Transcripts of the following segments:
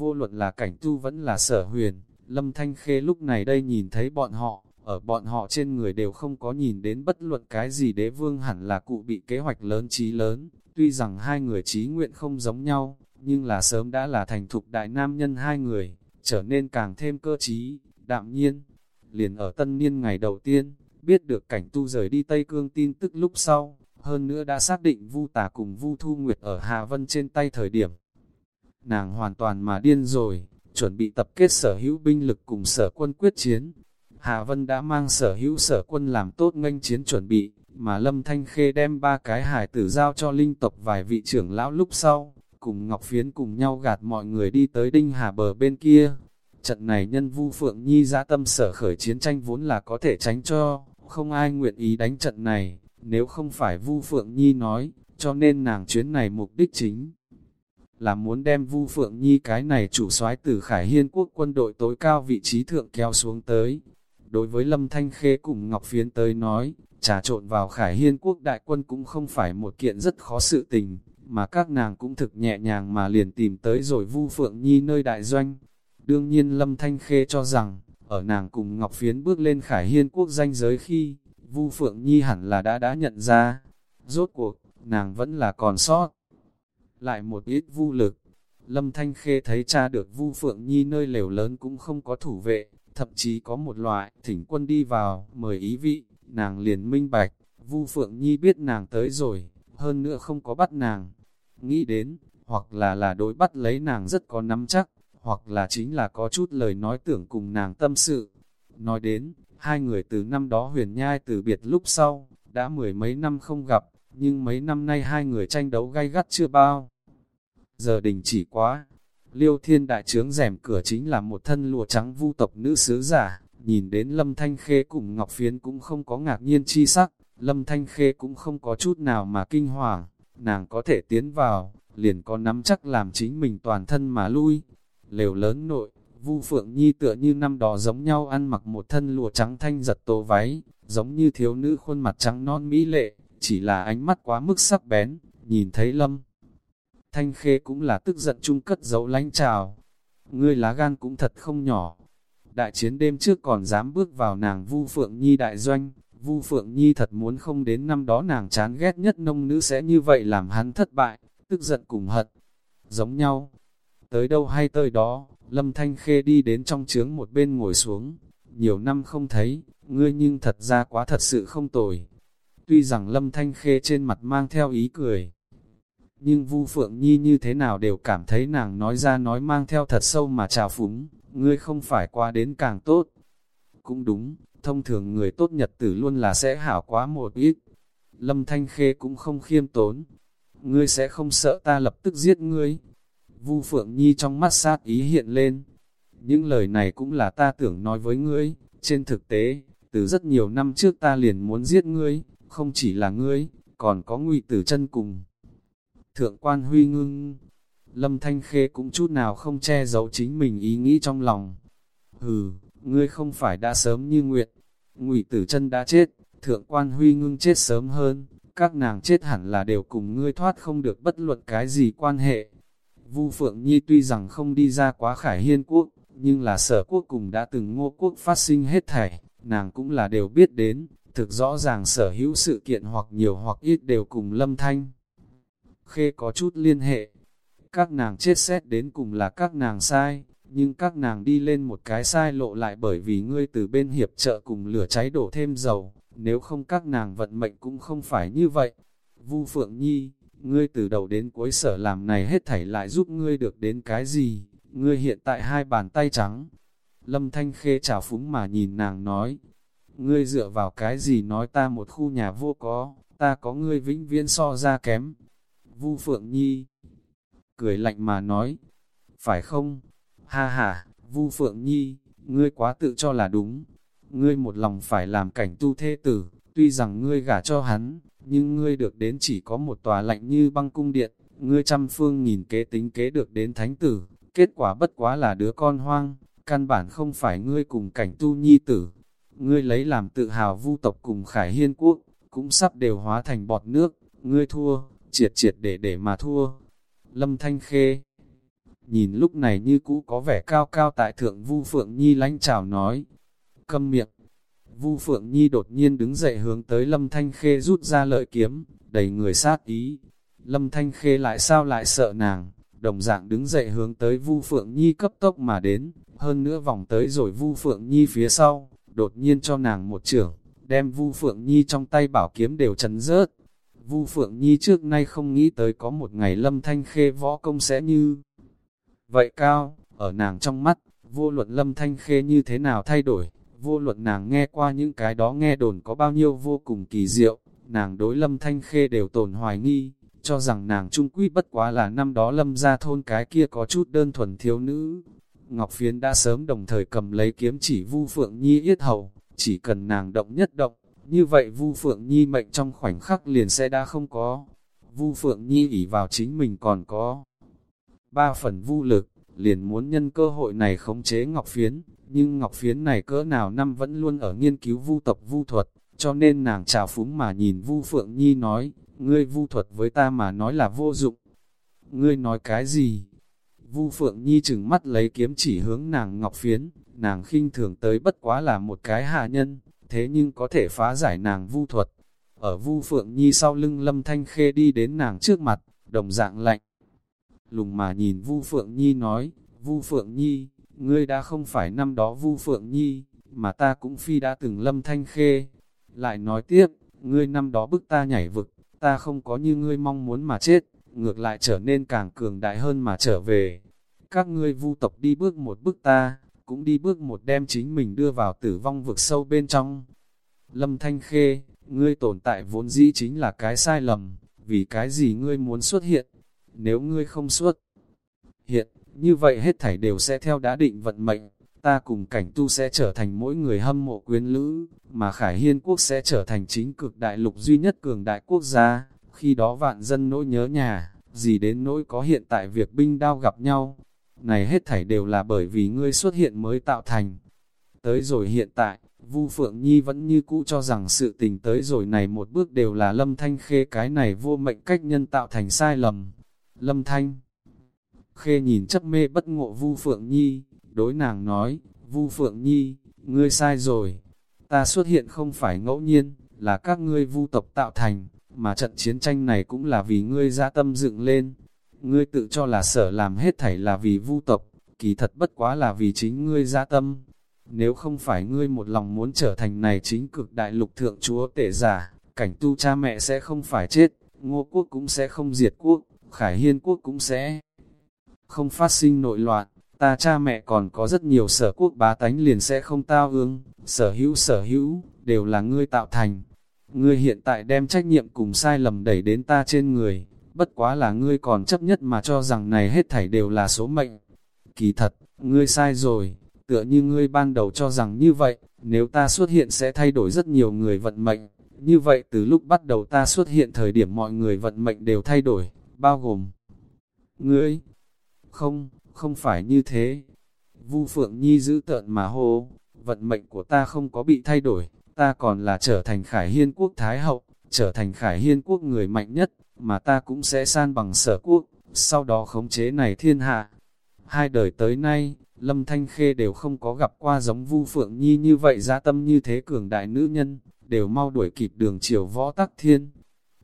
Vô luận là cảnh tu vẫn là sở huyền, Lâm Thanh Khê lúc này đây nhìn thấy bọn họ, ở bọn họ trên người đều không có nhìn đến bất luận cái gì đế vương hẳn là cụ bị kế hoạch lớn trí lớn, tuy rằng hai người trí nguyện không giống nhau, nhưng là sớm đã là thành thục đại nam nhân hai người, trở nên càng thêm cơ trí, đạm nhiên. Liền ở tân niên ngày đầu tiên, biết được cảnh tu rời đi Tây Cương tin tức lúc sau, hơn nữa đã xác định Vu Tà cùng Vu Thu Nguyệt ở Hà Vân trên tay thời điểm. Nàng hoàn toàn mà điên rồi, chuẩn bị tập kết sở hữu binh lực cùng sở quân quyết chiến. Hà Vân đã mang sở hữu sở quân làm tốt nghênh chiến chuẩn bị, mà Lâm Thanh Khê đem ba cái hải tử giao cho linh tộc vài vị trưởng lão lúc sau, cùng Ngọc Phiến cùng nhau gạt mọi người đi tới Đinh Hà bờ bên kia. Trận này nhân Vu Phượng Nhi ra tâm sở khởi chiến tranh vốn là có thể tránh cho, không ai nguyện ý đánh trận này, nếu không phải Vu Phượng Nhi nói, cho nên nàng chuyến này mục đích chính là muốn đem Vu Phượng Nhi cái này chủ soái từ Khải Hiên quốc quân đội tối cao vị trí thượng kéo xuống tới. Đối với Lâm Thanh Khê cùng Ngọc Phiến tới nói, trà trộn vào Khải Hiên quốc đại quân cũng không phải một kiện rất khó sự tình, mà các nàng cũng thực nhẹ nhàng mà liền tìm tới rồi Vu Phượng Nhi nơi đại doanh. Đương nhiên Lâm Thanh Khê cho rằng, ở nàng cùng Ngọc Phiến bước lên Khải Hiên quốc danh giới khi, Vu Phượng Nhi hẳn là đã đã nhận ra. Rốt cuộc, nàng vẫn là còn sót. Lại một ít vu lực. Lâm Thanh Khê thấy cha được Vu Phượng Nhi nơi lều lớn cũng không có thủ vệ, thậm chí có một loại thỉnh quân đi vào, mời ý vị, nàng liền minh bạch, Vu Phượng Nhi biết nàng tới rồi, hơn nữa không có bắt nàng. Nghĩ đến, hoặc là là đối bắt lấy nàng rất có nắm chắc, hoặc là chính là có chút lời nói tưởng cùng nàng tâm sự. Nói đến, hai người từ năm đó huyền nhai từ biệt lúc sau, đã mười mấy năm không gặp, nhưng mấy năm nay hai người tranh đấu gay gắt chưa bao. Giờ đình chỉ quá, liêu thiên đại trướng rèm cửa chính là một thân lụa trắng vu tộc nữ sứ giả, nhìn đến lâm thanh khê cùng ngọc phiến cũng không có ngạc nhiên chi sắc, lâm thanh khê cũng không có chút nào mà kinh hoàng, nàng có thể tiến vào, liền có nắm chắc làm chính mình toàn thân mà lui. Lều lớn nội, Vu Phượng Nhi tựa như năm đó giống nhau ăn mặc một thân lụa trắng thanh giật tố váy, giống như thiếu nữ khuôn mặt trắng non mỹ lệ, chỉ là ánh mắt quá mức sắc bén, nhìn thấy lâm. Thanh khê cũng là tức giận chung cất dấu lánh trào. Ngươi lá gan cũng thật không nhỏ. Đại chiến đêm trước còn dám bước vào nàng Vu Phượng Nhi đại doanh. Vu Phượng Nhi thật muốn không đến năm đó nàng chán ghét nhất nông nữ sẽ như vậy làm hắn thất bại, tức giận cùng hận. Giống nhau. Tới đâu hay tới đó, Lâm Thanh Khê đi đến trong trướng một bên ngồi xuống. Nhiều năm không thấy, ngươi nhưng thật ra quá thật sự không tồi. Tuy rằng Lâm Thanh Khê trên mặt mang theo ý cười, nhưng Vu Phượng Nhi như thế nào đều cảm thấy nàng nói ra nói mang theo thật sâu mà trào phúng, ngươi không phải qua đến càng tốt. Cũng đúng, thông thường người tốt nhật tử luôn là sẽ hảo quá một ít. Lâm Thanh Khê cũng không khiêm tốn. Ngươi sẽ không sợ ta lập tức giết ngươi. Vu Phượng Nhi trong mắt sát ý hiện lên. Những lời này cũng là ta tưởng nói với ngươi. Trên thực tế, từ rất nhiều năm trước ta liền muốn giết ngươi, không chỉ là ngươi, còn có ngụy tử chân cùng. Thượng quan huy ngưng, lâm thanh khê cũng chút nào không che giấu chính mình ý nghĩ trong lòng. Hừ, ngươi không phải đã sớm như nguyện, ngụy tử chân đã chết, thượng quan huy ngưng chết sớm hơn, các nàng chết hẳn là đều cùng ngươi thoát không được bất luận cái gì quan hệ. Vu Phượng Nhi tuy rằng không đi ra quá khải hiên quốc, nhưng là sở quốc cùng đã từng ngô quốc phát sinh hết thảy, nàng cũng là đều biết đến, thực rõ ràng sở hữu sự kiện hoặc nhiều hoặc ít đều cùng lâm thanh. Khê có chút liên hệ, các nàng chết xét đến cùng là các nàng sai, nhưng các nàng đi lên một cái sai lộ lại bởi vì ngươi từ bên hiệp trợ cùng lửa cháy đổ thêm dầu, nếu không các nàng vận mệnh cũng không phải như vậy. Vu Phượng Nhi, ngươi từ đầu đến cuối sở làm này hết thảy lại giúp ngươi được đến cái gì, ngươi hiện tại hai bàn tay trắng. Lâm Thanh Khê trào phúng mà nhìn nàng nói, ngươi dựa vào cái gì nói ta một khu nhà vô có, ta có ngươi vĩnh viễn so ra kém. Vu Phượng Nhi cười lạnh mà nói, phải không? Ha ha, Vu Phượng Nhi, ngươi quá tự cho là đúng. Ngươi một lòng phải làm cảnh tu thê tử, tuy rằng ngươi gả cho hắn, nhưng ngươi được đến chỉ có một tòa lạnh như băng cung điện, ngươi trăm phương nghìn kế tính kế được đến thánh tử, kết quả bất quá là đứa con hoang, căn bản không phải ngươi cùng cảnh tu nhi tử, ngươi lấy làm tự hào vu tộc cùng khải hiên quốc, cũng sắp đều hóa thành bọt nước, ngươi thua, triệt triệt để để mà thua. Lâm Thanh Khê nhìn lúc này như cũ có vẻ cao cao tại thượng Vu Phượng Nhi lánh chào nói, câm miệng. Vu Phượng Nhi đột nhiên đứng dậy hướng tới Lâm Thanh Khê rút ra lợi kiếm, đầy người sát ý. Lâm Thanh Khê lại sao lại sợ nàng, đồng dạng đứng dậy hướng tới Vu Phượng Nhi cấp tốc mà đến, hơn nữa vòng tới rồi Vu Phượng Nhi phía sau, đột nhiên cho nàng một trưởng, đem Vu Phượng Nhi trong tay bảo kiếm đều chấn rớt. Vu Phượng Nhi trước nay không nghĩ tới có một ngày Lâm Thanh Khê võ công sẽ như vậy cao, ở nàng trong mắt, vô luận Lâm Thanh Khê như thế nào thay đổi, vô luận nàng nghe qua những cái đó nghe đồn có bao nhiêu vô cùng kỳ diệu, nàng đối Lâm Thanh Khê đều tồn hoài nghi, cho rằng nàng trung quy bất quá là năm đó Lâm ra thôn cái kia có chút đơn thuần thiếu nữ. Ngọc Phiến đã sớm đồng thời cầm lấy kiếm chỉ Vu Phượng Nhi yết hầu, chỉ cần nàng động nhất động, như vậy Vu Phượng Nhi mệnh trong khoảnh khắc liền sẽ đã không có. Vu Phượng Nhi ỉ vào chính mình còn có ba phần vu lực, liền muốn nhân cơ hội này khống chế Ngọc Phiến, nhưng Ngọc Phiến này cỡ nào năm vẫn luôn ở nghiên cứu vu tộc vu thuật, cho nên nàng trào phúng mà nhìn Vu Phượng Nhi nói, ngươi vu thuật với ta mà nói là vô dụng. Ngươi nói cái gì? Vu Phượng Nhi chừng mắt lấy kiếm chỉ hướng nàng Ngọc Phiến, nàng khinh thường tới bất quá là một cái hạ nhân, thế nhưng có thể phá giải nàng vu thuật. Ở Vu Phượng Nhi sau lưng Lâm Thanh Khê đi đến nàng trước mặt, đồng dạng lạnh. Lùng mà nhìn Vu Phượng Nhi nói, Vu Phượng Nhi, ngươi đã không phải năm đó Vu Phượng Nhi, mà ta cũng phi đã từng Lâm Thanh Khê. Lại nói tiếp, ngươi năm đó bức ta nhảy vực, ta không có như ngươi mong muốn mà chết, ngược lại trở nên càng cường đại hơn mà trở về. Các ngươi vu tộc đi bước một bước ta, cũng đi bước một đem chính mình đưa vào tử vong vực sâu bên trong. Lâm Thanh Khê, ngươi tồn tại vốn dĩ chính là cái sai lầm, vì cái gì ngươi muốn xuất hiện, nếu ngươi không xuất hiện, như vậy hết thảy đều sẽ theo đã định vận mệnh, ta cùng cảnh tu sẽ trở thành mỗi người hâm mộ quyến lữ, mà Khải Hiên quốc sẽ trở thành chính cực đại lục duy nhất cường đại quốc gia, khi đó vạn dân nỗi nhớ nhà, gì đến nỗi có hiện tại việc binh đao gặp nhau, này hết thảy đều là bởi vì ngươi xuất hiện mới tạo thành. Tới rồi hiện tại, Vu Phượng Nhi vẫn như cũ cho rằng sự tình tới rồi này một bước đều là lâm thanh khê cái này vô mệnh cách nhân tạo thành sai lầm. Lâm thanh khê nhìn chấp mê bất ngộ Vu Phượng Nhi, đối nàng nói, Vu Phượng Nhi, ngươi sai rồi, ta xuất hiện không phải ngẫu nhiên, là các ngươi vu tộc tạo thành, mà trận chiến tranh này cũng là vì ngươi ra tâm dựng lên. Ngươi tự cho là sở làm hết thảy là vì vu tộc, kỳ thật bất quá là vì chính ngươi ra tâm. Nếu không phải ngươi một lòng muốn trở thành này chính cực đại lục thượng chúa tể giả, cảnh tu cha mẹ sẽ không phải chết, ngô quốc cũng sẽ không diệt quốc, khải hiên quốc cũng sẽ không phát sinh nội loạn ta cha mẹ còn có rất nhiều sở quốc bá tánh liền sẽ không tao ương, sở hữu sở hữu, đều là ngươi tạo thành. Ngươi hiện tại đem trách nhiệm cùng sai lầm đẩy đến ta trên người, bất quá là ngươi còn chấp nhất mà cho rằng này hết thảy đều là số mệnh. Kỳ thật, ngươi sai rồi, tựa như ngươi ban đầu cho rằng như vậy, nếu ta xuất hiện sẽ thay đổi rất nhiều người vận mệnh. Như vậy từ lúc bắt đầu ta xuất hiện thời điểm mọi người vận mệnh đều thay đổi, bao gồm ngươi. Không, không phải như thế. Vu Phượng Nhi giữ tợn mà hô, vận mệnh của ta không có bị thay đổi, ta còn là trở thành khải hiên quốc Thái Hậu, trở thành khải hiên quốc người mạnh nhất, mà ta cũng sẽ san bằng sở quốc, sau đó khống chế này thiên hạ. Hai đời tới nay, Lâm Thanh Khê đều không có gặp qua giống Vu Phượng Nhi như vậy ra tâm như thế cường đại nữ nhân, đều mau đuổi kịp đường chiều võ tắc thiên.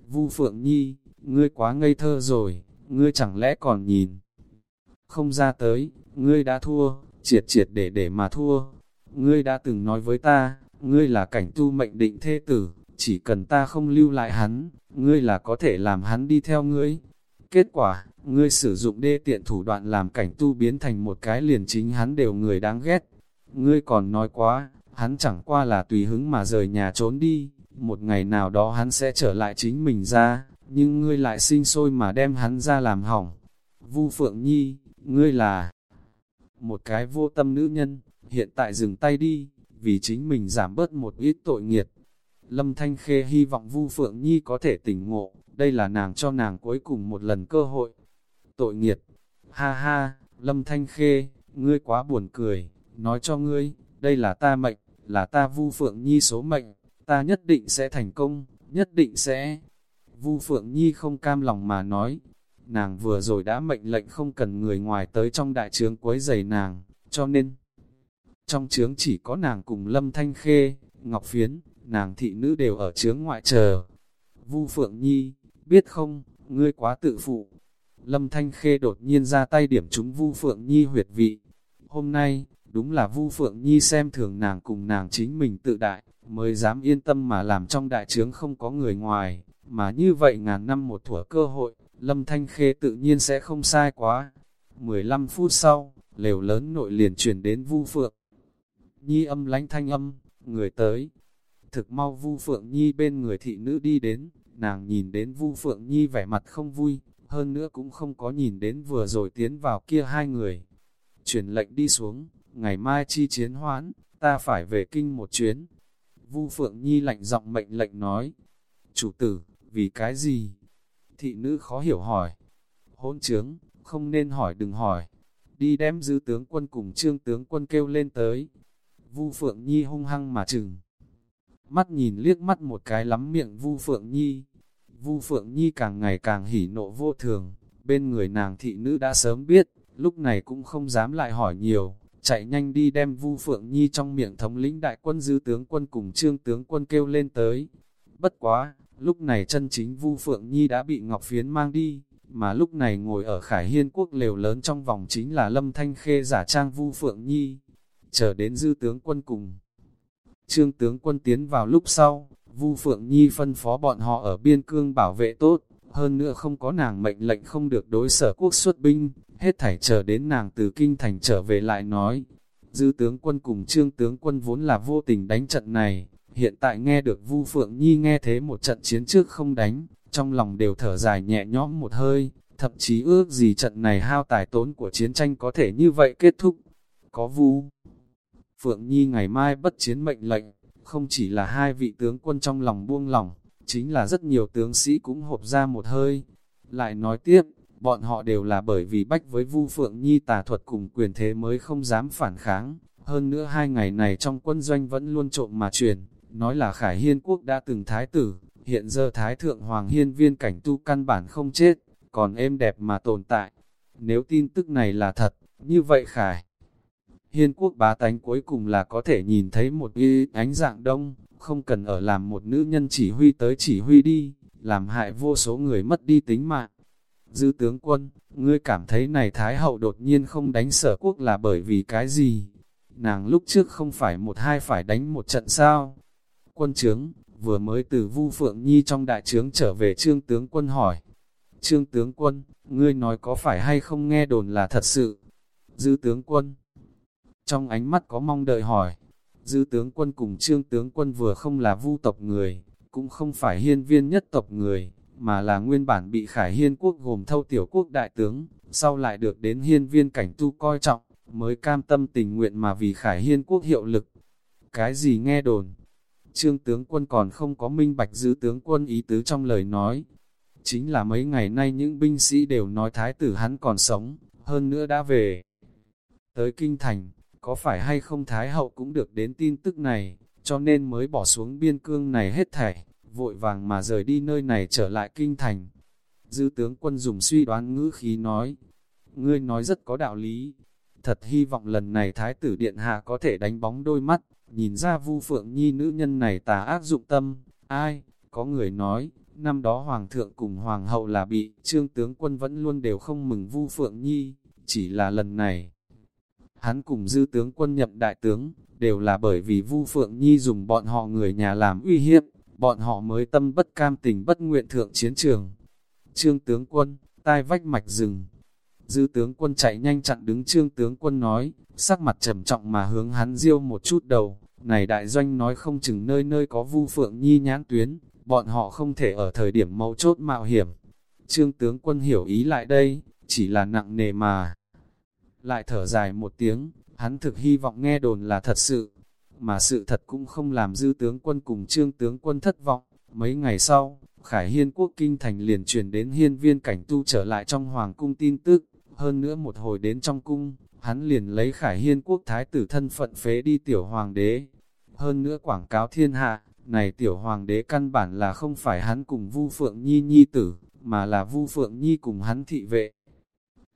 Vu Phượng Nhi, ngươi quá ngây thơ rồi, ngươi chẳng lẽ còn nhìn không ra tới, ngươi đã thua, triệt triệt để để mà thua. Ngươi đã từng nói với ta, ngươi là cảnh tu mệnh định thê tử, chỉ cần ta không lưu lại hắn, ngươi là có thể làm hắn đi theo ngươi. Kết quả, ngươi sử dụng đê tiện thủ đoạn làm cảnh tu biến thành một cái liền chính hắn đều người đáng ghét. Ngươi còn nói quá, hắn chẳng qua là tùy hứng mà rời nhà trốn đi, một ngày nào đó hắn sẽ trở lại chính mình ra, nhưng ngươi lại sinh sôi mà đem hắn ra làm hỏng. Vu Phượng Nhi, ngươi là một cái vô tâm nữ nhân, hiện tại dừng tay đi, vì chính mình giảm bớt một ít tội nghiệt. Lâm Thanh Khê hy vọng Vu Phượng Nhi có thể tỉnh ngộ, đây là nàng cho nàng cuối cùng một lần cơ hội. Tội nghiệt, ha ha, Lâm Thanh Khê, ngươi quá buồn cười, nói cho ngươi, đây là ta mệnh, là ta Vu Phượng Nhi số mệnh, ta nhất định sẽ thành công, nhất định sẽ. Vu Phượng Nhi không cam lòng mà nói, nàng vừa rồi đã mệnh lệnh không cần người ngoài tới trong đại trướng quấy giày nàng, cho nên trong trướng chỉ có nàng cùng Lâm Thanh Khê, Ngọc Phiến, nàng thị nữ đều ở trướng ngoại chờ. Vu Phượng Nhi, biết không, ngươi quá tự phụ. Lâm Thanh Khê đột nhiên ra tay điểm trúng Vu Phượng Nhi huyệt vị. Hôm nay, đúng là Vu Phượng Nhi xem thường nàng cùng nàng chính mình tự đại, mới dám yên tâm mà làm trong đại trướng không có người ngoài, mà như vậy ngàn năm một thủa cơ hội, Lâm Thanh Khê tự nhiên sẽ không sai quá. 15 phút sau, lều lớn nội liền chuyển đến Vu Phượng. Nhi âm lánh thanh âm, người tới. Thực mau Vu Phượng Nhi bên người thị nữ đi đến, nàng nhìn đến Vu Phượng Nhi vẻ mặt không vui, hơn nữa cũng không có nhìn đến vừa rồi tiến vào kia hai người. Chuyển lệnh đi xuống, ngày mai chi chiến hoãn, ta phải về kinh một chuyến. Vu Phượng Nhi lạnh giọng mệnh lệnh nói, chủ tử, vì cái gì? Thị nữ khó hiểu hỏi, hôn trướng, không nên hỏi đừng hỏi, đi đem dư tướng quân cùng trương tướng quân kêu lên tới. Vu Phượng Nhi hung hăng mà chừng. Mắt nhìn liếc mắt một cái lắm miệng Vu Phượng Nhi. Vu Phượng Nhi càng ngày càng hỉ nộ vô thường, bên người nàng thị nữ đã sớm biết, lúc này cũng không dám lại hỏi nhiều, chạy nhanh đi đem Vu Phượng Nhi trong miệng thống lĩnh đại quân dư tướng quân cùng trương tướng quân kêu lên tới. Bất quá, lúc này chân chính Vu Phượng Nhi đã bị Ngọc Phiến mang đi, mà lúc này ngồi ở Khải Hiên quốc lều lớn trong vòng chính là Lâm Thanh Khê giả trang Vu Phượng Nhi. Chờ đến dư tướng quân cùng. Trương tướng quân tiến vào lúc sau, Vu Phượng Nhi phân phó bọn họ ở biên cương bảo vệ tốt, hơn nữa không có nàng mệnh lệnh không được đối sở quốc xuất binh, hết thảy chờ đến nàng từ kinh thành trở về lại nói. Dư tướng quân cùng trương tướng quân vốn là vô tình đánh trận này, hiện tại nghe được Vu Phượng Nhi nghe thế một trận chiến trước không đánh, trong lòng đều thở dài nhẹ nhõm một hơi, thậm chí ước gì trận này hao tài tốn của chiến tranh có thể như vậy kết thúc. Có Vu Phượng Nhi ngày mai bất chiến mệnh lệnh, không chỉ là hai vị tướng quân trong lòng buông lòng, chính là rất nhiều tướng sĩ cũng hộp ra một hơi. Lại nói tiếp, bọn họ đều là bởi vì bách với Vu Phượng Nhi tà thuật cùng quyền thế mới không dám phản kháng. Hơn nữa hai ngày này trong quân doanh vẫn luôn trộm mà truyền, nói là Khải Hiên Quốc đã từng thái tử, hiện giờ Thái Thượng Hoàng Hiên viên cảnh tu căn bản không chết, còn êm đẹp mà tồn tại. Nếu tin tức này là thật, như vậy Khải Hiên Quốc bá tánh cuối cùng là có thể nhìn thấy một y ánh dạng đông, không cần ở làm một nữ nhân chỉ huy tới chỉ huy đi, làm hại vô số người mất đi tính mạng. Dư tướng quân, ngươi cảm thấy này Thái Hậu đột nhiên không đánh sở quốc là bởi vì cái gì? Nàng lúc trước không phải một hai phải đánh một trận sao? Quân trướng, vừa mới từ Vu Phượng Nhi trong đại trướng trở về trương tướng quân hỏi. Trương tướng quân, ngươi nói có phải hay không nghe đồn là thật sự? Dư tướng quân, trong ánh mắt có mong đợi hỏi, dư tướng quân cùng trương tướng quân vừa không là vu tộc người, cũng không phải hiên viên nhất tộc người, mà là nguyên bản bị khải hiên quốc gồm thâu tiểu quốc đại tướng, sau lại được đến hiên viên cảnh tu coi trọng, mới cam tâm tình nguyện mà vì khải hiên quốc hiệu lực. Cái gì nghe đồn? Trương tướng quân còn không có minh bạch dư tướng quân ý tứ trong lời nói. Chính là mấy ngày nay những binh sĩ đều nói thái tử hắn còn sống, hơn nữa đã về. Tới kinh thành, có phải hay không Thái Hậu cũng được đến tin tức này, cho nên mới bỏ xuống biên cương này hết thảy, vội vàng mà rời đi nơi này trở lại kinh thành. Dư tướng quân dùng suy đoán ngữ khí nói, ngươi nói rất có đạo lý, thật hy vọng lần này Thái tử Điện Hạ có thể đánh bóng đôi mắt, nhìn ra vu phượng nhi nữ nhân này tà ác dụng tâm, ai, có người nói, năm đó Hoàng thượng cùng Hoàng hậu là bị, trương tướng quân vẫn luôn đều không mừng vu phượng nhi, chỉ là lần này Hắn cùng dư tướng quân nhậm đại tướng, đều là bởi vì Vu Phượng Nhi dùng bọn họ người nhà làm uy hiếp, bọn họ mới tâm bất cam tình bất nguyện thượng chiến trường. Trương tướng quân, tai vách mạch rừng. Dư tướng quân chạy nhanh chặn đứng trương tướng quân nói, sắc mặt trầm trọng mà hướng hắn diêu một chút đầu. Này đại doanh nói không chừng nơi nơi có Vu Phượng Nhi nhãn tuyến, bọn họ không thể ở thời điểm mấu chốt mạo hiểm. Trương tướng quân hiểu ý lại đây, chỉ là nặng nề mà lại thở dài một tiếng, hắn thực hy vọng nghe đồn là thật sự, mà sự thật cũng không làm dư tướng quân cùng trương tướng quân thất vọng. Mấy ngày sau, Khải Hiên quốc kinh thành liền truyền đến hiên viên cảnh tu trở lại trong hoàng cung tin tức, hơn nữa một hồi đến trong cung, hắn liền lấy Khải Hiên quốc thái tử thân phận phế đi tiểu hoàng đế. Hơn nữa quảng cáo thiên hạ, này tiểu hoàng đế căn bản là không phải hắn cùng vu phượng nhi nhi tử, mà là Vu Phượng Nhi cùng hắn thị vệ.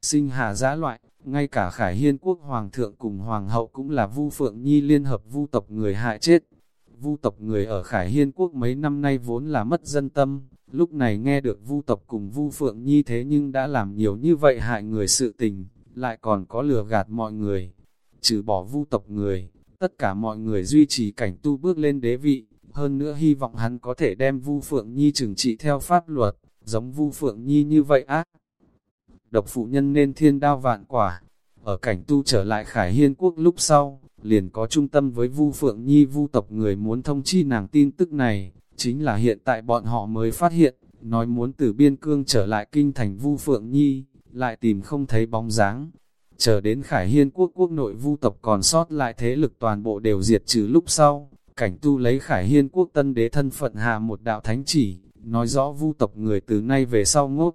Sinh hạ giã loại, ngay cả Khải Hiên quốc hoàng thượng cùng hoàng hậu cũng là Vu Phượng Nhi liên hợp Vu tộc người hại chết. Vu tộc người ở Khải Hiên quốc mấy năm nay vốn là mất dân tâm, lúc này nghe được Vu tộc cùng Vu Phượng Nhi thế nhưng đã làm nhiều như vậy hại người sự tình, lại còn có lừa gạt mọi người. Trừ bỏ Vu tộc người, tất cả mọi người duy trì cảnh tu bước lên đế vị, hơn nữa hy vọng hắn có thể đem Vu Phượng Nhi trừng trị theo pháp luật, giống Vu Phượng Nhi như vậy ác. Độc phụ nhân nên thiên đao vạn quả. Ở cảnh tu trở lại Khải Hiên quốc lúc sau, liền có trung tâm với Vu Phượng Nhi Vu tộc người muốn thông chi nàng tin tức này, chính là hiện tại bọn họ mới phát hiện, nói muốn từ biên cương trở lại kinh thành Vu Phượng Nhi, lại tìm không thấy bóng dáng. Chờ đến Khải Hiên quốc quốc nội Vu tộc còn sót lại thế lực toàn bộ đều diệt trừ lúc sau, cảnh tu lấy Khải Hiên quốc tân đế thân phận hạ một đạo thánh chỉ, nói rõ Vu tộc người từ nay về sau ngốt.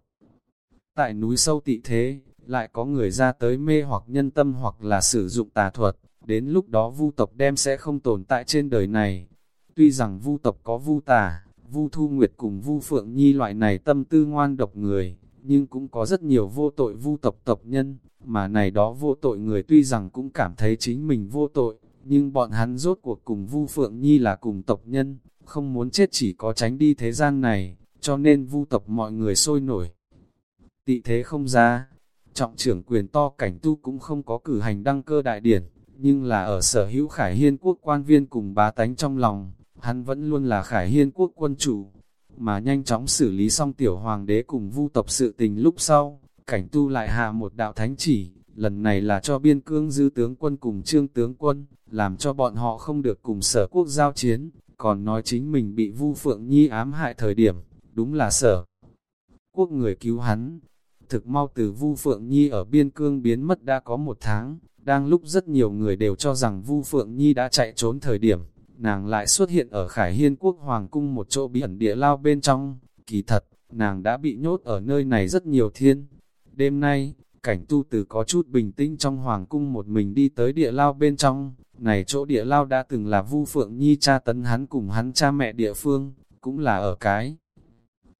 Tại núi sâu tị thế, lại có người ra tới mê hoặc nhân tâm hoặc là sử dụng tà thuật, đến lúc đó vu tộc đem sẽ không tồn tại trên đời này. Tuy rằng vu tộc có vu tà, vu thu nguyệt cùng vu phượng nhi loại này tâm tư ngoan độc người, nhưng cũng có rất nhiều vô tội vu tộc tộc nhân, mà này đó vô tội người tuy rằng cũng cảm thấy chính mình vô tội, nhưng bọn hắn rốt cuộc cùng vu phượng nhi là cùng tộc nhân, không muốn chết chỉ có tránh đi thế gian này, cho nên vu tộc mọi người sôi nổi. Tị thế không ra, trọng trưởng quyền to cảnh tu cũng không có cử hành đăng cơ đại điển, nhưng là ở sở hữu Khải Hiên quốc quan viên cùng bá tánh trong lòng, hắn vẫn luôn là Khải Hiên quốc quân chủ, mà nhanh chóng xử lý xong tiểu hoàng đế cùng vu tộc sự tình lúc sau, cảnh tu lại hạ một đạo thánh chỉ, lần này là cho biên cương dư tướng quân cùng trương tướng quân, làm cho bọn họ không được cùng sở quốc giao chiến, còn nói chính mình bị vu phượng nhi ám hại thời điểm, đúng là sở. Quốc người cứu hắn, thực mau từ vu phượng nhi ở biên cương biến mất đã có một tháng, đang lúc rất nhiều người đều cho rằng Vu Phượng Nhi đã chạy trốn thời điểm, nàng lại xuất hiện ở Khải Hiên Quốc Hoàng Cung một chỗ bí ẩn địa lao bên trong. Kỳ thật, nàng đã bị nhốt ở nơi này rất nhiều thiên. Đêm nay, cảnh tu từ có chút bình tĩnh trong Hoàng Cung một mình đi tới địa lao bên trong. Này chỗ địa lao đã từng là Vu Phượng Nhi cha tấn hắn cùng hắn cha mẹ địa phương, cũng là ở cái.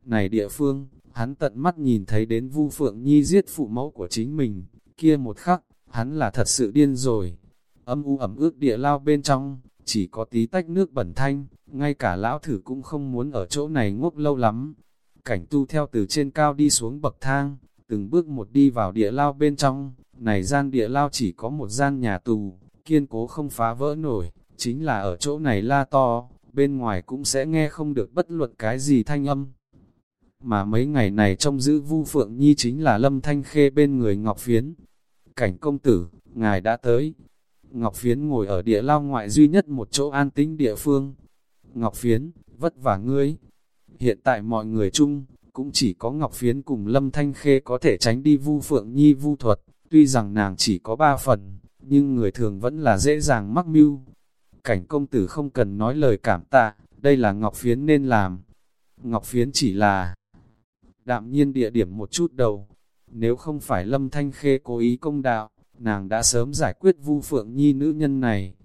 Này địa phương, hắn tận mắt nhìn thấy đến Vu Phượng Nhi giết phụ mẫu của chính mình, kia một khắc, hắn là thật sự điên rồi. Âm u ẩm ướt địa lao bên trong, chỉ có tí tách nước bẩn thanh, ngay cả lão thử cũng không muốn ở chỗ này ngốc lâu lắm. Cảnh tu theo từ trên cao đi xuống bậc thang, từng bước một đi vào địa lao bên trong, này gian địa lao chỉ có một gian nhà tù, kiên cố không phá vỡ nổi, chính là ở chỗ này la to, bên ngoài cũng sẽ nghe không được bất luận cái gì thanh âm. Mà mấy ngày này trong giữ vu phượng nhi chính là lâm thanh khê bên người ngọc phiến, cảnh công tử, ngài đã tới. Ngọc Phiến ngồi ở địa lao ngoại duy nhất một chỗ an tĩnh địa phương. Ngọc Phiến, vất vả ngươi. Hiện tại mọi người chung, cũng chỉ có Ngọc Phiến cùng Lâm Thanh Khê có thể tránh đi vu phượng nhi vu thuật. Tuy rằng nàng chỉ có ba phần, nhưng người thường vẫn là dễ dàng mắc mưu. Cảnh công tử không cần nói lời cảm tạ, đây là Ngọc Phiến nên làm. Ngọc Phiến chỉ là đạm nhiên địa điểm một chút đầu, nếu không phải Lâm Thanh Khê cố ý công đạo, nàng đã sớm giải quyết Vu Phượng Nhi nữ nhân này.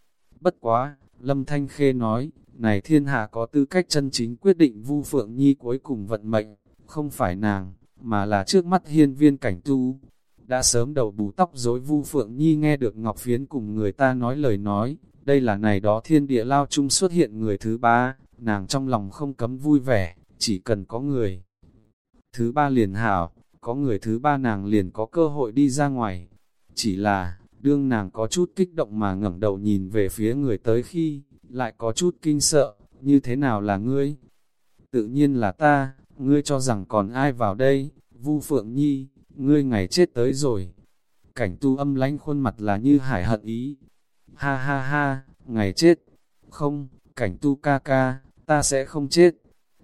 Bất quá, Lâm Thanh Khê nói, này thiên hạ có tư cách chân chính quyết định Vu Phượng Nhi cuối cùng vận mệnh, không phải nàng, mà là trước mắt hiên viên cảnh tu. Đã sớm đầu bù tóc rối Vu Phượng Nhi nghe được Ngọc Phiến cùng người ta nói lời nói, đây là này đó thiên địa lao chung xuất hiện người thứ ba, nàng trong lòng không cấm vui vẻ, chỉ cần có người. Thứ ba liền hảo, có người thứ ba nàng liền có cơ hội đi ra ngoài. Chỉ là, đương nàng có chút kích động mà ngẩng đầu nhìn về phía người tới khi, lại có chút kinh sợ, như thế nào là ngươi? Tự nhiên là ta, ngươi cho rằng còn ai vào đây, Vu Phượng Nhi, ngươi ngày chết tới rồi. Cảnh tu âm lánh khuôn mặt là như hải hận ý. Ha ha ha, ngày chết. Không, cảnh tu ca ca, ta sẽ không chết.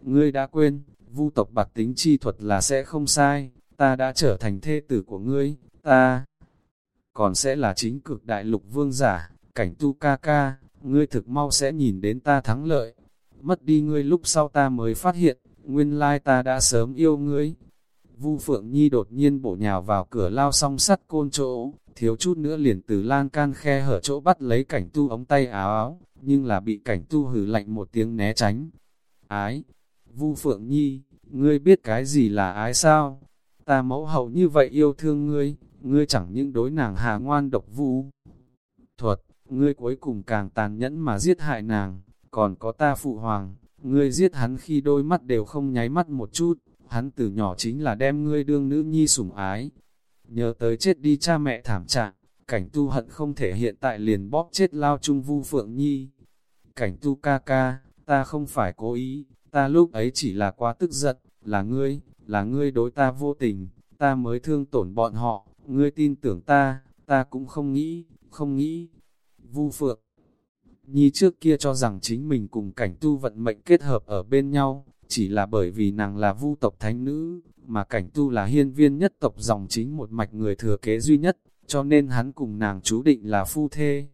Ngươi đã quên, vu tộc bạc tính chi thuật là sẽ không sai ta đã trở thành thê tử của ngươi, ta còn sẽ là chính cực đại lục vương giả, cảnh tu ca ca, ngươi thực mau sẽ nhìn đến ta thắng lợi. Mất đi ngươi lúc sau ta mới phát hiện, nguyên lai ta đã sớm yêu ngươi. Vu Phượng Nhi đột nhiên bổ nhào vào cửa lao song sắt côn chỗ, thiếu chút nữa liền từ lan can khe hở chỗ bắt lấy cảnh tu ống tay áo áo, nhưng là bị cảnh tu hử lạnh một tiếng né tránh. Ái! Vu Phượng Nhi, ngươi biết cái gì là ái sao? Ta mẫu hậu như vậy yêu thương ngươi, ngươi chẳng những đối nàng hà ngoan độc vũ. Thuật, ngươi cuối cùng càng tàn nhẫn mà giết hại nàng, còn có ta phụ hoàng, ngươi giết hắn khi đôi mắt đều không nháy mắt một chút, hắn từ nhỏ chính là đem ngươi đương nữ nhi sủng ái. Nhớ tới chết đi cha mẹ thảm trạng, cảnh tu hận không thể hiện tại liền bóp chết lao trung vu phượng nhi. Cảnh tu ca ca, ta không phải cố ý, ta lúc ấy chỉ là quá tức giận, là ngươi, là ngươi đối ta vô tình, ta mới thương tổn bọn họ, ngươi tin tưởng ta, ta cũng không nghĩ, không nghĩ. Vu Phượng Nhi trước kia cho rằng chính mình cùng cảnh tu vận mệnh kết hợp ở bên nhau, chỉ là bởi vì nàng là vu tộc thánh nữ, mà cảnh tu là hiên viên nhất tộc dòng chính một mạch người thừa kế duy nhất, cho nên hắn cùng nàng chú định là phu thê.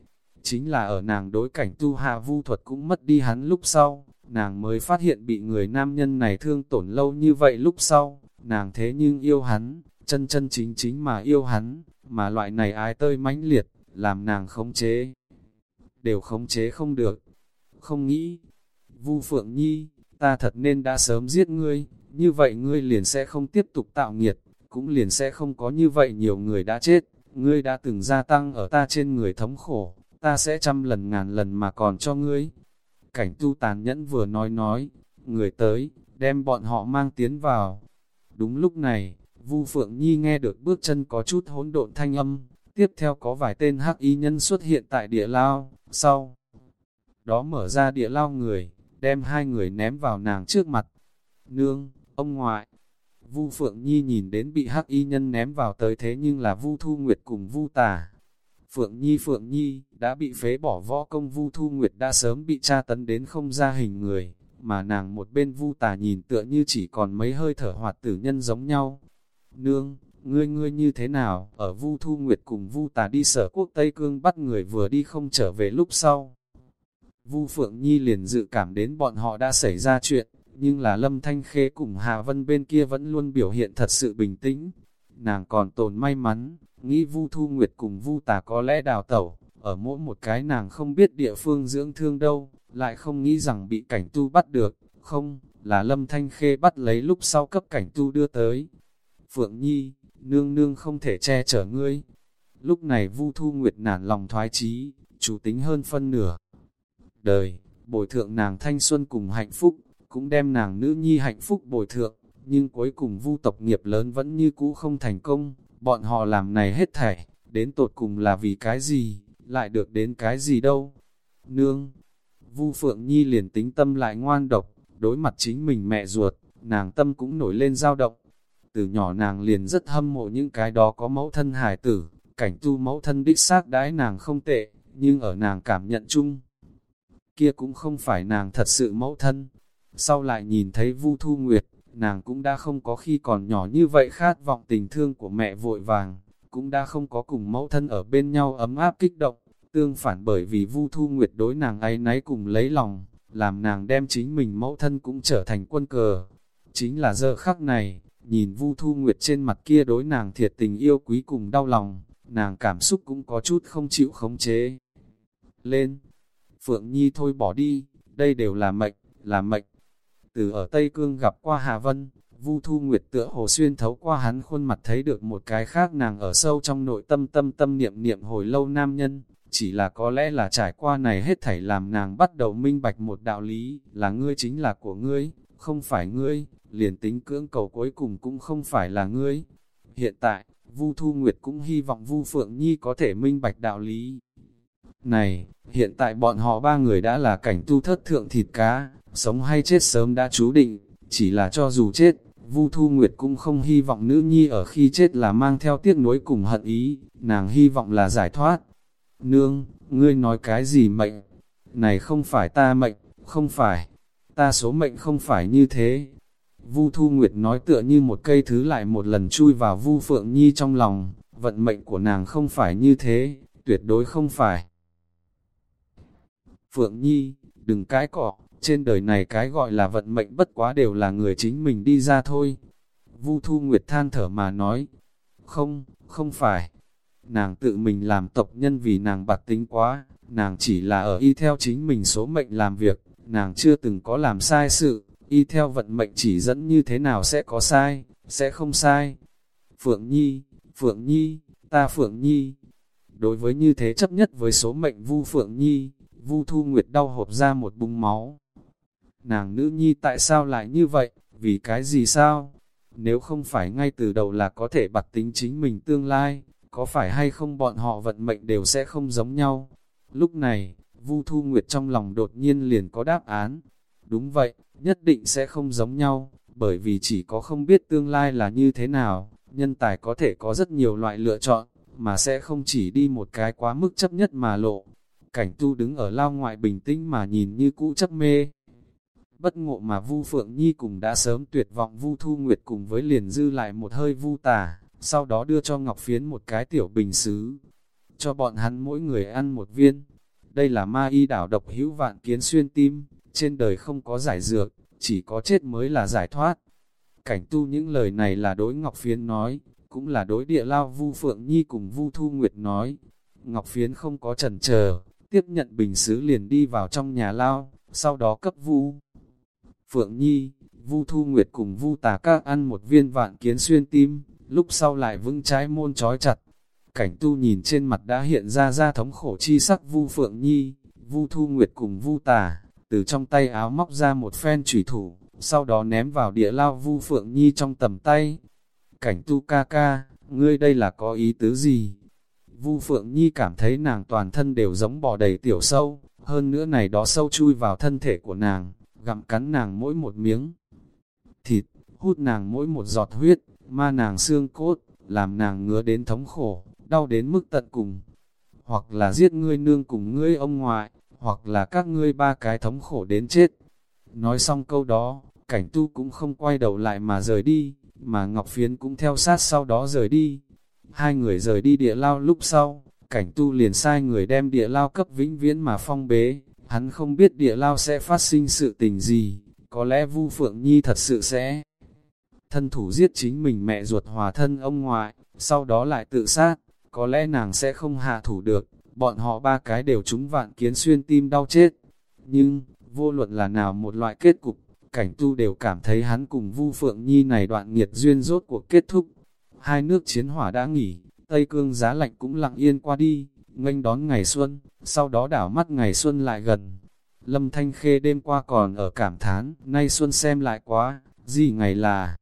Chính là ở nàng đối cảnh tu hạ vu thuật cũng mất đi hắn lúc sau, nàng mới phát hiện bị người nam nhân này thương tổn lâu như vậy lúc sau, nàng thế nhưng yêu hắn, chân chân chính chính mà yêu hắn, mà loại này ai tơi mãnh liệt, làm nàng khống chế. Đều khống chế không được. Không nghĩ, Vu Phượng Nhi, ta thật nên đã sớm giết ngươi, như vậy ngươi liền sẽ không tiếp tục tạo nghiệt, cũng liền sẽ không có như vậy nhiều người đã chết, ngươi đã từng gia tăng ở ta trên người thống khổ, ta sẽ trăm lần ngàn lần mà còn cho ngươi. Cảnh tu tàn nhẫn vừa nói nói, người tới, đem bọn họ mang tiến vào. Đúng lúc này, Vu Phượng Nhi nghe được bước chân có chút hỗn độn thanh âm, tiếp theo có vài tên hắc y nhân xuất hiện tại địa lao, sau đó mở ra địa lao người, đem hai người ném vào nàng trước mặt. Nương, ông ngoại, Vu Phượng Nhi nhìn đến bị hắc y nhân ném vào tới thế nhưng là Vu Thu Nguyệt cùng Vu Tà. Phượng Nhi Phượng Nhi đã bị phế bỏ võ công Vu Thu Nguyệt đã sớm bị tra tấn đến không ra hình người, mà nàng một bên Vu Tà nhìn tựa như chỉ còn mấy hơi thở hoạt tử nhân giống nhau. Nương, ngươi ngươi như thế nào? Ở Vu Thu Nguyệt cùng Vu Tà đi sở quốc Tây Cương bắt người vừa đi không trở về lúc sau. Vu Phượng Nhi liền dự cảm đến bọn họ đã xảy ra chuyện, nhưng là Lâm Thanh Khê cùng Hà Vân bên kia vẫn luôn biểu hiện thật sự bình tĩnh. Nàng còn tồn may mắn, nghĩ Vu Thu Nguyệt cùng Vu Tà có lẽ đào tẩu, ở mỗi một cái nàng không biết địa phương dưỡng thương đâu, lại không nghĩ rằng bị cảnh tu bắt được, không, là Lâm Thanh Khê bắt lấy lúc sau cấp cảnh tu đưa tới. Phượng Nhi, nương nương không thể che chở ngươi. Lúc này Vu Thu Nguyệt nản lòng thoái chí, chủ tính hơn phân nửa. Đời, bồi thượng nàng thanh xuân cùng hạnh phúc, cũng đem nàng nữ nhi hạnh phúc bồi thượng, nhưng cuối cùng vu tộc nghiệp lớn vẫn như cũ không thành công, bọn họ làm này hết thảy, đến tột cùng là vì cái gì, lại được đến cái gì đâu. Nương, vu phượng nhi liền tính tâm lại ngoan độc, đối mặt chính mình mẹ ruột, nàng tâm cũng nổi lên dao động. Từ nhỏ nàng liền rất hâm mộ những cái đó có mẫu thân hải tử, cảnh tu mẫu thân đích xác đãi nàng không tệ, nhưng ở nàng cảm nhận chung, kia cũng không phải nàng thật sự mẫu thân, sau lại nhìn thấy Vu Thu Nguyệt, nàng cũng đã không có khi còn nhỏ như vậy khát vọng tình thương của mẹ vội vàng, cũng đã không có cùng mẫu thân ở bên nhau ấm áp kích động, tương phản bởi vì Vu Thu Nguyệt đối nàng ấy náy cùng lấy lòng, làm nàng đem chính mình mẫu thân cũng trở thành quân cờ. Chính là giờ khắc này, nhìn Vu Thu Nguyệt trên mặt kia đối nàng thiệt tình yêu quý cùng đau lòng, nàng cảm xúc cũng có chút không chịu khống chế. Lên, Phượng Nhi thôi bỏ đi, đây đều là mệnh, là mệnh. Từ ở Tây Cương gặp qua Hà Vân, Vu Thu Nguyệt tựa hồ xuyên thấu qua hắn khuôn mặt thấy được một cái khác nàng ở sâu trong nội tâm tâm tâm niệm niệm hồi lâu nam nhân, chỉ là có lẽ là trải qua này hết thảy làm nàng bắt đầu minh bạch một đạo lý, là ngươi chính là của ngươi, không phải ngươi, liền tính cưỡng cầu cuối cùng cũng không phải là ngươi. Hiện tại, Vu Thu Nguyệt cũng hy vọng Vu Phượng Nhi có thể minh bạch đạo lý. Này, hiện tại bọn họ ba người đã là cảnh tu thất thượng thịt cá, sống hay chết sớm đã chú định, chỉ là cho dù chết, Vu Thu Nguyệt cũng không hy vọng nữ nhi ở khi chết là mang theo tiếc nuối cùng hận ý, nàng hy vọng là giải thoát. Nương, ngươi nói cái gì mệnh? Này không phải ta mệnh, không phải, ta số mệnh không phải như thế. Vu Thu Nguyệt nói tựa như một cây thứ lại một lần chui vào Vu Phượng Nhi trong lòng, vận mệnh của nàng không phải như thế, tuyệt đối không phải. Phượng Nhi, đừng cái cọ, trên đời này cái gọi là vận mệnh bất quá đều là người chính mình đi ra thôi. Vu Thu Nguyệt than thở mà nói, không, không phải. Nàng tự mình làm tộc nhân vì nàng bạc tính quá, nàng chỉ là ở y theo chính mình số mệnh làm việc, nàng chưa từng có làm sai sự, y theo vận mệnh chỉ dẫn như thế nào sẽ có sai, sẽ không sai. Phượng Nhi, Phượng Nhi, ta Phượng Nhi. Đối với như thế chấp nhất với số mệnh Vu Phượng Nhi, Vu Thu Nguyệt đau hộp ra một bung máu. Nàng nữ nhi tại sao lại như vậy, vì cái gì sao? Nếu không phải ngay từ đầu là có thể bặt tính chính mình tương lai, có phải hay không bọn họ vận mệnh đều sẽ không giống nhau. Lúc này, Vu Thu Nguyệt trong lòng đột nhiên liền có đáp án. Đúng vậy, nhất định sẽ không giống nhau, bởi vì chỉ có không biết tương lai là như thế nào, nhân tài có thể có rất nhiều loại lựa chọn, mà sẽ không chỉ đi một cái quá mức chấp nhất mà lộ. Cảnh tu đứng ở lao ngoại bình tĩnh mà nhìn như cũ chấp mê. Bất ngộ mà Vu Phượng Nhi cùng đã sớm tuyệt vọng Vu Thu Nguyệt cùng với liền dư lại một hơi vu tà, sau đó đưa cho Ngọc Phiến một cái tiểu bình xứ, cho bọn hắn mỗi người ăn một viên. Đây là ma y đảo độc hữu vạn kiến xuyên tim, trên đời không có giải dược, chỉ có chết mới là giải thoát. Cảnh tu những lời này là đối Ngọc Phiến nói, cũng là đối địa lao Vu Phượng Nhi cùng Vu Thu Nguyệt nói. Ngọc Phiến không có chần chờ tiếp nhận bình xứ liền đi vào trong nhà lao, sau đó cấp Vu Phượng Nhi, Vu Thu Nguyệt cùng Vu Tà Các ăn một viên vạn kiến xuyên tim, lúc sau lại vững trái môn trói chặt. Cảnh tu nhìn trên mặt đã hiện ra ra thống khổ chi sắc Vu Phượng Nhi, Vu Thu Nguyệt cùng Vu Tà, từ trong tay áo móc ra một phen chủy thủ, sau đó ném vào địa lao Vu Phượng Nhi trong tầm tay. Cảnh tu ca ca, ngươi đây là có ý tứ gì? Vu Phượng Nhi cảm thấy nàng toàn thân đều giống bò đầy tiểu sâu, hơn nữa này đó sâu chui vào thân thể của nàng, gặm cắn nàng mỗi một miếng thịt, hút nàng mỗi một giọt huyết, ma nàng xương cốt, làm nàng ngứa đến thống khổ, đau đến mức tận cùng. Hoặc là giết ngươi nương cùng ngươi ông ngoại, hoặc là các ngươi ba cái thống khổ đến chết. Nói xong câu đó, cảnh tu cũng không quay đầu lại mà rời đi, mà Ngọc Phiến cũng theo sát sau đó rời đi. Hai người rời đi địa lao lúc sau, cảnh tu liền sai người đem địa lao cấp vĩnh viễn mà phong bế, hắn không biết địa lao sẽ phát sinh sự tình gì, có lẽ Vu Phượng Nhi thật sự sẽ thân thủ giết chính mình mẹ ruột hòa thân ông ngoại, sau đó lại tự sát, có lẽ nàng sẽ không hạ thủ được, bọn họ ba cái đều trúng vạn kiến xuyên tim đau chết. Nhưng, vô luận là nào một loại kết cục, cảnh tu đều cảm thấy hắn cùng Vu Phượng Nhi này đoạn nghiệt duyên rốt cuộc kết thúc. Hai nước chiến hỏa đã nghỉ, Tây Cương giá lạnh cũng lặng yên qua đi, nghênh đón ngày xuân, sau đó đảo mắt ngày xuân lại gần. Lâm Thanh Khê đêm qua còn ở cảm thán, nay xuân xem lại quá, gì ngày là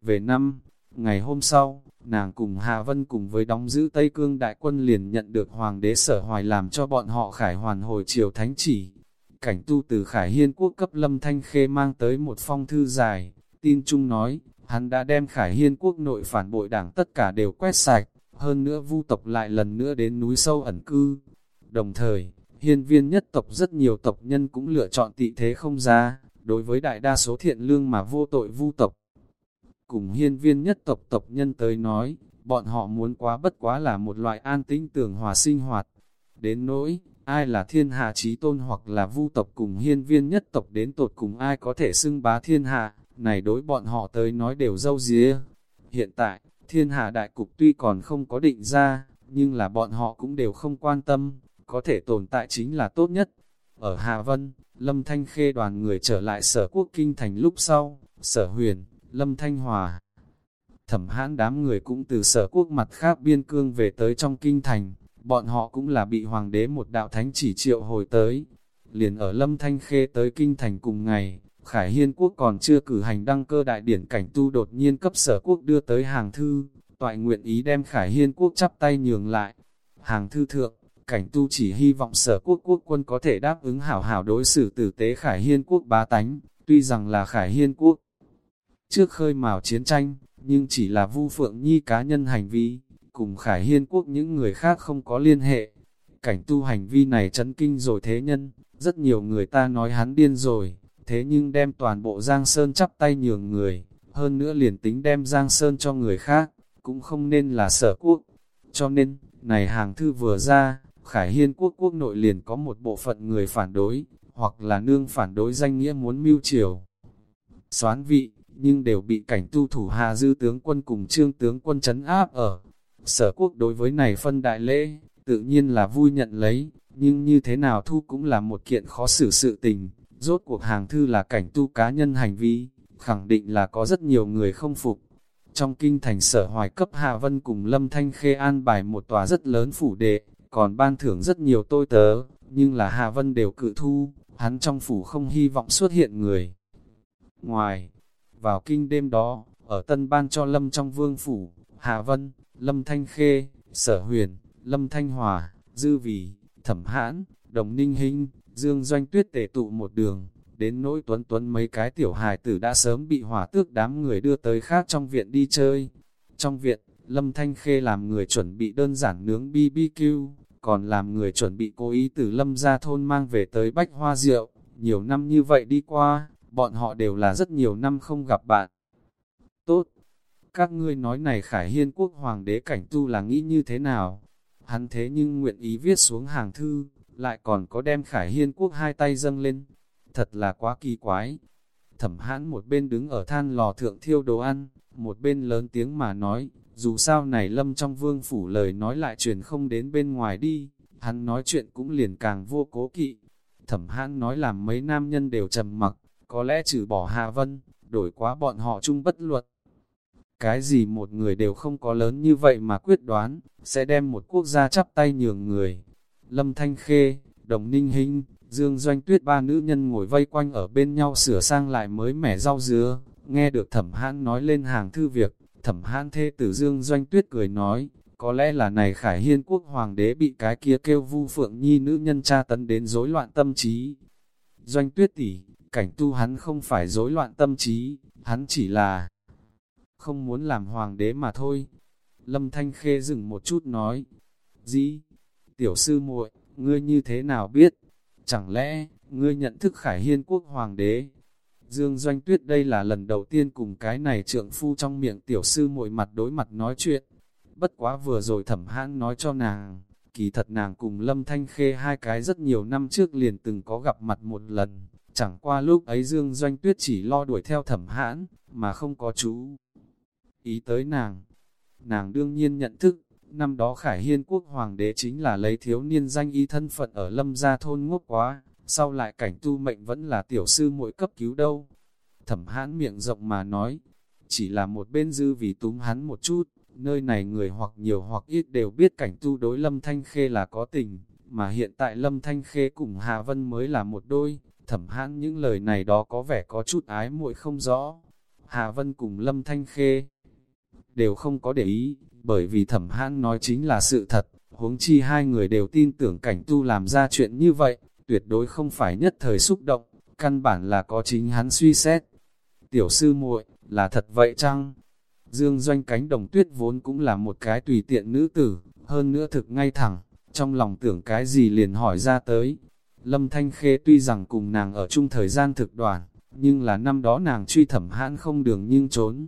về năm, ngày hôm sau, nàng cùng Hà Vân cùng với đóng giữ Tây Cương đại quân liền nhận được Hoàng đế sở hoài làm cho bọn họ khải hoàn hồi triều thánh chỉ. Cảnh tu từ khải hiên quốc cấp Lâm Thanh Khê mang tới một phong thư dài, tin chung nói, hắn đã đem khải hiên quốc nội phản bội đảng tất cả đều quét sạch, hơn nữa vu tộc lại lần nữa đến núi sâu ẩn cư. Đồng thời, hiên viên nhất tộc rất nhiều tộc nhân cũng lựa chọn tị thế không ra, đối với đại đa số thiện lương mà vô tội vu tộc. Cùng hiên viên nhất tộc tộc nhân tới nói, bọn họ muốn quá bất quá là một loại an tĩnh tưởng hòa sinh hoạt. Đến nỗi, ai là thiên hạ trí tôn hoặc là vu tộc cùng hiên viên nhất tộc đến tột cùng ai có thể xưng bá thiên hạ, này đối bọn họ tới nói đều dâu día. Hiện tại, thiên hạ đại cục tuy còn không có định ra, nhưng là bọn họ cũng đều không quan tâm, có thể tồn tại chính là tốt nhất. Ở Hà Vân, Lâm Thanh Khê đoàn người trở lại sở quốc kinh thành lúc sau, sở huyền, Lâm Thanh Hòa. Thẩm hãn đám người cũng từ sở quốc mặt khác biên cương về tới trong kinh thành, bọn họ cũng là bị hoàng đế một đạo thánh chỉ triệu hồi tới. Liền ở Lâm Thanh Khê tới kinh thành cùng ngày, Khải Hiên quốc còn chưa cử hành đăng cơ đại điển cảnh tu đột nhiên cấp sở quốc đưa tới hàng thư, toại nguyện ý đem Khải Hiên quốc chắp tay nhường lại. Hàng thư thượng, cảnh tu chỉ hy vọng sở quốc quốc quân có thể đáp ứng hảo hảo đối xử tử tế Khải Hiên quốc bá tánh, tuy rằng là Khải Hiên quốc. Trước khơi mào chiến tranh, nhưng chỉ là Vu Phượng Nhi cá nhân hành vi, cùng Khải Hiên quốc những người khác không có liên hệ. Cảnh tu hành vi này chấn kinh rồi thế nhân, rất nhiều người ta nói hắn điên rồi, thế nhưng đem toàn bộ Giang Sơn chắp tay nhường người, hơn nữa liền tính đem Giang Sơn cho người khác, cũng không nên là sở quốc. Cho nên, này hàng thư vừa ra, Khải Hiên quốc quốc nội liền có một bộ phận người phản đối, hoặc là nương phản đối danh nghĩa muốn mưu triều. Xoán vị, nhưng đều bị cảnh tu thủ Hà Dư tướng quân cùng trương tướng quân chấn áp ở. Sở quốc đối với này phân đại lễ, tự nhiên là vui nhận lấy, nhưng như thế nào thu cũng là một kiện khó xử sự tình, Rốt cuộc hàng thư là cảnh tu cá nhân hành vi, khẳng định là có rất nhiều người không phục. Trong kinh thành sở hoài cấp Hạ Vân cùng Lâm Thanh Khê an bài một tòa rất lớn phủ đệ, còn ban thưởng rất nhiều tôi tớ, nhưng là Hạ Vân đều cự thu, hắn trong phủ không hy vọng xuất hiện người. Ngoài, vào kinh đêm đó, ở tân ban cho Lâm trong vương phủ, Hạ Vân, Lâm Thanh Khê, Sở Huyền, Lâm Thanh Hòa, Dư Vì, Thẩm Hãn, Đồng Ninh Hinh, Dương Doanh Tuyết tề tụ một đường, đến nỗi tuấn tuấn mấy cái tiểu hài tử đã sớm bị hỏa tước đám người đưa tới khác trong viện đi chơi. Trong viện, Lâm Thanh Khê làm người chuẩn bị đơn giản nướng BBQ, còn làm người chuẩn bị cố ý từ Lâm ra thôn mang về tới bách hoa rượu. Nhiều năm như vậy đi qua, bọn họ đều là rất nhiều năm không gặp bạn. Tốt! Các ngươi nói này Khải Hiên quốc hoàng đế cảnh tu là nghĩ như thế nào? Hắn thế nhưng nguyện ý viết xuống hàng thư, lại còn có đem Khải Hiên quốc hai tay dâng lên. Thật là quá kỳ quái. Thẩm hãn một bên đứng ở than lò thượng thiêu đồ ăn, một bên lớn tiếng mà nói, dù sao này lâm trong vương phủ lời nói lại truyền không đến bên ngoài đi, hắn nói chuyện cũng liền càng vô cố kỵ. Thẩm hãn nói làm mấy nam nhân đều trầm mặc, có lẽ trừ bỏ Hà Vân, đổi quá bọn họ chung bất luật. Cái gì một người đều không có lớn như vậy mà quyết đoán, sẽ đem một quốc gia chắp tay nhường người. Lâm Thanh Khê, Đồng Ninh Hinh, Dương Doanh Tuyết ba nữ nhân ngồi vây quanh ở bên nhau sửa sang lại mới mẻ rau dứa, nghe được thẩm hãn nói lên hàng thư việc, thẩm hãn thê tử Dương Doanh Tuyết cười nói, có lẽ là này khải hiên quốc hoàng đế bị cái kia kêu vu phượng nhi nữ nhân tra tấn đến rối loạn tâm trí. Doanh Tuyết tỷ cảnh tu hắn không phải rối loạn tâm trí, hắn chỉ là không muốn làm hoàng đế mà thôi. Lâm Thanh Khê dừng một chút nói, gì? Tiểu sư muội, ngươi như thế nào biết? Chẳng lẽ, ngươi nhận thức Khải Hiên quốc hoàng đế? Dương Doanh Tuyết đây là lần đầu tiên cùng cái này trượng phu trong miệng tiểu sư muội mặt đối mặt nói chuyện. Bất quá vừa rồi thẩm hãn nói cho nàng, kỳ thật nàng cùng Lâm Thanh Khê hai cái rất nhiều năm trước liền từng có gặp mặt một lần. Chẳng qua lúc ấy Dương Doanh Tuyết chỉ lo đuổi theo thẩm hãn, mà không có chú ý tới nàng. Nàng đương nhiên nhận thức, năm đó Khải Hiên quốc hoàng đế chính là lấy thiếu niên danh y thân phận ở lâm gia thôn ngốc quá, sau lại cảnh tu mệnh vẫn là tiểu sư muội cấp cứu đâu. Thẩm hãn miệng rộng mà nói, chỉ là một bên dư vì túm hắn một chút, nơi này người hoặc nhiều hoặc ít đều biết cảnh tu đối lâm thanh khê là có tình, mà hiện tại lâm thanh khê cùng Hà Vân mới là một đôi, thẩm hãn những lời này đó có vẻ có chút ái muội không rõ. Hà Vân cùng lâm thanh khê đều không có để ý, bởi vì thẩm hãn nói chính là sự thật, huống chi hai người đều tin tưởng cảnh tu làm ra chuyện như vậy, tuyệt đối không phải nhất thời xúc động, căn bản là có chính hắn suy xét. Tiểu sư muội là thật vậy chăng? Dương doanh cánh đồng tuyết vốn cũng là một cái tùy tiện nữ tử, hơn nữa thực ngay thẳng, trong lòng tưởng cái gì liền hỏi ra tới. Lâm Thanh Khê tuy rằng cùng nàng ở chung thời gian thực đoàn, nhưng là năm đó nàng truy thẩm hãn không đường nhưng trốn.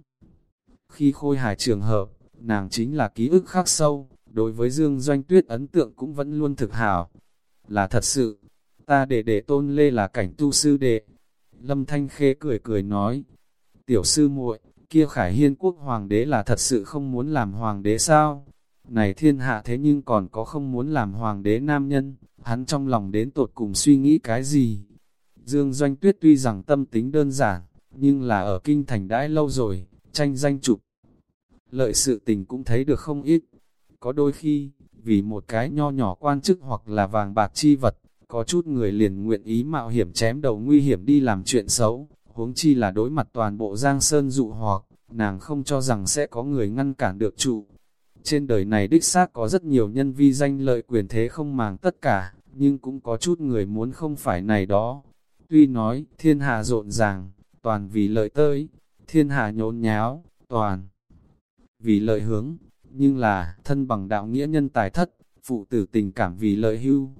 Khi khôi hài trường hợp, nàng chính là ký ức khắc sâu, đối với Dương Doanh Tuyết ấn tượng cũng vẫn luôn thực hảo. Là thật sự, ta để để tôn lê là cảnh tu sư đệ. Lâm Thanh Khê cười cười nói, tiểu sư muội kia khải hiên quốc hoàng đế là thật sự không muốn làm hoàng đế sao? Này thiên hạ thế nhưng còn có không muốn làm hoàng đế nam nhân, hắn trong lòng đến tột cùng suy nghĩ cái gì? Dương Doanh Tuyết tuy rằng tâm tính đơn giản, nhưng là ở kinh thành đãi lâu rồi, tranh danh chụp. Lợi sự tình cũng thấy được không ít. Có đôi khi, vì một cái nho nhỏ quan chức hoặc là vàng bạc chi vật, có chút người liền nguyện ý mạo hiểm chém đầu nguy hiểm đi làm chuyện xấu, huống chi là đối mặt toàn bộ giang sơn dụ hoặc, nàng không cho rằng sẽ có người ngăn cản được trụ. Trên đời này đích xác có rất nhiều nhân vi danh lợi quyền thế không màng tất cả, nhưng cũng có chút người muốn không phải này đó. Tuy nói, thiên hạ rộn ràng, toàn vì lợi tới, thiên hạ nhốn nháo, toàn vì lợi hướng, nhưng là thân bằng đạo nghĩa nhân tài thất, phụ tử tình cảm vì lợi hưu,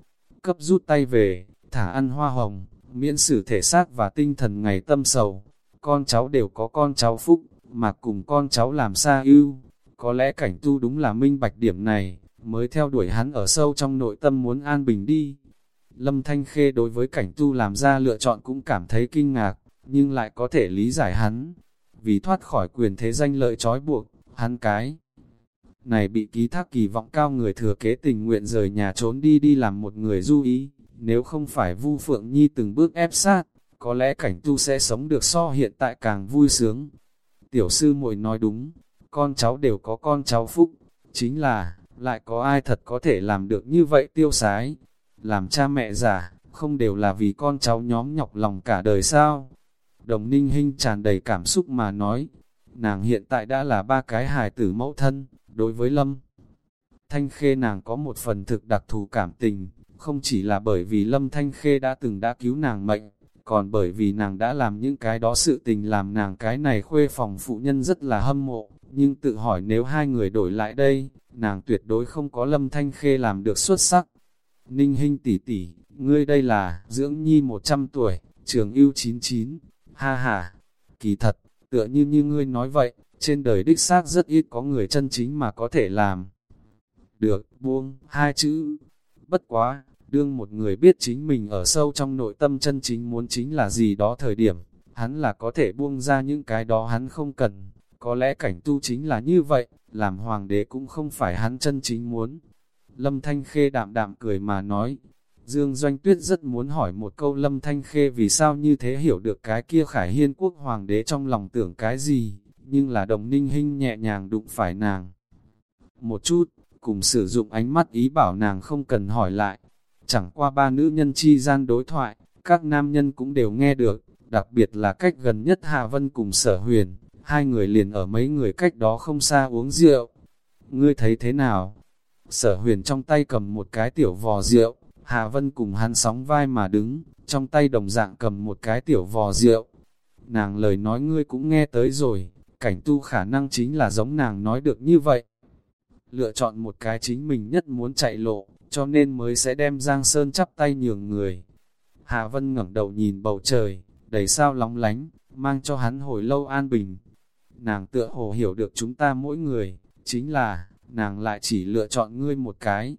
cấp rút tay về, thả ăn hoa hồng, miễn xử thể xác và tinh thần ngày tâm sầu, con cháu đều có con cháu phúc, mà cùng con cháu làm xa ưu, có lẽ cảnh tu đúng là minh bạch điểm này, mới theo đuổi hắn ở sâu trong nội tâm muốn an bình đi. Lâm Thanh Khê đối với cảnh tu làm ra lựa chọn cũng cảm thấy kinh ngạc, nhưng lại có thể lý giải hắn, vì thoát khỏi quyền thế danh lợi trói buộc, hắn cái. Này bị ký thác kỳ vọng cao người thừa kế tình nguyện rời nhà trốn đi đi làm một người du ý, nếu không phải Vu Phượng Nhi từng bước ép sát, có lẽ cảnh tu sẽ sống được so hiện tại càng vui sướng. Tiểu sư muội nói đúng, con cháu đều có con cháu phúc, chính là, lại có ai thật có thể làm được như vậy tiêu sái. Làm cha mẹ giả, không đều là vì con cháu nhóm nhọc lòng cả đời sao? Đồng ninh hình tràn đầy cảm xúc mà nói, nàng hiện tại đã là ba cái hài tử mẫu thân, đối với Lâm. Thanh Khê nàng có một phần thực đặc thù cảm tình, không chỉ là bởi vì Lâm Thanh Khê đã từng đã cứu nàng mệnh, còn bởi vì nàng đã làm những cái đó sự tình làm nàng cái này khuê phòng phụ nhân rất là hâm mộ, nhưng tự hỏi nếu hai người đổi lại đây, nàng tuyệt đối không có Lâm Thanh Khê làm được xuất sắc. Ninh Hinh tỷ tỷ, ngươi đây là dưỡng nhi 100 tuổi, trường ưu 99, ha ha, kỳ thật, tựa như như ngươi nói vậy, trên đời đích xác rất ít có người chân chính mà có thể làm. Được, buông, hai chữ. Bất quá, đương một người biết chính mình ở sâu trong nội tâm chân chính muốn chính là gì đó thời điểm, hắn là có thể buông ra những cái đó hắn không cần. Có lẽ cảnh tu chính là như vậy, làm hoàng đế cũng không phải hắn chân chính muốn. Lâm Thanh Khê đạm đạm cười mà nói, Dương Doanh Tuyết rất muốn hỏi một câu Lâm Thanh Khê vì sao như thế hiểu được cái kia khải hiên quốc hoàng đế trong lòng tưởng cái gì, nhưng là đồng ninh hinh nhẹ nhàng đụng phải nàng. Một chút, cùng sử dụng ánh mắt ý bảo nàng không cần hỏi lại. Chẳng qua ba nữ nhân chi gian đối thoại, các nam nhân cũng đều nghe được, đặc biệt là cách gần nhất Hà Vân cùng sở huyền, hai người liền ở mấy người cách đó không xa uống rượu. Ngươi thấy thế nào? Sở huyền trong tay cầm một cái tiểu vò rượu, Hà Vân cùng hắn sóng vai mà đứng, trong tay đồng dạng cầm một cái tiểu vò rượu. Nàng lời nói ngươi cũng nghe tới rồi, cảnh tu khả năng chính là giống nàng nói được như vậy. Lựa chọn một cái chính mình nhất muốn chạy lộ, cho nên mới sẽ đem Giang Sơn chắp tay nhường người. Hà Vân ngẩng đầu nhìn bầu trời, đầy sao lóng lánh, mang cho hắn hồi lâu an bình. Nàng tựa hồ hiểu được chúng ta mỗi người, chính là, nàng lại chỉ lựa chọn ngươi một cái.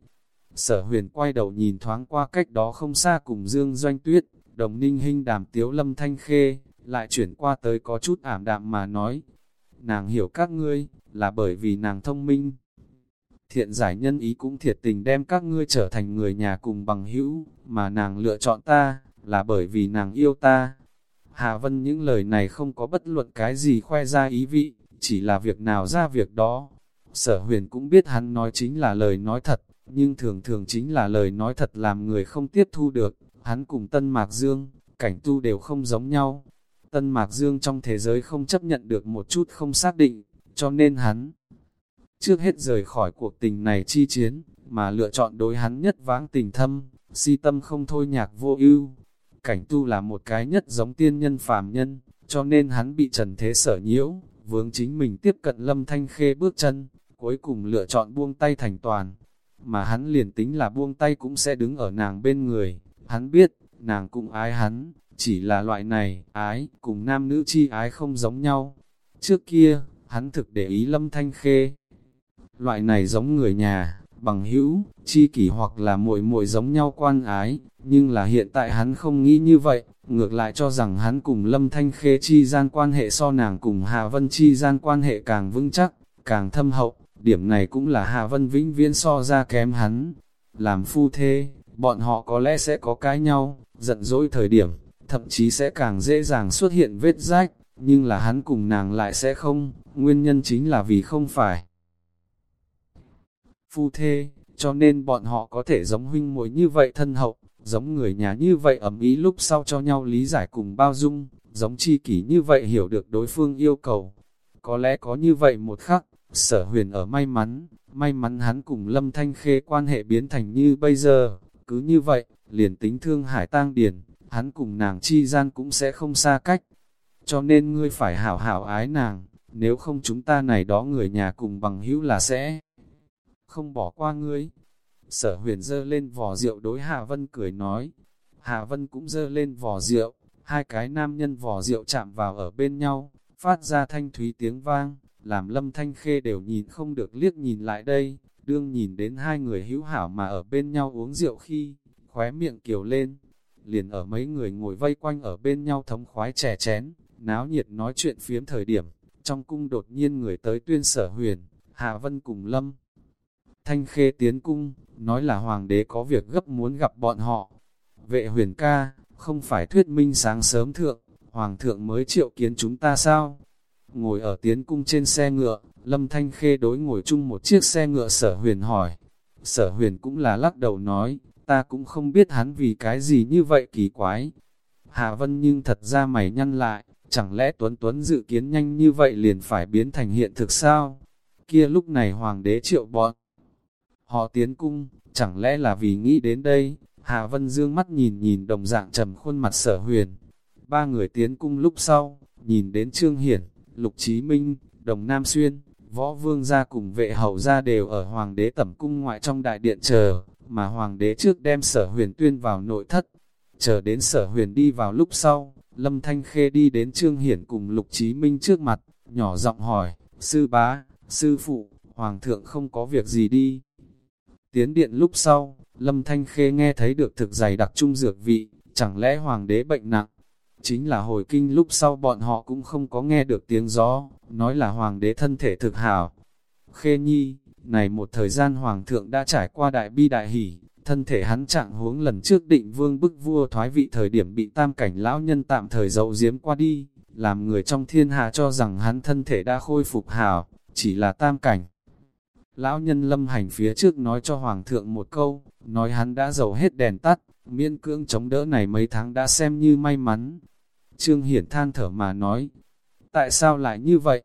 Sở huyền quay đầu nhìn thoáng qua cách đó không xa cùng Dương Doanh Tuyết, đồng ninh hình đàm tiếu lâm thanh khê, lại chuyển qua tới có chút ảm đạm mà nói. Nàng hiểu các ngươi, là bởi vì nàng thông minh. Thiện giải nhân ý cũng thiệt tình đem các ngươi trở thành người nhà cùng bằng hữu, mà nàng lựa chọn ta, là bởi vì nàng yêu ta. Hà Vân những lời này không có bất luận cái gì khoe ra ý vị, chỉ là việc nào ra việc đó. Sở huyền cũng biết hắn nói chính là lời nói thật, nhưng thường thường chính là lời nói thật làm người không tiếp thu được. Hắn cùng Tân Mạc Dương, cảnh tu đều không giống nhau. Tân Mạc Dương trong thế giới không chấp nhận được một chút không xác định, cho nên hắn trước hết rời khỏi cuộc tình này chi chiến, mà lựa chọn đối hắn nhất vãng tình thâm, si tâm không thôi nhạc vô ưu. Cảnh tu là một cái nhất giống tiên nhân phàm nhân, cho nên hắn bị trần thế sở nhiễu, vướng chính mình tiếp cận lâm thanh khê bước chân, cuối cùng lựa chọn buông tay thành toàn. Mà hắn liền tính là buông tay cũng sẽ đứng ở nàng bên người, hắn biết, nàng cũng ái hắn, chỉ là loại này, ái, cùng nam nữ chi ái không giống nhau. Trước kia, hắn thực để ý lâm thanh khê, Loại này giống người nhà, bằng hữu, chi kỷ hoặc là muội muội giống nhau quan ái, nhưng là hiện tại hắn không nghĩ như vậy, ngược lại cho rằng hắn cùng Lâm Thanh Khê chi gian quan hệ so nàng cùng Hà Vân chi gian quan hệ càng vững chắc, càng thâm hậu, điểm này cũng là Hà Vân vĩnh viễn so ra kém hắn. Làm phu thê, bọn họ có lẽ sẽ có cái nhau, giận dỗi thời điểm, thậm chí sẽ càng dễ dàng xuất hiện vết rách, nhưng là hắn cùng nàng lại sẽ không, nguyên nhân chính là vì không phải phu thê, cho nên bọn họ có thể giống huynh muội như vậy thân hậu, giống người nhà như vậy ấm ý lúc sau cho nhau lý giải cùng bao dung, giống chi kỷ như vậy hiểu được đối phương yêu cầu. Có lẽ có như vậy một khắc, sở huyền ở may mắn, may mắn hắn cùng Lâm Thanh Khê quan hệ biến thành như bây giờ, cứ như vậy, liền tính thương hải tang điền, hắn cùng nàng chi gian cũng sẽ không xa cách. Cho nên ngươi phải hảo hảo ái nàng, nếu không chúng ta này đó người nhà cùng bằng hữu là sẽ không bỏ qua ngươi. Sở huyền dơ lên vò rượu đối Hà Vân cười nói. Hà Vân cũng dơ lên vò rượu, hai cái nam nhân vò rượu chạm vào ở bên nhau, phát ra thanh thúy tiếng vang, làm lâm thanh khê đều nhìn không được liếc nhìn lại đây, đương nhìn đến hai người hữu hảo mà ở bên nhau uống rượu khi, khóe miệng kiều lên, liền ở mấy người ngồi vây quanh ở bên nhau thống khoái chè chén, náo nhiệt nói chuyện phiếm thời điểm, trong cung đột nhiên người tới tuyên sở huyền, Hạ Vân cùng Lâm. Thanh Khê tiến cung, nói là hoàng đế có việc gấp muốn gặp bọn họ. Vệ huyền ca, Không phải thuyết minh sáng sớm thượng, Hoàng thượng mới triệu kiến chúng ta sao? Ngồi ở tiến cung trên xe ngựa, Lâm Thanh Khê đối ngồi chung một chiếc xe ngựa sở huyền hỏi. Sở huyền cũng là lắc đầu nói, ta cũng không biết hắn vì cái gì như vậy kỳ quái. hà Vân nhưng thật ra mày nhăn lại, chẳng lẽ Tuấn Tuấn dự kiến nhanh như vậy liền phải biến thành hiện thực sao? Kia lúc này hoàng đế triệu bọn. Họ tiến cung, chẳng lẽ là vì nghĩ đến đây? hà Vân dương mắt nhìn nhìn đồng dạng trầm khuôn mặt sở huyền. Ba người tiến cung lúc sau, nhìn đến Trương Hiển, Lục Chí Minh, Đồng Nam Xuyên, Võ Vương gia cùng vệ hậu gia đều ở hoàng đế tẩm cung ngoại trong đại điện chờ, mà hoàng đế trước đem sở huyền tuyên vào nội thất. Chờ đến sở huyền đi vào lúc sau, Lâm Thanh Khê đi đến Trương Hiển cùng Lục Chí Minh trước mặt, nhỏ giọng hỏi, sư bá, sư phụ, hoàng thượng không có việc gì đi. Tiến điện lúc sau, Lâm Thanh Khê nghe thấy được thực dày đặc trung dược vị, chẳng lẽ hoàng đế bệnh nặng? Chính là hồi kinh lúc sau bọn họ cũng không có nghe được tiếng gió, nói là hoàng đế thân thể thực hảo. Khê nhi, này một thời gian hoàng thượng đã trải qua đại bi đại hỷ, thân thể hắn trạng huống lần trước định vương bức vua thoái vị thời điểm bị tam cảnh lão nhân tạm thời dậu diếm qua đi, làm người trong thiên hạ cho rằng hắn thân thể đã khôi phục hảo, chỉ là tam cảnh. Lão nhân lâm hành phía trước nói cho hoàng thượng một câu, nói hắn đã dầu hết đèn tắt, miễn cưỡng chống đỡ này mấy tháng đã xem như may mắn. Trương Hiển than thở mà nói, tại sao lại như vậy?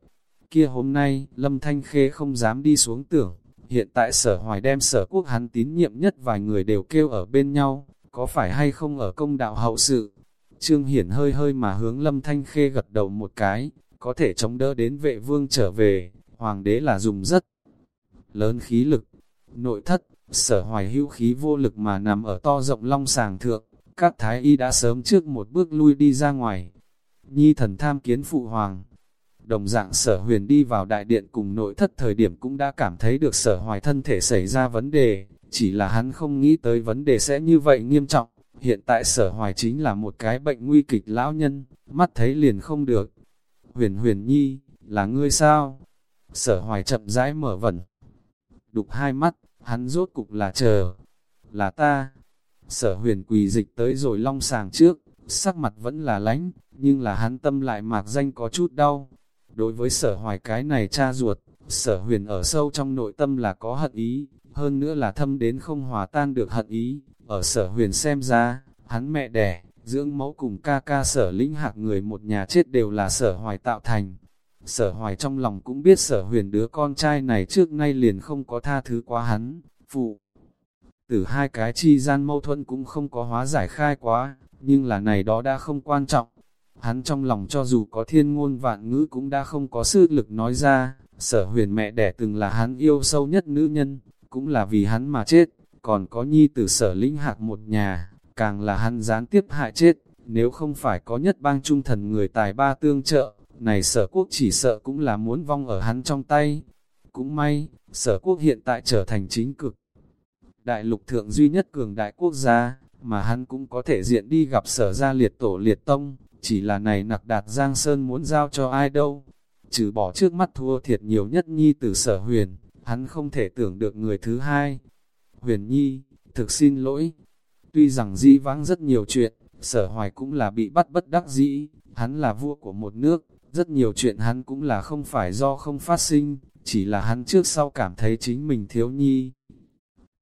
Kia hôm nay, Lâm Thanh Khê không dám đi xuống tưởng, hiện tại sở hoài đem sở quốc hắn tín nhiệm nhất vài người đều kêu ở bên nhau, có phải hay không ở công đạo hậu sự? Trương Hiển hơi hơi mà hướng Lâm Thanh Khê gật đầu một cái, có thể chống đỡ đến vệ vương trở về, hoàng đế là dùng rất lớn khí lực. Nội thất, sở hoài hữu khí vô lực mà nằm ở to rộng long sàng thượng, các thái y đã sớm trước một bước lui đi ra ngoài. Nhi thần tham kiến phụ hoàng. Đồng dạng sở huyền đi vào đại điện cùng nội thất thời điểm cũng đã cảm thấy được sở hoài thân thể xảy ra vấn đề, chỉ là hắn không nghĩ tới vấn đề sẽ như vậy nghiêm trọng. Hiện tại sở hoài chính là một cái bệnh nguy kịch lão nhân, mắt thấy liền không được. Huyền huyền nhi, là ngươi sao? Sở hoài chậm rãi mở vẩn. Đục hai mắt, hắn rốt cục là chờ. Là ta. Sở huyền quỳ dịch tới rồi long sàng trước, sắc mặt vẫn là lánh, nhưng là hắn tâm lại mạc danh có chút đau. Đối với sở hoài cái này cha ruột, sở huyền ở sâu trong nội tâm là có hận ý, hơn nữa là thâm đến không hòa tan được hận ý. Ở sở huyền xem ra, hắn mẹ đẻ, dưỡng mẫu cùng ca ca sở lĩnh hạc người một nhà chết đều là sở hoài tạo thành. Sở hoài trong lòng cũng biết sở huyền đứa con trai này trước nay liền không có tha thứ quá hắn, phụ. Từ hai cái chi gian mâu thuẫn cũng không có hóa giải khai quá, nhưng là này đó đã không quan trọng. Hắn trong lòng cho dù có thiên ngôn vạn ngữ cũng đã không có sức lực nói ra, sở huyền mẹ đẻ từng là hắn yêu sâu nhất nữ nhân, cũng là vì hắn mà chết, còn có nhi tử sở lĩnh hạc một nhà, càng là hắn gián tiếp hại chết, nếu không phải có nhất bang trung thần người tài ba tương trợ, này sở quốc chỉ sợ cũng là muốn vong ở hắn trong tay. Cũng may, sở quốc hiện tại trở thành chính cực. Đại lục thượng duy nhất cường đại quốc gia, mà hắn cũng có thể diện đi gặp sở gia liệt tổ liệt tông, chỉ là này nặc đạt Giang Sơn muốn giao cho ai đâu. Trừ bỏ trước mắt thua thiệt nhiều nhất nhi từ sở huyền, hắn không thể tưởng được người thứ hai. Huyền nhi, thực xin lỗi. Tuy rằng di vãng rất nhiều chuyện, sở hoài cũng là bị bắt bất đắc dĩ, hắn là vua của một nước, rất nhiều chuyện hắn cũng là không phải do không phát sinh, chỉ là hắn trước sau cảm thấy chính mình thiếu nhi.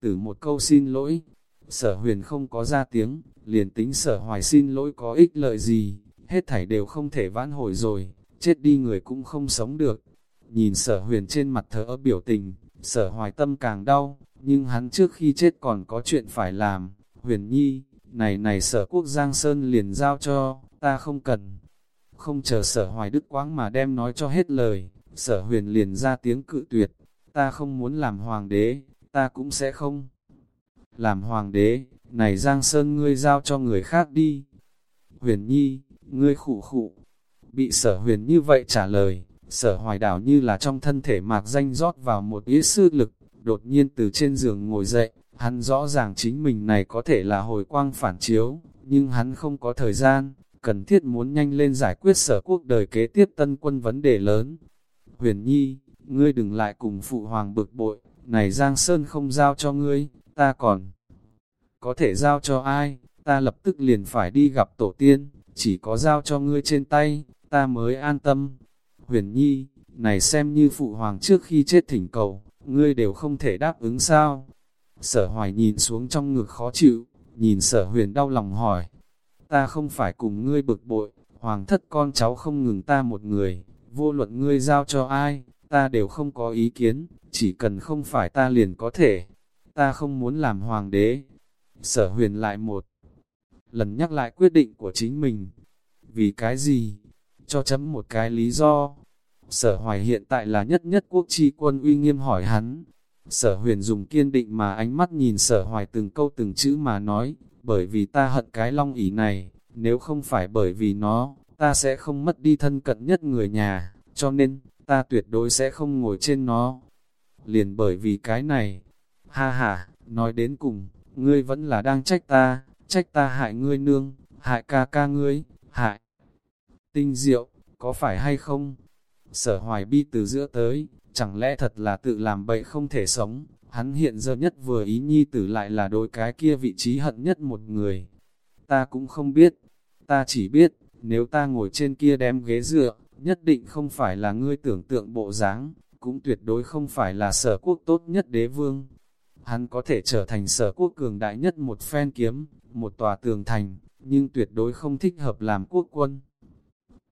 Từ một câu xin lỗi, sở huyền không có ra tiếng, liền tính sở hoài xin lỗi có ích lợi gì, hết thảy đều không thể vãn hồi rồi, chết đi người cũng không sống được. Nhìn sở huyền trên mặt thở biểu tình, sở hoài tâm càng đau, nhưng hắn trước khi chết còn có chuyện phải làm. Huyền nhi, này này sở quốc Giang Sơn liền giao cho, ta không cần. Không chờ sở hoài đức quáng mà đem nói cho hết lời, sở huyền liền ra tiếng cự tuyệt, ta không muốn làm hoàng đế, ta cũng sẽ không. Làm hoàng đế, này Giang Sơn ngươi giao cho người khác đi. Huyền nhi, ngươi khụ khụ, bị sở huyền như vậy trả lời, sở hoài đảo như là trong thân thể mạc danh rót vào một ý sư lực, đột nhiên từ trên giường ngồi dậy, hắn rõ ràng chính mình này có thể là hồi quang phản chiếu, nhưng hắn không có thời gian, cần thiết muốn nhanh lên giải quyết sở quốc đời kế tiếp tân quân vấn đề lớn. Huyền Nhi, ngươi đừng lại cùng phụ hoàng bực bội, này Giang Sơn không giao cho ngươi, ta còn có thể giao cho ai, ta lập tức liền phải đi gặp tổ tiên, chỉ có giao cho ngươi trên tay, ta mới an tâm. Huyền Nhi, này xem như phụ hoàng trước khi chết thỉnh cầu, ngươi đều không thể đáp ứng sao. Sở hoài nhìn xuống trong ngực khó chịu, nhìn sở huyền đau lòng hỏi. Ta không phải cùng ngươi bực bội, hoàng thất con cháu không ngừng ta một người, vô luận ngươi giao cho ai, ta đều không có ý kiến, chỉ cần không phải ta liền có thể. Ta không muốn làm hoàng đế. Sở huyền lại một lần nhắc lại quyết định của chính mình. Vì cái gì? Cho chấm một cái lý do. Sở hoài hiện tại là nhất nhất quốc tri quân uy nghiêm hỏi hắn. Sở huyền dùng kiên định mà ánh mắt nhìn sở hoài từng câu từng chữ mà nói, bởi vì ta hận cái long ỷ này, nếu không phải bởi vì nó, ta sẽ không mất đi thân cận nhất người nhà, cho nên, ta tuyệt đối sẽ không ngồi trên nó. Liền bởi vì cái này, ha ha, nói đến cùng, ngươi vẫn là đang trách ta, trách ta hại ngươi nương, hại ca ca ngươi, hại. Tinh diệu, có phải hay không? Sở hoài bi từ giữa tới, chẳng lẽ thật là tự làm bậy không thể sống, hắn hiện giờ nhất vừa ý nhi tử lại là đôi cái kia vị trí hận nhất một người. Ta cũng không biết, ta chỉ biết, nếu ta ngồi trên kia đem ghế dựa, nhất định không phải là ngươi tưởng tượng bộ dáng, cũng tuyệt đối không phải là sở quốc tốt nhất đế vương. Hắn có thể trở thành sở quốc cường đại nhất một phen kiếm, một tòa tường thành, nhưng tuyệt đối không thích hợp làm quốc quân.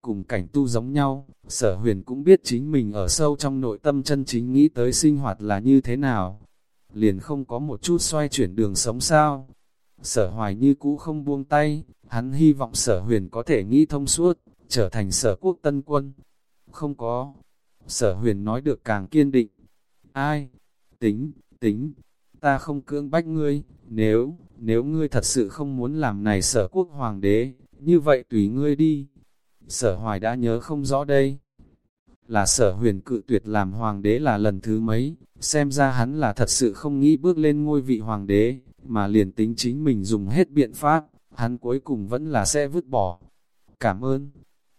Cùng cảnh tu giống nhau, sở huyền cũng biết chính mình ở sâu trong nội tâm chân chính nghĩ tới sinh hoạt là như thế nào. Liền không có một chút xoay chuyển đường sống sao. Sở hoài như cũ không buông tay, hắn hy vọng sở huyền có thể nghĩ thông suốt, trở thành sở quốc tân quân. Không có. Sở huyền nói được càng kiên định. Ai? Tính, tính, ta không cưỡng bách ngươi, nếu, nếu ngươi thật sự không muốn làm này sở quốc hoàng đế, như vậy tùy ngươi đi. Sở hoài đã nhớ không rõ đây. Là sở huyền cự tuyệt làm hoàng đế là lần thứ mấy, xem ra hắn là thật sự không nghĩ bước lên ngôi vị hoàng đế, mà liền tính chính mình dùng hết biện pháp, hắn cuối cùng vẫn là sẽ vứt bỏ. Cảm ơn.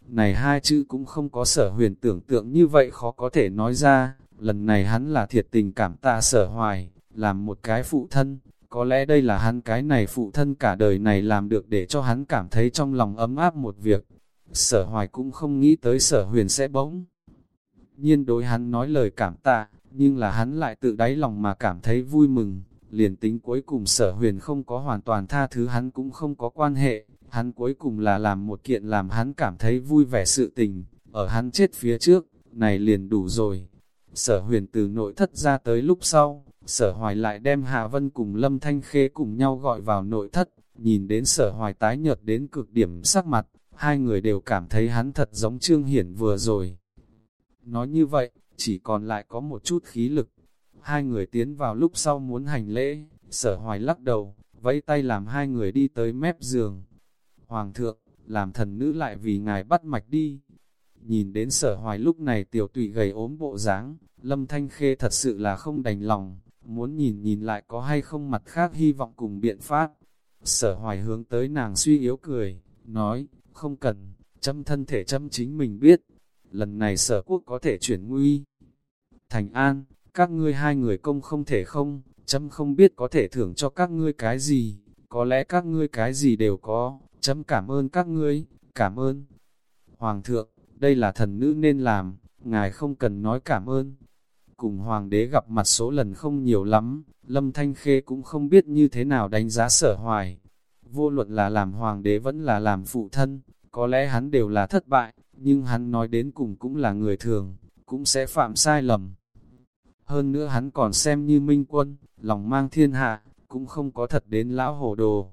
Này hai chữ cũng không có sở huyền tưởng tượng như vậy khó có thể nói ra, lần này hắn là thiệt tình cảm tạ sở hoài, làm một cái phụ thân, có lẽ đây là hắn cái này phụ thân cả đời này làm được để cho hắn cảm thấy trong lòng ấm áp một việc. Sở hoài cũng không nghĩ tới sở huyền sẽ bỗng. Nhiên đối hắn nói lời cảm tạ, nhưng là hắn lại tự đáy lòng mà cảm thấy vui mừng, liền tính cuối cùng sở huyền không có hoàn toàn tha thứ hắn cũng không có quan hệ, hắn cuối cùng là làm một kiện làm hắn cảm thấy vui vẻ sự tình, ở hắn chết phía trước, này liền đủ rồi. Sở huyền từ nội thất ra tới lúc sau, sở hoài lại đem hà Vân cùng Lâm Thanh Khê cùng nhau gọi vào nội thất, nhìn đến sở hoài tái nhợt đến cực điểm sắc mặt, hai người đều cảm thấy hắn thật giống Trương Hiển vừa rồi. Nói như vậy, chỉ còn lại có một chút khí lực. Hai người tiến vào lúc sau muốn hành lễ, sở hoài lắc đầu, vẫy tay làm hai người đi tới mép giường. Hoàng thượng, làm thần nữ lại vì ngài bắt mạch đi. Nhìn đến sở hoài lúc này tiểu tụy gầy ốm bộ dáng, lâm thanh khê thật sự là không đành lòng, muốn nhìn nhìn lại có hay không mặt khác hy vọng cùng biện pháp. Sở hoài hướng tới nàng suy yếu cười, nói, không cần, châm thân thể châm chính mình biết, lần này sở quốc có thể chuyển nguy. Thành an, các ngươi hai người công không thể không, châm không biết có thể thưởng cho các ngươi cái gì, có lẽ các ngươi cái gì đều có, chấm cảm ơn các ngươi, cảm ơn. Hoàng thượng, đây là thần nữ nên làm, ngài không cần nói cảm ơn. Cùng hoàng đế gặp mặt số lần không nhiều lắm, Lâm Thanh Khê cũng không biết như thế nào đánh giá sở hoài. Vô luận là làm hoàng đế vẫn là làm phụ thân, có lẽ hắn đều là thất bại, nhưng hắn nói đến cùng cũng là người thường, cũng sẽ phạm sai lầm. Hơn nữa hắn còn xem như minh quân, lòng mang thiên hạ, cũng không có thật đến lão hồ đồ.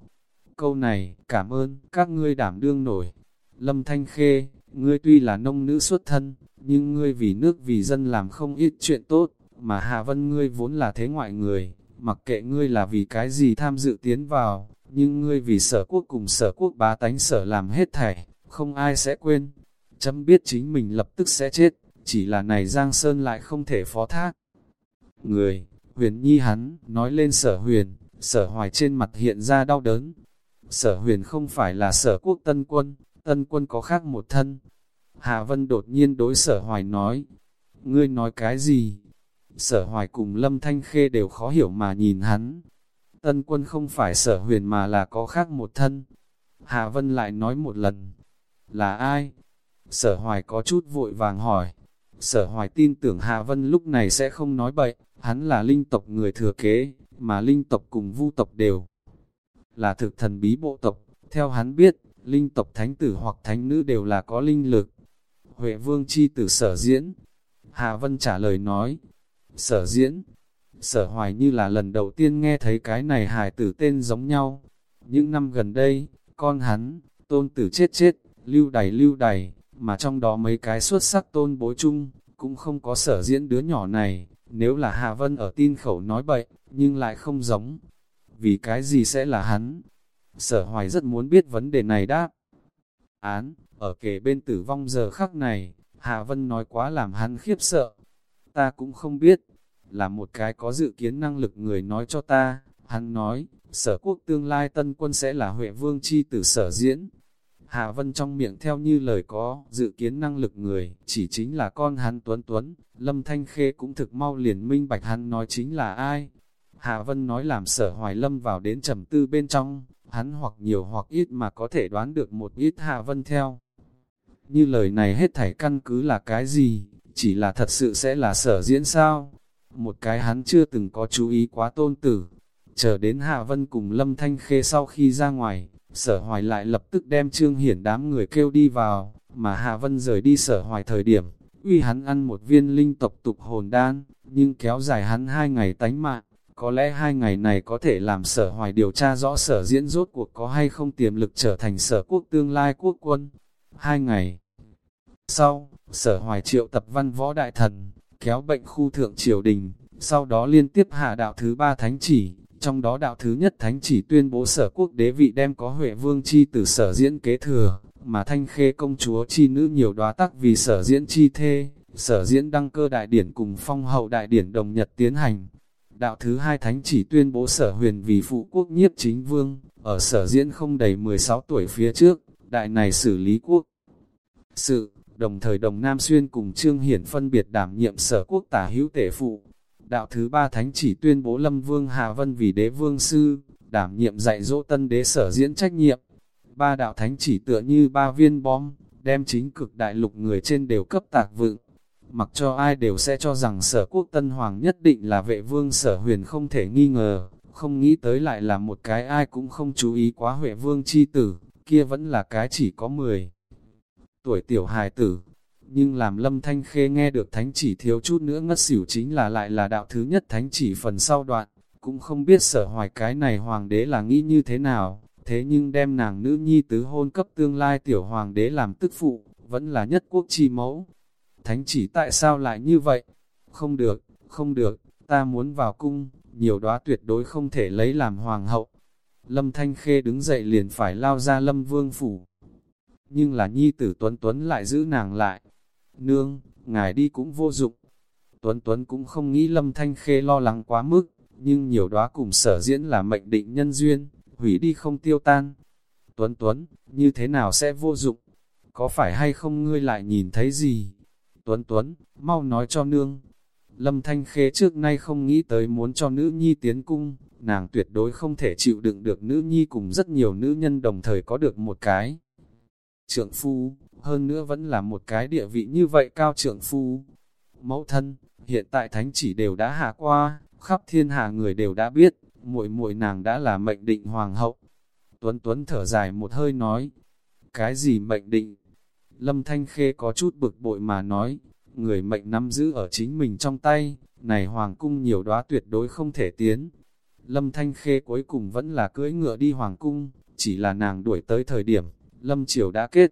Câu này, cảm ơn, các ngươi đảm đương nổi. Lâm Thanh Khê, ngươi tuy là nông nữ xuất thân, nhưng ngươi vì nước vì dân làm không ít chuyện tốt, mà Hạ Vân ngươi vốn là thế ngoại người, mặc kệ ngươi là vì cái gì tham dự tiến vào, nhưng ngươi vì sở quốc cùng sở quốc bá tánh sở làm hết thảy, không ai sẽ quên. Chấm biết chính mình lập tức sẽ chết, chỉ là này Giang Sơn lại không thể phó thác. Người, huyền nhi hắn, nói lên sở huyền, sở hoài trên mặt hiện ra đau đớn. Sở huyền không phải là sở quốc tân quân, tân quân có khác một thân. Hạ Vân đột nhiên đối sở hoài nói, ngươi nói cái gì? Sở hoài cùng Lâm Thanh Khê đều khó hiểu mà nhìn hắn. tân quân không phải sở huyền mà là có khác một thân. Hạ Vân lại nói một lần, là ai? Sở hoài có chút vội vàng hỏi. Sở hoài tin tưởng Hạ Vân lúc này sẽ không nói bậy, hắn là linh tộc người thừa kế, mà linh tộc cùng vu tộc đều là thực thần bí bộ tộc. Theo hắn biết, linh tộc thánh tử hoặc thánh nữ đều là có linh lực. Huệ vương chi tử sở diễn. Hạ Vân trả lời nói, sở diễn, sở hoài như là lần đầu tiên nghe thấy cái này hài tử tên giống nhau. Những năm gần đây, con hắn, tôn tử chết chết, lưu đầy lưu đầy, mà trong đó mấy cái xuất sắc tôn bối chung, cũng không có sở diễn đứa nhỏ này, nếu là Hà Vân ở tin khẩu nói bậy, nhưng lại không giống. Vì cái gì sẽ là hắn? Sở hoài rất muốn biết vấn đề này đáp. Án, ở kề bên tử vong giờ khắc này, Hà Vân nói quá làm hắn khiếp sợ. Ta cũng không biết, là một cái có dự kiến năng lực người nói cho ta, hắn nói, sở quốc tương lai tân quân sẽ là Huệ Vương chi tử sở diễn. Hạ Vân trong miệng theo như lời có, dự kiến năng lực người, chỉ chính là con hắn Tuấn Tuấn, Lâm Thanh Khê cũng thực mau liền minh bạch hắn nói chính là ai. Hạ Vân nói làm sở hoài lâm vào đến trầm tư bên trong, hắn hoặc nhiều hoặc ít mà có thể đoán được một ít Hạ Vân theo. Như lời này hết thảy căn cứ là cái gì, chỉ là thật sự sẽ là sở diễn sao? Một cái hắn chưa từng có chú ý quá tôn tử. Chờ đến Hạ Vân cùng Lâm Thanh Khê sau khi ra ngoài, sở hoài lại lập tức đem Trương Hiển đám người kêu đi vào, mà Hạ Vân rời đi sở hoài thời điểm, uy hắn ăn một viên linh tộc tục hồn đan, nhưng kéo dài hắn hai ngày tánh mạng. Có lẽ hai ngày này có thể làm sở hoài điều tra rõ sở diễn rốt cuộc có hay không tiềm lực trở thành sở quốc tương lai quốc quân. Hai ngày sau, sở hoài triệu tập văn võ đại thần, kéo bệnh khu thượng triều đình, sau đó liên tiếp hạ đạo thứ ba thánh chỉ, trong đó đạo thứ nhất thánh chỉ tuyên bố sở quốc đế vị đem có Huệ Vương chi từ sở diễn kế thừa, mà thanh khê công chúa chi nữ nhiều đoá tắc vì sở diễn chi thê, sở diễn đăng cơ đại điển cùng phong hậu đại điển đồng nhật tiến hành. Đạo thứ hai thánh chỉ tuyên bố sở huyền vì phụ quốc nhiếp chính vương, ở sở diễn không đầy 16 tuổi phía trước, đại này xử lý quốc. Sự, đồng thời đồng Nam Xuyên cùng Trương Hiển phân biệt đảm nhiệm sở quốc tả hữu tể phụ. Đạo thứ ba thánh chỉ tuyên bố Lâm Vương Hà Vân vì đế vương sư, đảm nhiệm dạy dỗ tân đế sở diễn trách nhiệm. Ba đạo thánh chỉ tựa như ba viên bom, đem chính cực đại lục người trên đều cấp tạc vựng. Mặc cho ai đều sẽ cho rằng sở quốc tân hoàng nhất định là vệ vương sở huyền không thể nghi ngờ, không nghĩ tới lại là một cái ai cũng không chú ý quá huệ vương chi tử, kia vẫn là cái chỉ có 10 tuổi tiểu hài tử. Nhưng làm lâm thanh khê nghe được thánh chỉ thiếu chút nữa ngất xỉu chính là lại là đạo thứ nhất thánh chỉ phần sau đoạn, cũng không biết sở hoài cái này hoàng đế là nghĩ như thế nào, thế nhưng đem nàng nữ nhi tứ hôn cấp tương lai tiểu hoàng đế làm tức phụ, vẫn là nhất quốc chi mẫu. Thánh chỉ tại sao lại như vậy? Không được, không được, ta muốn vào cung, nhiều đóa tuyệt đối không thể lấy làm hoàng hậu. Lâm Thanh Khê đứng dậy liền phải lao ra Lâm Vương Phủ, nhưng là nhi tử Tuấn Tuấn lại giữ nàng lại. Nương, ngài đi cũng vô dụng. Tuấn Tuấn cũng không nghĩ Lâm Thanh Khê lo lắng quá mức, nhưng nhiều đóa cùng sở diễn là mệnh định nhân duyên, hủy đi không tiêu tan. Tuấn Tuấn, như thế nào sẽ vô dụng? Có phải hay không ngươi lại nhìn thấy gì? Tuấn Tuấn, mau nói cho nương. Lâm Thanh Khê trước nay không nghĩ tới muốn cho nữ nhi tiến cung, nàng tuyệt đối không thể chịu đựng được nữ nhi cùng rất nhiều nữ nhân đồng thời có được một cái trượng phu, hơn nữa vẫn là một cái địa vị như vậy cao trượng phu. Mẫu thân, hiện tại thánh chỉ đều đã hạ qua, khắp thiên hạ người đều đã biết, muội muội nàng đã là mệnh định hoàng hậu. Tuấn Tuấn thở dài một hơi nói, cái gì mệnh định? Lâm Thanh Khê có chút bực bội mà nói, người mệnh nắm giữ ở chính mình trong tay, này hoàng cung nhiều đóa tuyệt đối không thể tiến. Lâm Thanh Khê cuối cùng vẫn là cưỡi ngựa đi hoàng cung, chỉ là nàng đuổi tới thời điểm, Lâm Triều đã kết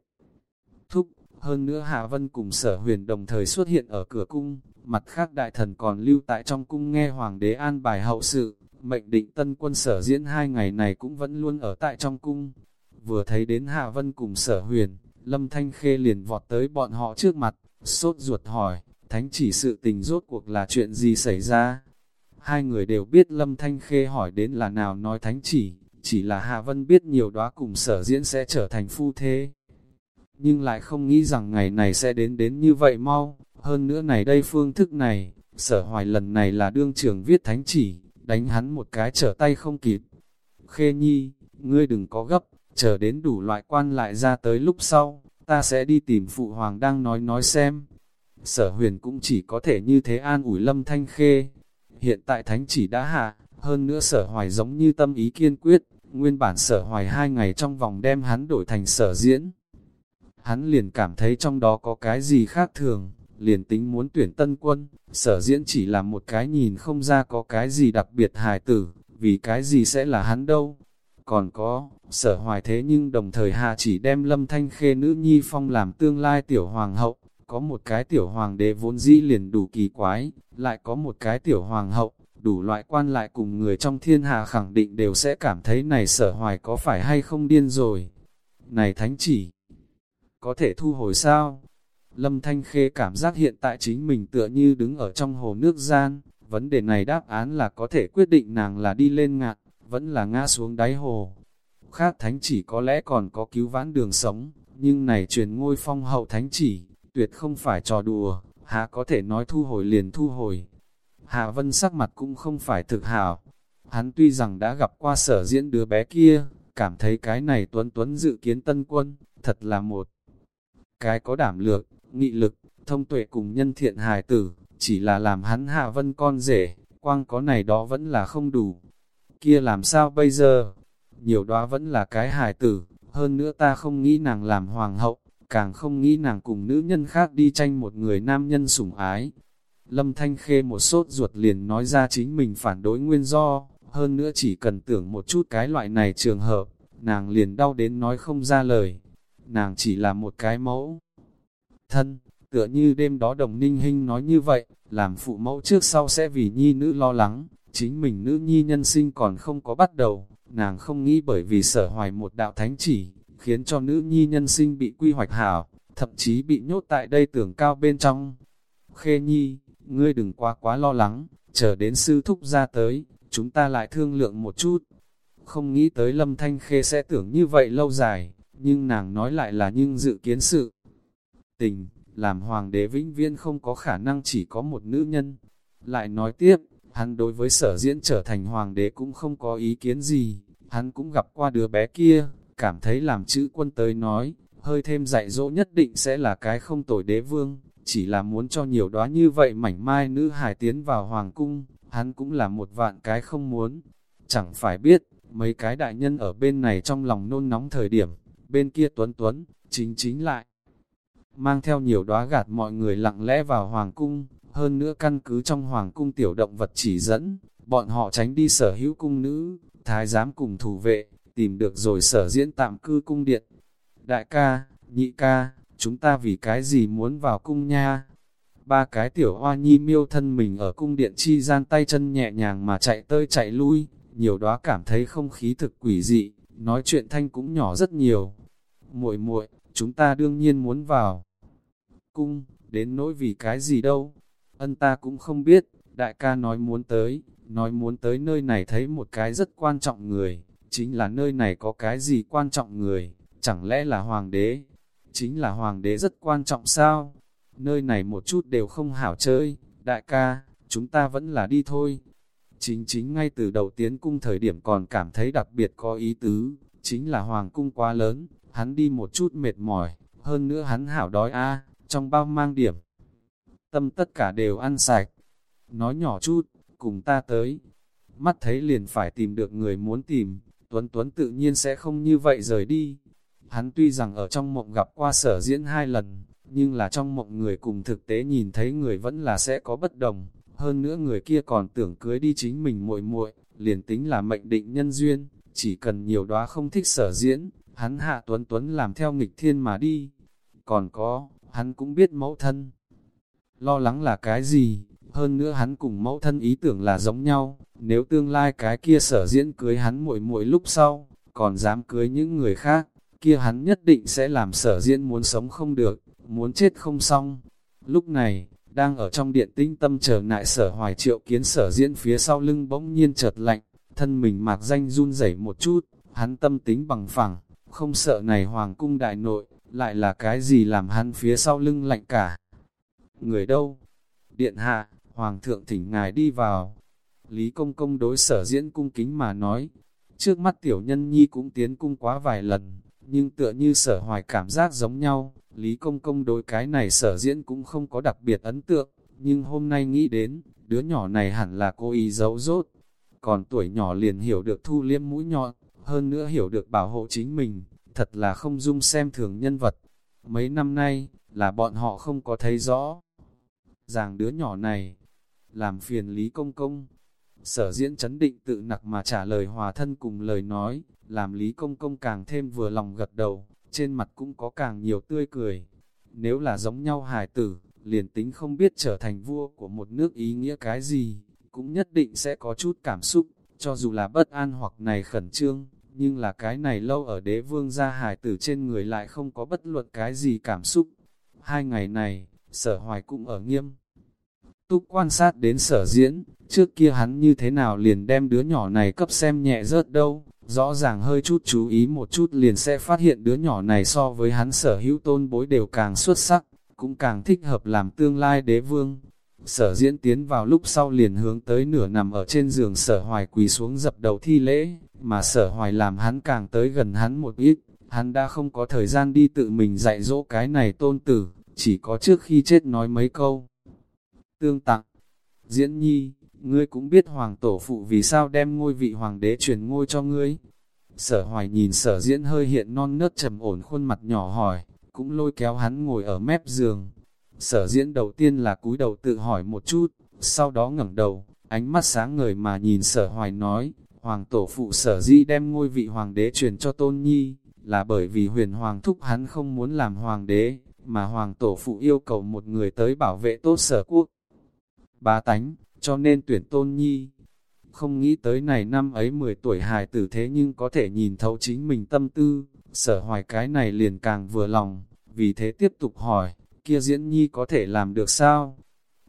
thúc, hơn nữa Hạ Vân cùng sở huyền đồng thời xuất hiện ở cửa cung, mặt khác đại thần còn lưu tại trong cung nghe Hoàng đế an bài hậu sự, mệnh định tân quân sở diễn hai ngày này cũng vẫn luôn ở tại trong cung. Vừa thấy đến Hạ Vân cùng sở huyền, Lâm Thanh Khê liền vọt tới bọn họ trước mặt, sốt ruột hỏi, thánh chỉ sự tình rốt cuộc là chuyện gì xảy ra? Hai người đều biết Lâm Thanh Khê hỏi đến là nào nói thánh chỉ, chỉ là Hạ Vân biết nhiều đóa cùng sở diễn sẽ trở thành phu thế. Nhưng lại không nghĩ rằng ngày này sẽ đến đến như vậy mau, hơn nữa này đây phương thức này, sở hoài lần này là đương trường viết thánh chỉ, đánh hắn một cái trở tay không kịp. Khê nhi, ngươi đừng có gấp, chờ đến đủ loại quan lại ra tới lúc sau, ta sẽ đi tìm phụ hoàng đang nói nói xem. Sở huyền cũng chỉ có thể như thế an ủi lâm thanh khê. Hiện tại thánh chỉ đã hạ, hơn nữa sở hoài giống như tâm ý kiên quyết, nguyên bản sở hoài hai ngày trong vòng đem hắn đổi thành sở diễn. Hắn liền cảm thấy trong đó có cái gì khác thường, liền tính muốn tuyển tân quân, sở diễn chỉ là một cái nhìn không ra có cái gì đặc biệt hài tử, vì cái gì sẽ là hắn đâu. Còn có, sở hoài thế nhưng đồng thời hạ chỉ đem lâm thanh khê nữ nhi phong làm tương lai tiểu hoàng hậu, có một cái tiểu hoàng đế vốn dĩ liền đủ kỳ quái, lại có một cái tiểu hoàng hậu, đủ loại quan lại cùng người trong thiên hạ khẳng định đều sẽ cảm thấy này sở hoài có phải hay không điên rồi. Này thánh chỉ, có thể thu hồi sao? Lâm Thanh Khê cảm giác hiện tại chính mình tựa như đứng ở trong hồ nước gian, vấn đề này đáp án là có thể quyết định nàng là đi lên ngạc, vẫn là ngã xuống đáy hồ. Khác thánh chỉ có lẽ còn có cứu vãn đường sống, nhưng này truyền ngôi phong hậu thánh chỉ, tuyệt không phải trò đùa, hạ có thể nói thu hồi liền thu hồi. Hạ Vân sắc mặt cũng không phải thực hảo, hắn tuy rằng đã gặp qua sở diễn đứa bé kia, cảm thấy cái này tuấn tuấn dự kiến tân quân, thật là một cái có đảm lược, nghị lực, thông tuệ cùng nhân thiện hài tử, chỉ là làm hắn Hạ Vân con rể, quang có này đó vẫn là không đủ. Kia làm sao bây giờ? Nhiều đó vẫn là cái hài tử, hơn nữa ta không nghĩ nàng làm hoàng hậu, càng không nghĩ nàng cùng nữ nhân khác đi tranh một người nam nhân sủng ái. Lâm Thanh Khê một sốt ruột liền nói ra chính mình phản đối nguyên do, hơn nữa chỉ cần tưởng một chút cái loại này trường hợp, nàng liền đau đến nói không ra lời. Nàng chỉ là một cái mẫu. Thân, tựa như đêm đó đồng ninh hinh nói như vậy, làm phụ mẫu trước sau sẽ vì nhi nữ lo lắng, chính mình nữ nhi nhân sinh còn không có bắt đầu, nàng không nghĩ bởi vì sở hoài một đạo thánh chỉ, khiến cho nữ nhi nhân sinh bị quy hoạch hảo, thậm chí bị nhốt tại đây tưởng cao bên trong. Khê nhi, ngươi đừng quá quá lo lắng, chờ đến sư thúc ra tới, chúng ta lại thương lượng một chút. Không nghĩ tới lâm thanh khê sẽ tưởng như vậy lâu dài, nhưng nàng nói lại là nhưng dự kiến sự. Tình, làm hoàng đế vĩnh viên không có khả năng chỉ có một nữ nhân. Lại nói tiếp, hắn đối với sở diễn trở thành hoàng đế cũng không có ý kiến gì, hắn cũng gặp qua đứa bé kia, cảm thấy làm chữ quân tới nói, hơi thêm dạy dỗ nhất định sẽ là cái không tồi đế vương, chỉ là muốn cho nhiều đóa như vậy mảnh mai nữ hài tiến vào hoàng cung, hắn cũng là một vạn cái không muốn. Chẳng phải biết, mấy cái đại nhân ở bên này trong lòng nôn nóng thời điểm, bên kia tuấn tuấn, chính chính lại. Mang theo nhiều đóa gạt mọi người lặng lẽ vào hoàng cung, hơn nữa căn cứ trong hoàng cung tiểu động vật chỉ dẫn, bọn họ tránh đi sở hữu cung nữ, thái giám cùng thủ vệ, tìm được rồi sở diễn tạm cư cung điện. Đại ca, nhị ca, chúng ta vì cái gì muốn vào cung nha? Ba cái tiểu hoa nhi miêu thân mình ở cung điện chi gian tay chân nhẹ nhàng mà chạy tơi chạy lui, nhiều đóa cảm thấy không khí thực quỷ dị, nói chuyện thanh cũng nhỏ rất nhiều. muội muội chúng ta đương nhiên muốn vào. Cung, đến nỗi vì cái gì đâu, ân ta cũng không biết, đại ca nói muốn tới, nói muốn tới nơi này thấy một cái rất quan trọng người, chính là nơi này có cái gì quan trọng người, chẳng lẽ là hoàng đế, chính là hoàng đế rất quan trọng sao, nơi này một chút đều không hảo chơi, đại ca, chúng ta vẫn là đi thôi. Chính chính ngay từ đầu tiến cung thời điểm còn cảm thấy đặc biệt có ý tứ, chính là hoàng cung quá lớn, hắn đi một chút mệt mỏi, hơn nữa hắn hảo đói a trong bao mang điểm. Tâm tất cả đều ăn sạch, nói nhỏ chút, cùng ta tới. Mắt thấy liền phải tìm được người muốn tìm, Tuấn Tuấn tự nhiên sẽ không như vậy rời đi. Hắn tuy rằng ở trong mộng gặp qua sở diễn hai lần, nhưng là trong mộng người cùng thực tế nhìn thấy người vẫn là sẽ có bất đồng. Hơn nữa người kia còn tưởng cưới đi chính mình muội muội liền tính là mệnh định nhân duyên, chỉ cần nhiều đóa không thích sở diễn, hắn hạ Tuấn Tuấn làm theo nghịch thiên mà đi. Còn có, hắn cũng biết mẫu thân. Lo lắng là cái gì, hơn nữa hắn cùng mẫu thân ý tưởng là giống nhau, nếu tương lai cái kia sở diễn cưới hắn muội muội lúc sau, còn dám cưới những người khác, kia hắn nhất định sẽ làm sở diễn muốn sống không được, muốn chết không xong. Lúc này, đang ở trong điện tinh tâm chờ nại sở hoài triệu kiến sở diễn phía sau lưng bỗng nhiên chợt lạnh, thân mình mạc danh run rẩy một chút, hắn tâm tính bằng phẳng, không sợ này hoàng cung đại nội, lại là cái gì làm hắn phía sau lưng lạnh cả. Người đâu? Điện hạ, hoàng thượng thỉnh ngài đi vào. Lý Công Công đối sở diễn cung kính mà nói, trước mắt tiểu nhân nhi cũng tiến cung quá vài lần, nhưng tựa như sở hoài cảm giác giống nhau, Lý Công Công đối cái này sở diễn cũng không có đặc biệt ấn tượng, nhưng hôm nay nghĩ đến, đứa nhỏ này hẳn là cô ý giấu rốt, còn tuổi nhỏ liền hiểu được thu liêm mũi nhọn, hơn nữa hiểu được bảo hộ chính mình, thật là không dung xem thường nhân vật. Mấy năm nay, là bọn họ không có thấy rõ. Ràng đứa nhỏ này, làm phiền Lý Công Công. Sở diễn chấn định tự nặc mà trả lời hòa thân cùng lời nói, làm Lý Công Công càng thêm vừa lòng gật đầu, trên mặt cũng có càng nhiều tươi cười. Nếu là giống nhau hài tử, liền tính không biết trở thành vua của một nước ý nghĩa cái gì, cũng nhất định sẽ có chút cảm xúc, cho dù là bất an hoặc này khẩn trương, nhưng là cái này lâu ở đế vương gia hài tử trên người lại không có bất luận cái gì cảm xúc. Hai ngày này, sở hoài cũng ở nghiêm. Túc quan sát đến sở diễn, trước kia hắn như thế nào liền đem đứa nhỏ này cấp xem nhẹ rớt đâu, rõ ràng hơi chút chú ý một chút liền sẽ phát hiện đứa nhỏ này so với hắn sở hữu tôn bối đều càng xuất sắc, cũng càng thích hợp làm tương lai đế vương. Sở diễn tiến vào lúc sau liền hướng tới nửa nằm ở trên giường sở hoài quỳ xuống dập đầu thi lễ, mà sở hoài làm hắn càng tới gần hắn một ít, hắn đã không có thời gian đi tự mình dạy dỗ cái này tôn tử, chỉ có trước khi chết nói mấy câu. Tương tặng, diễn nhi, ngươi cũng biết hoàng tổ phụ vì sao đem ngôi vị hoàng đế truyền ngôi cho ngươi. Sở hoài nhìn sở diễn hơi hiện non nớt trầm ổn khuôn mặt nhỏ hỏi, cũng lôi kéo hắn ngồi ở mép giường. Sở diễn đầu tiên là cúi đầu tự hỏi một chút, sau đó ngẩng đầu, ánh mắt sáng ngời mà nhìn sở hoài nói, hoàng tổ phụ sở dĩ đem ngôi vị hoàng đế truyền cho tôn nhi, là bởi vì huyền hoàng thúc hắn không muốn làm hoàng đế, mà hoàng tổ phụ yêu cầu một người tới bảo vệ tốt sở quốc. Bá tánh, cho nên tuyển tôn nhi. Không nghĩ tới này năm ấy 10 tuổi hài tử thế nhưng có thể nhìn thấu chính mình tâm tư, sở hoài cái này liền càng vừa lòng, vì thế tiếp tục hỏi, kia diễn nhi có thể làm được sao?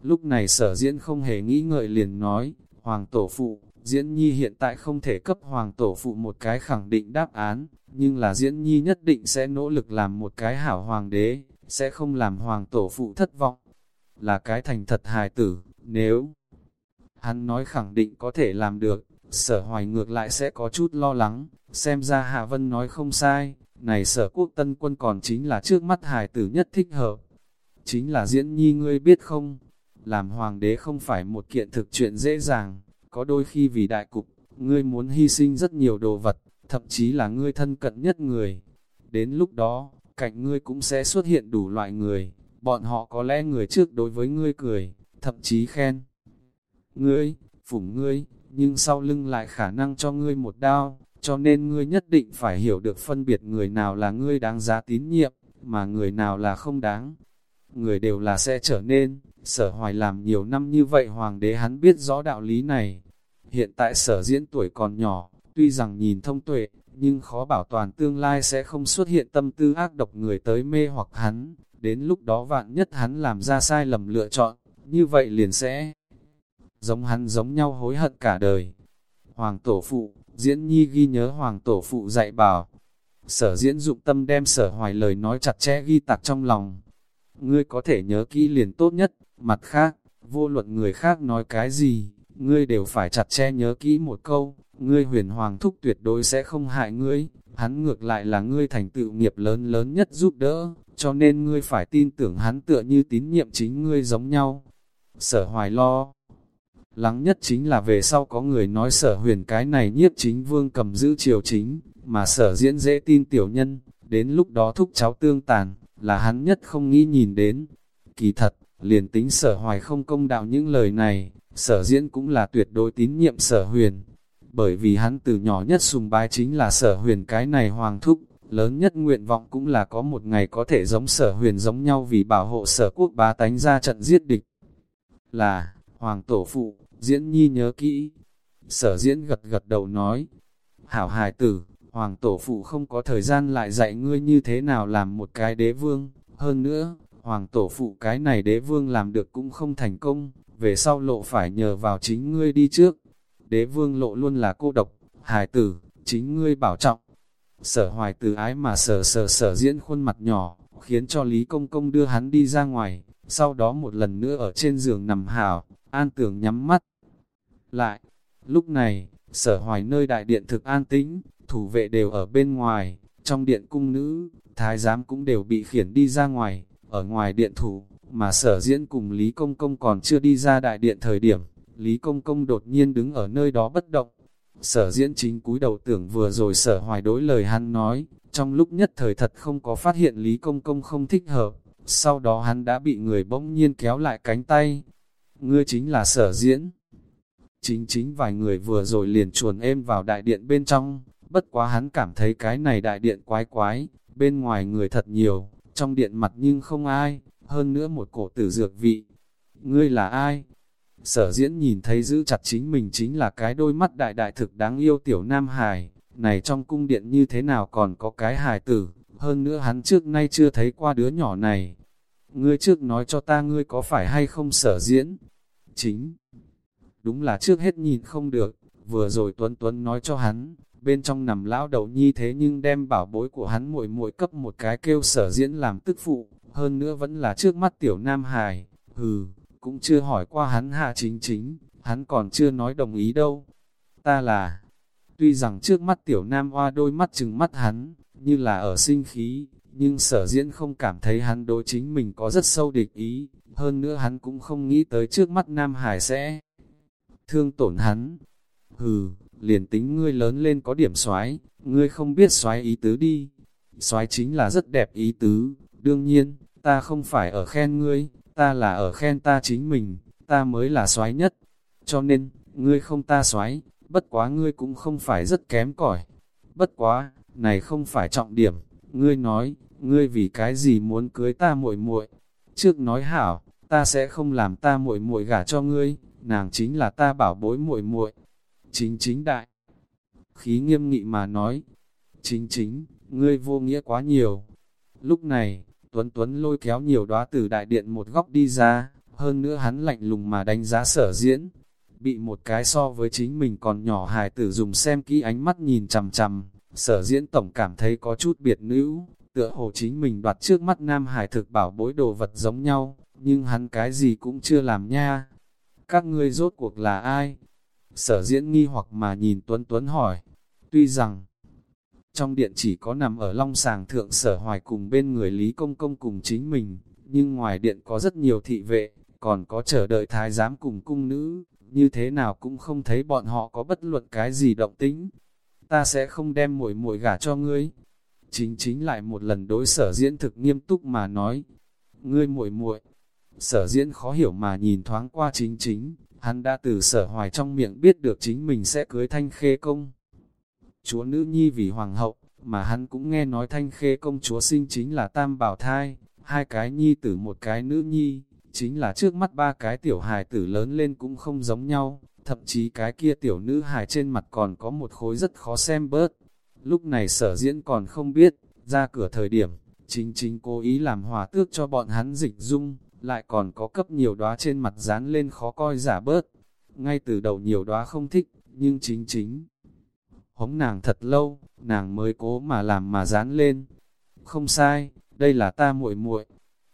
Lúc này sở diễn không hề nghĩ ngợi liền nói, Hoàng tổ phụ, diễn nhi hiện tại không thể cấp Hoàng tổ phụ một cái khẳng định đáp án, nhưng là diễn nhi nhất định sẽ nỗ lực làm một cái hảo hoàng đế, sẽ không làm Hoàng tổ phụ thất vọng. Là cái thành thật hài tử, nếu hắn nói khẳng định có thể làm được, sở hoài ngược lại sẽ có chút lo lắng, xem ra Hạ Vân nói không sai, này sở quốc tân quân còn chính là trước mắt hài tử nhất thích hợp. Chính là diễn nhi ngươi biết không, làm hoàng đế không phải một kiện thực chuyện dễ dàng, có đôi khi vì đại cục, ngươi muốn hy sinh rất nhiều đồ vật, thậm chí là ngươi thân cận nhất người. Đến lúc đó, cạnh ngươi cũng sẽ xuất hiện đủ loại người, bọn họ có lẽ người trước đối với ngươi cười, thậm chí khen. Ngươi, phủng ngươi, nhưng sau lưng lại khả năng cho ngươi một đao, cho nên ngươi nhất định phải hiểu được phân biệt người nào là ngươi đáng giá tín nhiệm, mà người nào là không đáng. Người đều là sẽ trở nên, sở hoài làm nhiều năm như vậy hoàng đế hắn biết rõ đạo lý này. Hiện tại sở diễn tuổi còn nhỏ, tuy rằng nhìn thông tuệ, nhưng khó bảo toàn tương lai sẽ không xuất hiện tâm tư ác độc người tới mê hoặc hắn. Đến lúc đó vạn nhất hắn làm ra sai lầm lựa chọn, như vậy liền sẽ giống hắn giống nhau hối hận cả đời. Hoàng tổ phụ, diễn nhi ghi nhớ hoàng tổ phụ dạy bảo. Sở diễn dụng tâm đem sở hoài lời nói chặt chẽ ghi tạc trong lòng. Ngươi có thể nhớ kỹ liền tốt nhất, mặt khác, vô luận người khác nói cái gì, ngươi đều phải chặt chẽ nhớ kỹ một câu, ngươi huyền hoàng thúc tuyệt đối sẽ không hại ngươi, hắn ngược lại là ngươi thành tựu nghiệp lớn lớn nhất giúp đỡ, cho nên ngươi phải tin tưởng hắn tựa như tín nhiệm chính ngươi giống nhau. Sở hoài lo lắng nhất chính là về sau có người nói sở huyền cái này nhiếp chính vương cầm giữ triều chính, mà sở diễn dễ tin tiểu nhân, đến lúc đó thúc cháu tương tàn, là hắn nhất không nghĩ nhìn đến. Kỳ thật, liền tính sở hoài không công đạo những lời này, sở diễn cũng là tuyệt đối tín nhiệm sở huyền. Bởi vì hắn từ nhỏ nhất sùng bái chính là sở huyền cái này hoàng thúc, lớn nhất nguyện vọng cũng là có một ngày có thể giống sở huyền giống nhau vì bảo hộ sở quốc bá tánh ra trận giết địch. Là, hoàng tổ phụ, diễn nhi nhớ kỹ. Sở diễn gật gật đầu nói, hảo hài tử, hoàng tổ phụ không có thời gian lại dạy ngươi như thế nào làm một cái đế vương. Hơn nữa, hoàng tổ phụ cái này đế vương làm được cũng không thành công, về sau lộ phải nhờ vào chính ngươi đi trước. Đế vương lộ luôn là cô độc, hài tử, chính ngươi bảo trọng. Sở hoài từ ái mà sở sở sở diễn khuôn mặt nhỏ, khiến cho Lý Công Công đưa hắn đi ra ngoài, sau đó một lần nữa ở trên giường nằm hào, an tưởng nhắm mắt. Lại, Lúc này, sở hoài nơi đại điện thực an tĩnh, thủ vệ đều ở bên ngoài, trong điện cung nữ, thái giám cũng đều bị khiển đi ra ngoài, ở ngoài điện thủ, mà sở diễn cùng Lý Công Công còn chưa đi ra đại điện thời điểm, Lý Công Công đột nhiên đứng ở nơi đó bất động. Sở diễn chính cúi đầu tưởng vừa rồi sở hoài đối lời hắn nói, trong lúc nhất thời thật không có phát hiện Lý Công Công không thích hợp, sau đó hắn đã bị người bỗng nhiên kéo lại cánh tay. Ngươi chính là sở diễn. Chính chính vài người vừa rồi liền chuồn êm vào đại điện bên trong, bất quá hắn cảm thấy cái này đại điện quái quái, bên ngoài người thật nhiều, trong điện mặt nhưng không ai, hơn nữa một cổ tử dược vị. Ngươi là ai? Sở diễn nhìn thấy giữ chặt chính mình chính là cái đôi mắt đại đại thực đáng yêu tiểu nam hài, này trong cung điện như thế nào còn có cái hài tử, hơn nữa hắn trước nay chưa thấy qua đứa nhỏ này. Ngươi trước nói cho ta ngươi có phải hay không sở diễn? Chính, đúng là trước hết nhìn không được, vừa rồi Tuấn Tuấn nói cho hắn, bên trong nằm lão đầu nhi thế nhưng đem bảo bối của hắn muội muội cấp một cái kêu sở diễn làm tức phụ, hơn nữa vẫn là trước mắt tiểu nam hài, hừ, cũng chưa hỏi qua hắn hạ chính chính, hắn còn chưa nói đồng ý đâu. Ta là, tuy rằng trước mắt tiểu nam hoa đôi mắt chừng mắt hắn, như là ở sinh khí, nhưng sở diễn không cảm thấy hắn đối chính mình có rất sâu địch ý, hơn nữa hắn cũng không nghĩ tới trước mắt nam hải sẽ thương tổn hắn. Hừ, liền tính ngươi lớn lên có điểm soái ngươi không biết soái ý tứ đi. Soái chính là rất đẹp ý tứ, đương nhiên, ta không phải ở khen ngươi, ta là ở khen ta chính mình, ta mới là soái nhất. Cho nên, ngươi không ta soái bất quá ngươi cũng không phải rất kém cỏi. Bất quá, này không phải trọng điểm, ngươi nói, ngươi vì cái gì muốn cưới ta muội muội? Trước nói hảo, ta sẽ không làm ta muội muội gả cho ngươi, nàng chính là ta bảo bối muội muội. Chính chính đại. Khí nghiêm nghị mà nói, chính chính, ngươi vô nghĩa quá nhiều. Lúc này, Tuấn Tuấn lôi kéo nhiều đóa từ đại điện một góc đi ra, hơn nữa hắn lạnh lùng mà đánh giá sở diễn. Bị một cái so với chính mình còn nhỏ hài tử dùng xem kỹ ánh mắt nhìn chằm chằm, sở diễn tổng cảm thấy có chút biệt nữ, tựa hồ chính mình đoạt trước mắt nam hải thực bảo bối đồ vật giống nhau, nhưng hắn cái gì cũng chưa làm nha. Các ngươi rốt cuộc là ai? Sở diễn nghi hoặc mà nhìn Tuấn Tuấn hỏi, tuy rằng, trong điện chỉ có nằm ở long sàng thượng sở hoài cùng bên người Lý Công Công cùng chính mình, nhưng ngoài điện có rất nhiều thị vệ, còn có chờ đợi thái giám cùng cung nữ, như thế nào cũng không thấy bọn họ có bất luận cái gì động tính. Ta sẽ không đem muội muội gả cho ngươi. Chính chính lại một lần đối sở diễn thực nghiêm túc mà nói, ngươi muội muội Sở diễn khó hiểu mà nhìn thoáng qua chính chính, hắn đã từ sở hoài trong miệng biết được chính mình sẽ cưới thanh khê công. Chúa nữ nhi vì hoàng hậu, mà hắn cũng nghe nói thanh khê công chúa sinh chính là tam bảo thai, hai cái nhi tử một cái nữ nhi, chính là trước mắt ba cái tiểu hài tử lớn lên cũng không giống nhau, thậm chí cái kia tiểu nữ hài trên mặt còn có một khối rất khó xem bớt. Lúc này sở diễn còn không biết, ra cửa thời điểm, chính chính cố ý làm hòa tước cho bọn hắn dịch dung, lại còn có cấp nhiều đóa trên mặt dán lên khó coi giả bớt. Ngay từ đầu nhiều đóa không thích, nhưng chính chính. Hống nàng thật lâu, nàng mới cố mà làm mà dán lên. Không sai, đây là ta muội muội.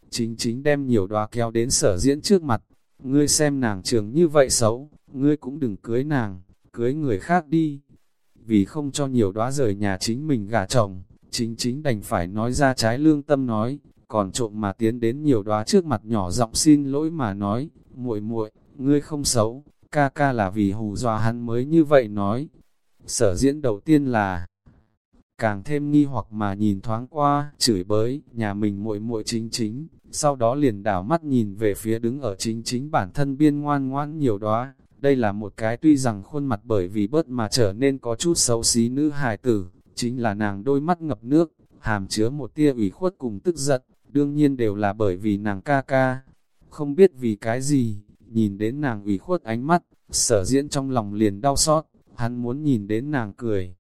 Chính chính đem nhiều đóa kéo đến sở diễn trước mặt. Ngươi xem nàng trường như vậy xấu, ngươi cũng đừng cưới nàng, cưới người khác đi. Vì không cho nhiều đóa rời nhà chính mình gả chồng, chính chính đành phải nói ra trái lương tâm nói, còn trộm mà tiến đến nhiều đóa trước mặt nhỏ giọng xin lỗi mà nói, muội muội, ngươi không xấu, ca ca là vì hù dọa hắn mới như vậy nói. Sở diễn đầu tiên là càng thêm nghi hoặc mà nhìn thoáng qua, chửi bới, nhà mình muội muội chính chính, sau đó liền đảo mắt nhìn về phía đứng ở chính chính bản thân biên ngoan ngoãn nhiều đóa. Đây là một cái tuy rằng khuôn mặt bởi vì bớt mà trở nên có chút xấu xí nữ hài tử, chính là nàng đôi mắt ngập nước, hàm chứa một tia ủy khuất cùng tức giận, đương nhiên đều là bởi vì nàng ca ca. Không biết vì cái gì, nhìn đến nàng ủy khuất ánh mắt, sở diễn trong lòng liền đau xót, hắn muốn nhìn đến nàng cười.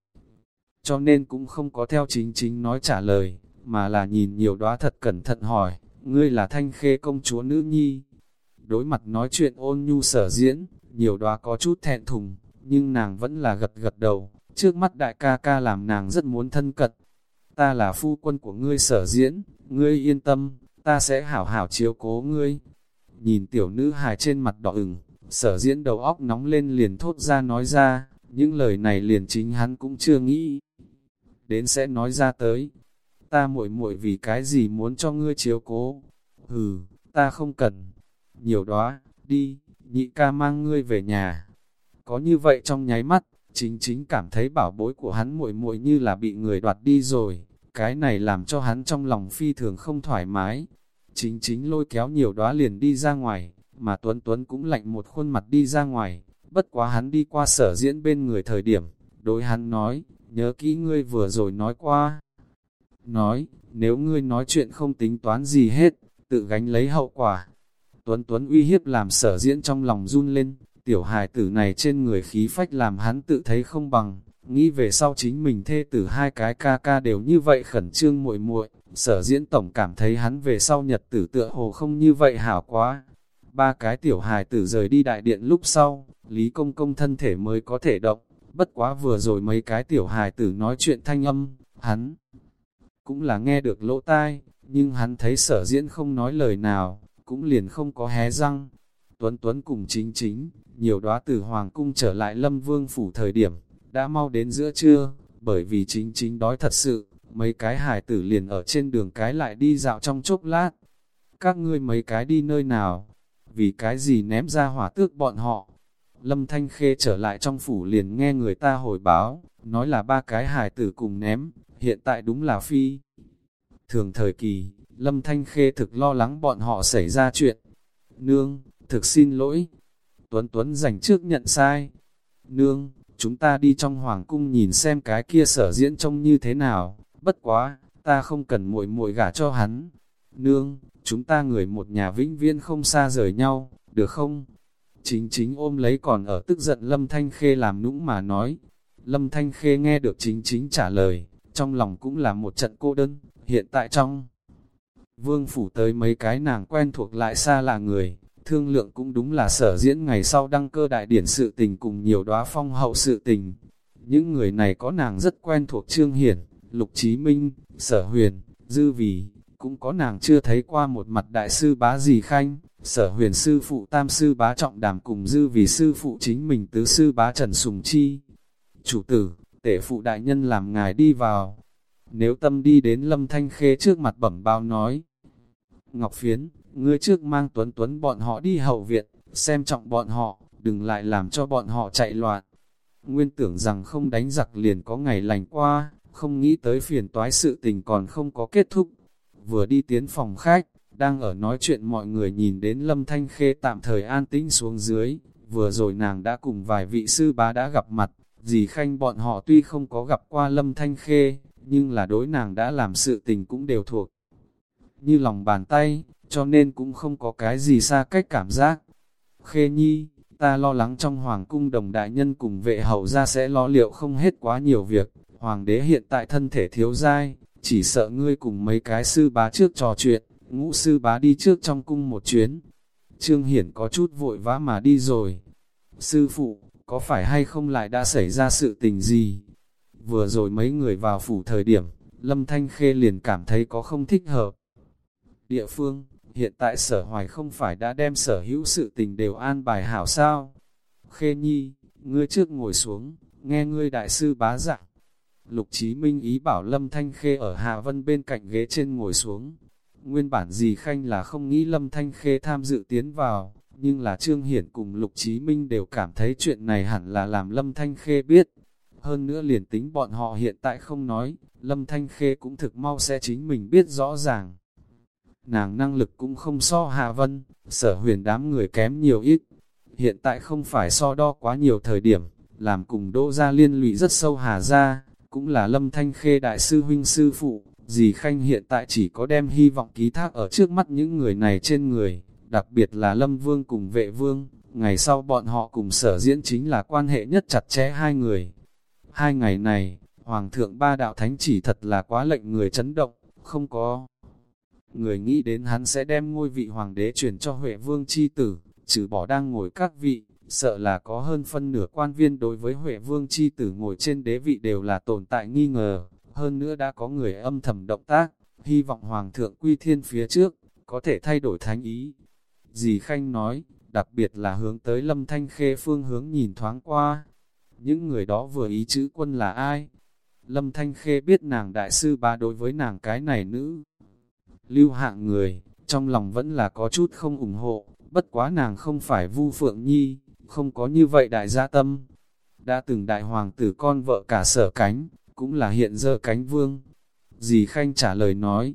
Cho nên cũng không có theo chính chính nói trả lời, mà là nhìn nhiều đóa thật cẩn thận hỏi, ngươi là thanh khê công chúa nữ nhi. Đối mặt nói chuyện ôn nhu sở diễn, nhiều đoá có chút thẹn thùng, nhưng nàng vẫn là gật gật đầu, trước mắt đại ca ca làm nàng rất muốn thân cận. Ta là phu quân của ngươi sở diễn, ngươi yên tâm, ta sẽ hảo hảo chiếu cố ngươi. Nhìn tiểu nữ hài trên mặt đỏ ửng, Sở diễn đầu óc nóng lên liền thốt ra nói ra, những lời này liền chính hắn cũng chưa nghĩ. Đến sẽ nói ra tới, ta muội muội vì cái gì muốn cho ngươi chiếu cố. Hừ, ta không cần. Nhiều đó, đi, nhị ca mang ngươi về nhà. Có như vậy trong nháy mắt, chính chính cảm thấy bảo bối của hắn muội muội như là bị người đoạt đi rồi. Cái này làm cho hắn trong lòng phi thường không thoải mái. Chính chính lôi kéo nhiều đóa liền đi ra ngoài, mà Tuấn Tuấn cũng lạnh một khuôn mặt đi ra ngoài. Bất quá hắn đi qua sở diễn bên người thời điểm, đối hắn nói, nhớ kỹ ngươi vừa rồi nói qua. Nói, nếu ngươi nói chuyện không tính toán gì hết, tự gánh lấy hậu quả. Tuấn Tuấn uy hiếp làm sở diễn trong lòng run lên, tiểu hài tử này trên người khí phách làm hắn tự thấy không bằng, nghĩ về sau chính mình thê tử hai cái ca ca đều như vậy khẩn trương muội muội. Sở diễn tổng cảm thấy hắn về sau nhật tử tựa hồ không như vậy hảo quá. Ba cái tiểu hài tử rời đi đại điện lúc sau, Lý Công Công thân thể mới có thể động, bất quá vừa rồi mấy cái tiểu hài tử nói chuyện thanh âm, hắn cũng là nghe được lỗ tai, nhưng hắn thấy sở diễn không nói lời nào, cũng liền không có hé răng. Tuấn Tuấn cùng chính chính, nhiều đóa từ Hoàng cung trở lại Lâm Vương phủ thời điểm, đã mau đến giữa trưa, bởi vì chính chính đói thật sự, mấy cái hài tử liền ở trên đường cái lại đi dạo trong chốc lát. Các ngươi mấy cái đi nơi nào? Vì cái gì ném ra hỏa tước bọn họ? Lâm Thanh Khê trở lại trong phủ liền nghe người ta hồi báo, nói là ba cái hài tử cùng ném, hiện tại đúng là phi. Thường thời kỳ, Lâm Thanh Khê thực lo lắng bọn họ xảy ra chuyện. Nương, thực xin lỗi. Tuấn Tuấn dành trước nhận sai. Nương, chúng ta đi trong hoàng cung nhìn xem cái kia sở diễn trông như thế nào. Bất quá, ta không cần muội muội gả cho hắn. Nương, chúng ta người một nhà vĩnh viễn không xa rời nhau, được không? Chính chính ôm lấy còn ở tức giận Lâm Thanh Khê làm nũng mà nói. Lâm Thanh Khê nghe được chính chính trả lời, trong lòng cũng là một trận cô đơn, hiện tại trong vương phủ tới mấy cái nàng quen thuộc lại xa là người, thương lượng cũng đúng là sở diễn ngày sau đăng cơ đại điển sự tình cùng nhiều đóa phong hậu sự tình. Những người này có nàng rất quen thuộc Trương Hiển, Lục Chí Minh, Sở Huyền, Dư Vì, cũng có nàng chưa thấy qua một mặt đại sư bá gì khanh, sở huyền sư phụ tam sư bá trọng đàm cùng Dư Vì sư phụ chính mình tứ sư bá Trần Sùng Chi. Chủ tử, tể phụ đại nhân làm ngài đi vào, nếu tâm đi đến lâm thanh khê trước mặt bẩm bao nói, Ngọc Phiến, ngươi trước mang tuấn tuấn bọn họ đi hậu viện, xem trọng bọn họ, đừng lại làm cho bọn họ chạy loạn. Nguyên tưởng rằng không đánh giặc liền có ngày lành qua, không nghĩ tới phiền toái sự tình còn không có kết thúc. Vừa đi tiến phòng khách, đang ở nói chuyện mọi người nhìn đến Lâm Thanh Khê tạm thời an tĩnh xuống dưới, vừa rồi nàng đã cùng vài vị sư bá đã gặp mặt, dì Khanh bọn họ tuy không có gặp qua Lâm Thanh Khê, nhưng là đối nàng đã làm sự tình cũng đều thuộc. Như lòng bàn tay, cho nên cũng không có cái gì xa cách cảm giác. Khê nhi, ta lo lắng trong hoàng cung đồng đại nhân cùng vệ hậu ra sẽ lo liệu không hết quá nhiều việc. Hoàng đế hiện tại thân thể thiếu dai, chỉ sợ ngươi cùng mấy cái sư bá trước trò chuyện, ngũ sư bá đi trước trong cung một chuyến. Trương Hiển có chút vội vã mà đi rồi. Sư phụ, có phải hay không lại đã xảy ra sự tình gì? Vừa rồi mấy người vào phủ thời điểm, Lâm Thanh Khê liền cảm thấy có không thích hợp. Địa phương, hiện tại sở hoài không phải đã đem sở hữu sự tình đều an bài hảo sao? Khê Nhi, ngươi trước ngồi xuống, nghe ngươi đại sư bá giảng. Lục Chí Minh ý bảo Lâm Thanh Khê ở Hà Vân bên cạnh ghế trên ngồi xuống. Nguyên bản gì khanh là không nghĩ Lâm Thanh Khê tham dự tiến vào, nhưng là Trương Hiển cùng Lục Chí Minh đều cảm thấy chuyện này hẳn là làm Lâm Thanh Khê biết. Hơn nữa liền tính bọn họ hiện tại không nói, Lâm Thanh Khê cũng thực mau sẽ chính mình biết rõ ràng. Nàng năng lực cũng không so Hà Vân, sở huyền đám người kém nhiều ít. Hiện tại không phải so đo quá nhiều thời điểm, làm cùng đỗ ra liên lụy rất sâu Hà ra, cũng là Lâm Thanh Khê đại sư huynh sư phụ, dì Khanh hiện tại chỉ có đem hy vọng ký thác ở trước mắt những người này trên người, đặc biệt là Lâm Vương cùng vệ vương, ngày sau bọn họ cùng sở diễn chính là quan hệ nhất chặt chẽ hai người. Hai ngày này, Hoàng thượng ba đạo thánh chỉ thật là quá lệnh người chấn động, không có. Người nghĩ đến hắn sẽ đem ngôi vị hoàng đế chuyển cho Huệ Vương chi tử, trừ bỏ đang ngồi các vị, sợ là có hơn phân nửa quan viên đối với Huệ Vương chi tử ngồi trên đế vị đều là tồn tại nghi ngờ, hơn nữa đã có người âm thầm động tác, hy vọng Hoàng thượng quy thiên phía trước, có thể thay đổi thánh ý. Dì Khanh nói, đặc biệt là hướng tới lâm thanh khê phương hướng nhìn thoáng qua. Những người đó vừa ý chữ quân là ai? Lâm Thanh Khê biết nàng đại sư ba đối với nàng cái này nữ. Lưu hạng người, trong lòng vẫn là có chút không ủng hộ, bất quá nàng không phải vu phượng nhi, không có như vậy đại gia tâm. Đã từng đại hoàng tử con vợ cả sở cánh, cũng là hiện giờ cánh vương. Dì Khanh trả lời nói,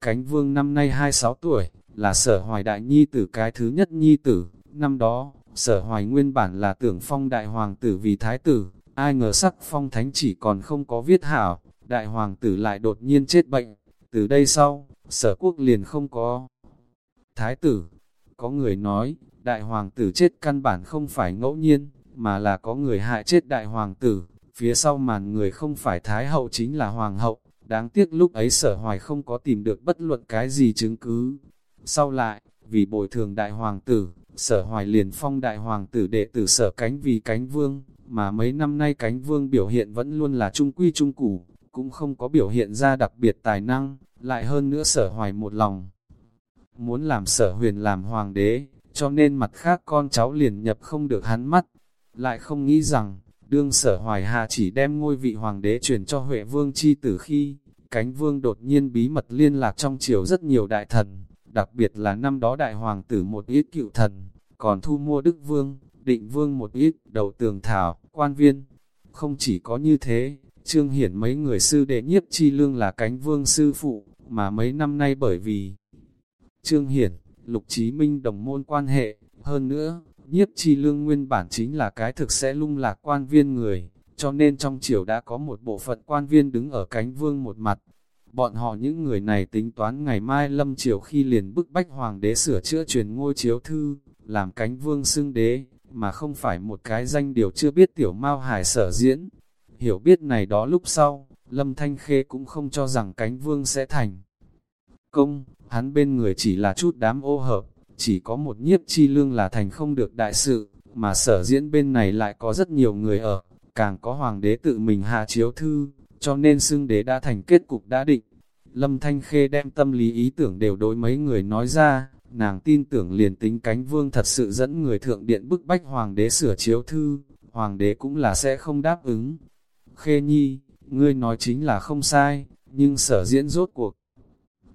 cánh vương năm nay 26 tuổi, là sở hoài đại nhi tử cái thứ nhất nhi tử, năm đó, sở hoài nguyên bản là tưởng phong đại hoàng tử vì thái tử, ai ngờ sắc phong thánh chỉ còn không có viết hảo, đại hoàng tử lại đột nhiên chết bệnh, từ đây sau, sở quốc liền không có thái tử. Có người nói, đại hoàng tử chết căn bản không phải ngẫu nhiên, mà là có người hại chết đại hoàng tử, phía sau màn người không phải thái hậu chính là hoàng hậu, đáng tiếc lúc ấy sở hoài không có tìm được bất luận cái gì chứng cứ. Sau lại, vì bồi thường đại hoàng tử, sở hoài liền phong đại hoàng tử đệ tử sở cánh vì cánh vương, mà mấy năm nay cánh vương biểu hiện vẫn luôn là trung quy trung củ, cũng không có biểu hiện ra đặc biệt tài năng, lại hơn nữa sở hoài một lòng. Muốn làm sở huyền làm hoàng đế, cho nên mặt khác con cháu liền nhập không được hắn mắt, lại không nghĩ rằng, đương sở hoài hạ chỉ đem ngôi vị hoàng đế truyền cho Huệ Vương chi tử khi, cánh vương đột nhiên bí mật liên lạc trong triều rất nhiều đại thần, đặc biệt là năm đó đại hoàng tử một ít cựu thần, còn thu mua đức vương, định vương một ít, đầu tường thảo, quan viên. Không chỉ có như thế, Trương Hiển mấy người sư đệ nhiếp chi lương là cánh vương sư phụ, mà mấy năm nay bởi vì Trương Hiển, Lục Chí Minh đồng môn quan hệ, hơn nữa, nhiếp chi lương nguyên bản chính là cái thực sẽ lung lạc quan viên người, cho nên trong triều đã có một bộ phận quan viên đứng ở cánh vương một mặt. Bọn họ những người này tính toán ngày mai lâm triều khi liền bức bách hoàng đế sửa chữa truyền ngôi chiếu thư, làm cánh vương xưng đế, mà không phải một cái danh điều chưa biết tiểu mao hải sở diễn. Hiểu biết này đó lúc sau, Lâm Thanh Khê cũng không cho rằng cánh vương sẽ thành. Công, hắn bên người chỉ là chút đám ô hợp, chỉ có một nhiếp chi lương là thành không được đại sự, mà sở diễn bên này lại có rất nhiều người ở, càng có hoàng đế tự mình hạ chiếu thư, cho nên xưng đế đã thành kết cục đã định. Lâm Thanh Khê đem tâm lý ý tưởng đều đối mấy người nói ra, nàng tin tưởng liền tính cánh vương thật sự dẫn người thượng điện bức bách hoàng đế sửa chiếu thư, hoàng đế cũng là sẽ không đáp ứng. Khê nhi, ngươi nói chính là không sai, nhưng sở diễn rốt cuộc.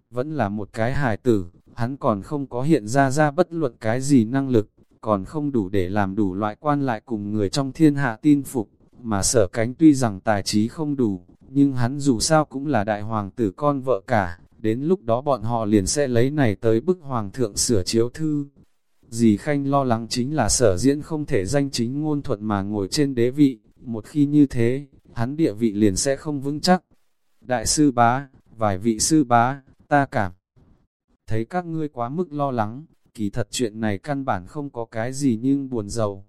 Vẫn là một cái hài tử, hắn còn không có hiện ra ra bất luận cái gì năng lực, còn không đủ để làm đủ loại quan lại cùng người trong thiên hạ tin phục, mà sở cánh tuy rằng tài trí không đủ, nhưng hắn dù sao cũng là đại hoàng tử con vợ cả, đến lúc đó bọn họ liền sẽ lấy này tới bức hoàng thượng sửa chiếu thư. Dì Khanh lo lắng chính là sở diễn không thể danh chính ngôn thuận mà ngồi trên đế vị, một khi như thế, hắn địa vị liền sẽ không vững chắc. Đại sư bá, vài vị sư bá, ta cảm thấy các ngươi quá mức lo lắng, kỳ thật chuyện này căn bản không có cái gì nhưng buồn giàu.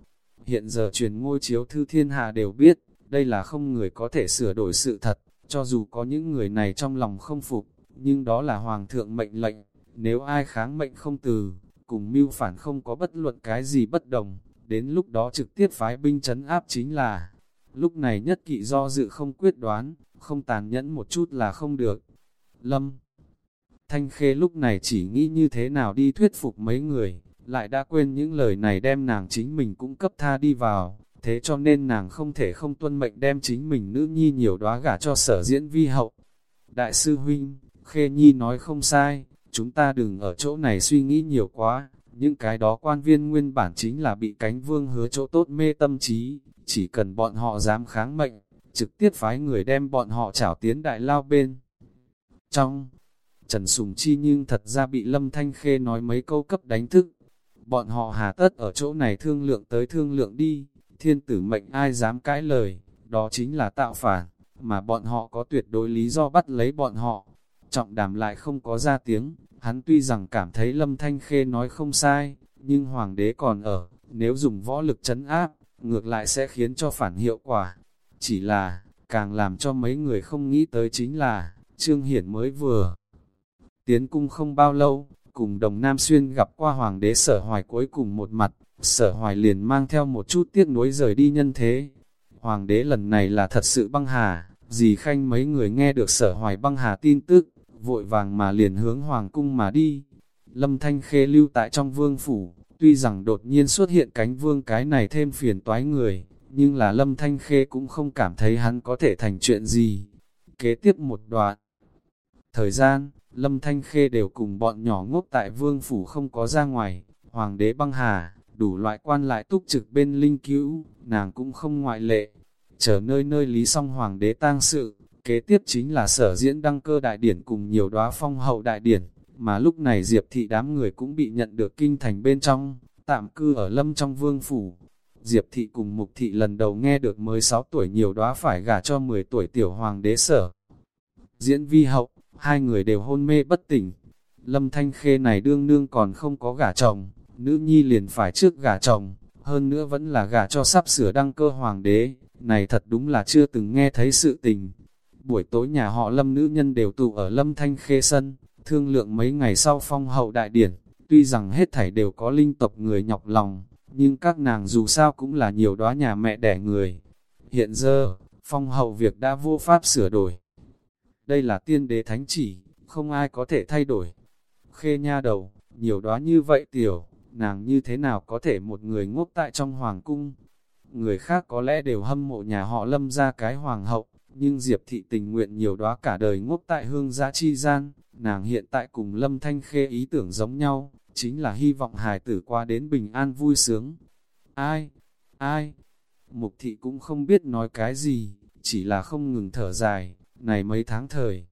Hiện giờ truyền ngôi chiếu thư thiên hạ đều biết, đây là không người có thể sửa đổi sự thật, cho dù có những người này trong lòng không phục, nhưng đó là hoàng thượng mệnh lệnh, nếu ai kháng mệnh không từ, cùng mưu phản không có bất luận cái gì bất đồng, đến lúc đó trực tiếp phái binh chấn áp chính là, lúc này nhất kỵ do dự không quyết đoán, không tàn nhẫn một chút là không được. Lâm Thanh Khê lúc này chỉ nghĩ như thế nào đi thuyết phục mấy người, lại đã quên những lời này đem nàng chính mình cũng cấp tha đi vào, thế cho nên nàng không thể không tuân mệnh đem chính mình nữ nhi nhiều đóa gả cho sở diễn vi hậu. Đại sư Huynh, Khê Nhi nói không sai, chúng ta đừng ở chỗ này suy nghĩ nhiều quá, những cái đó quan viên nguyên bản chính là bị cánh vương hứa chỗ tốt mê tâm trí, chỉ cần bọn họ dám kháng mệnh, trực tiếp phái người đem bọn họ chảo tiến đại lao bên. Trong, Trần Sùng Chi nhưng thật ra bị Lâm Thanh Khê nói mấy câu cấp đánh thức, bọn họ hà tất ở chỗ này thương lượng tới thương lượng đi, thiên tử mệnh ai dám cãi lời, đó chính là tạo phản, mà bọn họ có tuyệt đối lý do bắt lấy bọn họ, Trọng đàm lại không có ra tiếng, hắn tuy rằng cảm thấy Lâm Thanh Khê nói không sai, nhưng hoàng đế còn ở, nếu dùng võ lực chấn áp, ngược lại sẽ khiến cho phản hiệu quả. Chỉ là, càng làm cho mấy người không nghĩ tới chính là, Trương Hiển mới vừa tiến cung không bao lâu, cùng đồng Nam Xuyên gặp qua hoàng đế sở hoài cuối cùng một mặt, sở hoài liền mang theo một chút tiếc nuối rời đi nhân thế. Hoàng đế lần này là thật sự băng hà, dì khanh mấy người nghe được sở hoài băng hà tin tức, vội vàng mà liền hướng hoàng cung mà đi. Lâm Thanh Khê lưu tại trong vương phủ, Tuy rằng đột nhiên xuất hiện cánh vương cái này thêm phiền toái người, nhưng là Lâm Thanh Khê cũng không cảm thấy hắn có thể thành chuyện gì. Kế tiếp một đoạn. Thời gian, Lâm Thanh Khê đều cùng bọn nhỏ ngốc tại vương phủ không có ra ngoài, hoàng đế băng hà, đủ loại quan lại túc trực bên linh cứu, nàng cũng không ngoại lệ. Chờ nơi nơi lý song hoàng đế tang sự, kế tiếp chính là sở diễn đăng cơ đại điển cùng nhiều đóa phong hậu đại điển, mà lúc này Diệp thị đám người cũng bị nhận được kinh thành bên trong, tạm cư ở lâm trong vương phủ. Diệp thị cùng mục thị lần đầu nghe được mới 6 tuổi nhiều đóa phải gả cho 10 tuổi tiểu hoàng đế sở. Diễn vi hậu, hai người đều hôn mê bất tỉnh. Lâm Thanh Khê này đương nương còn không có gả chồng, nữ nhi liền phải trước gả chồng, hơn nữa vẫn là gả cho sắp sửa đăng cơ hoàng đế, này thật đúng là chưa từng nghe thấy sự tình. Buổi tối nhà họ Lâm nữ nhân đều tụ ở Lâm Thanh Khê sân, thương lượng mấy ngày sau phong hậu đại điển, tuy rằng hết thảy đều có linh tộc người nhọc lòng, nhưng các nàng dù sao cũng là nhiều đóa nhà mẹ đẻ người. Hiện giờ, phong hậu việc đã vô pháp sửa đổi. Đây là tiên đế thánh chỉ, không ai có thể thay đổi. Khê nha đầu, nhiều đóa như vậy tiểu, nàng như thế nào có thể một người ngốc tại trong hoàng cung. Người khác có lẽ đều hâm mộ nhà họ lâm ra cái hoàng hậu, nhưng Diệp thị tình nguyện nhiều đóa cả đời ngốc tại hương giá chi gian, nàng hiện tại cùng lâm thanh khê ý tưởng giống nhau, chính là hy vọng hài tử qua đến bình an vui sướng. Ai? Ai? Mục thị cũng không biết nói cái gì, chỉ là không ngừng thở dài, này mấy tháng thời.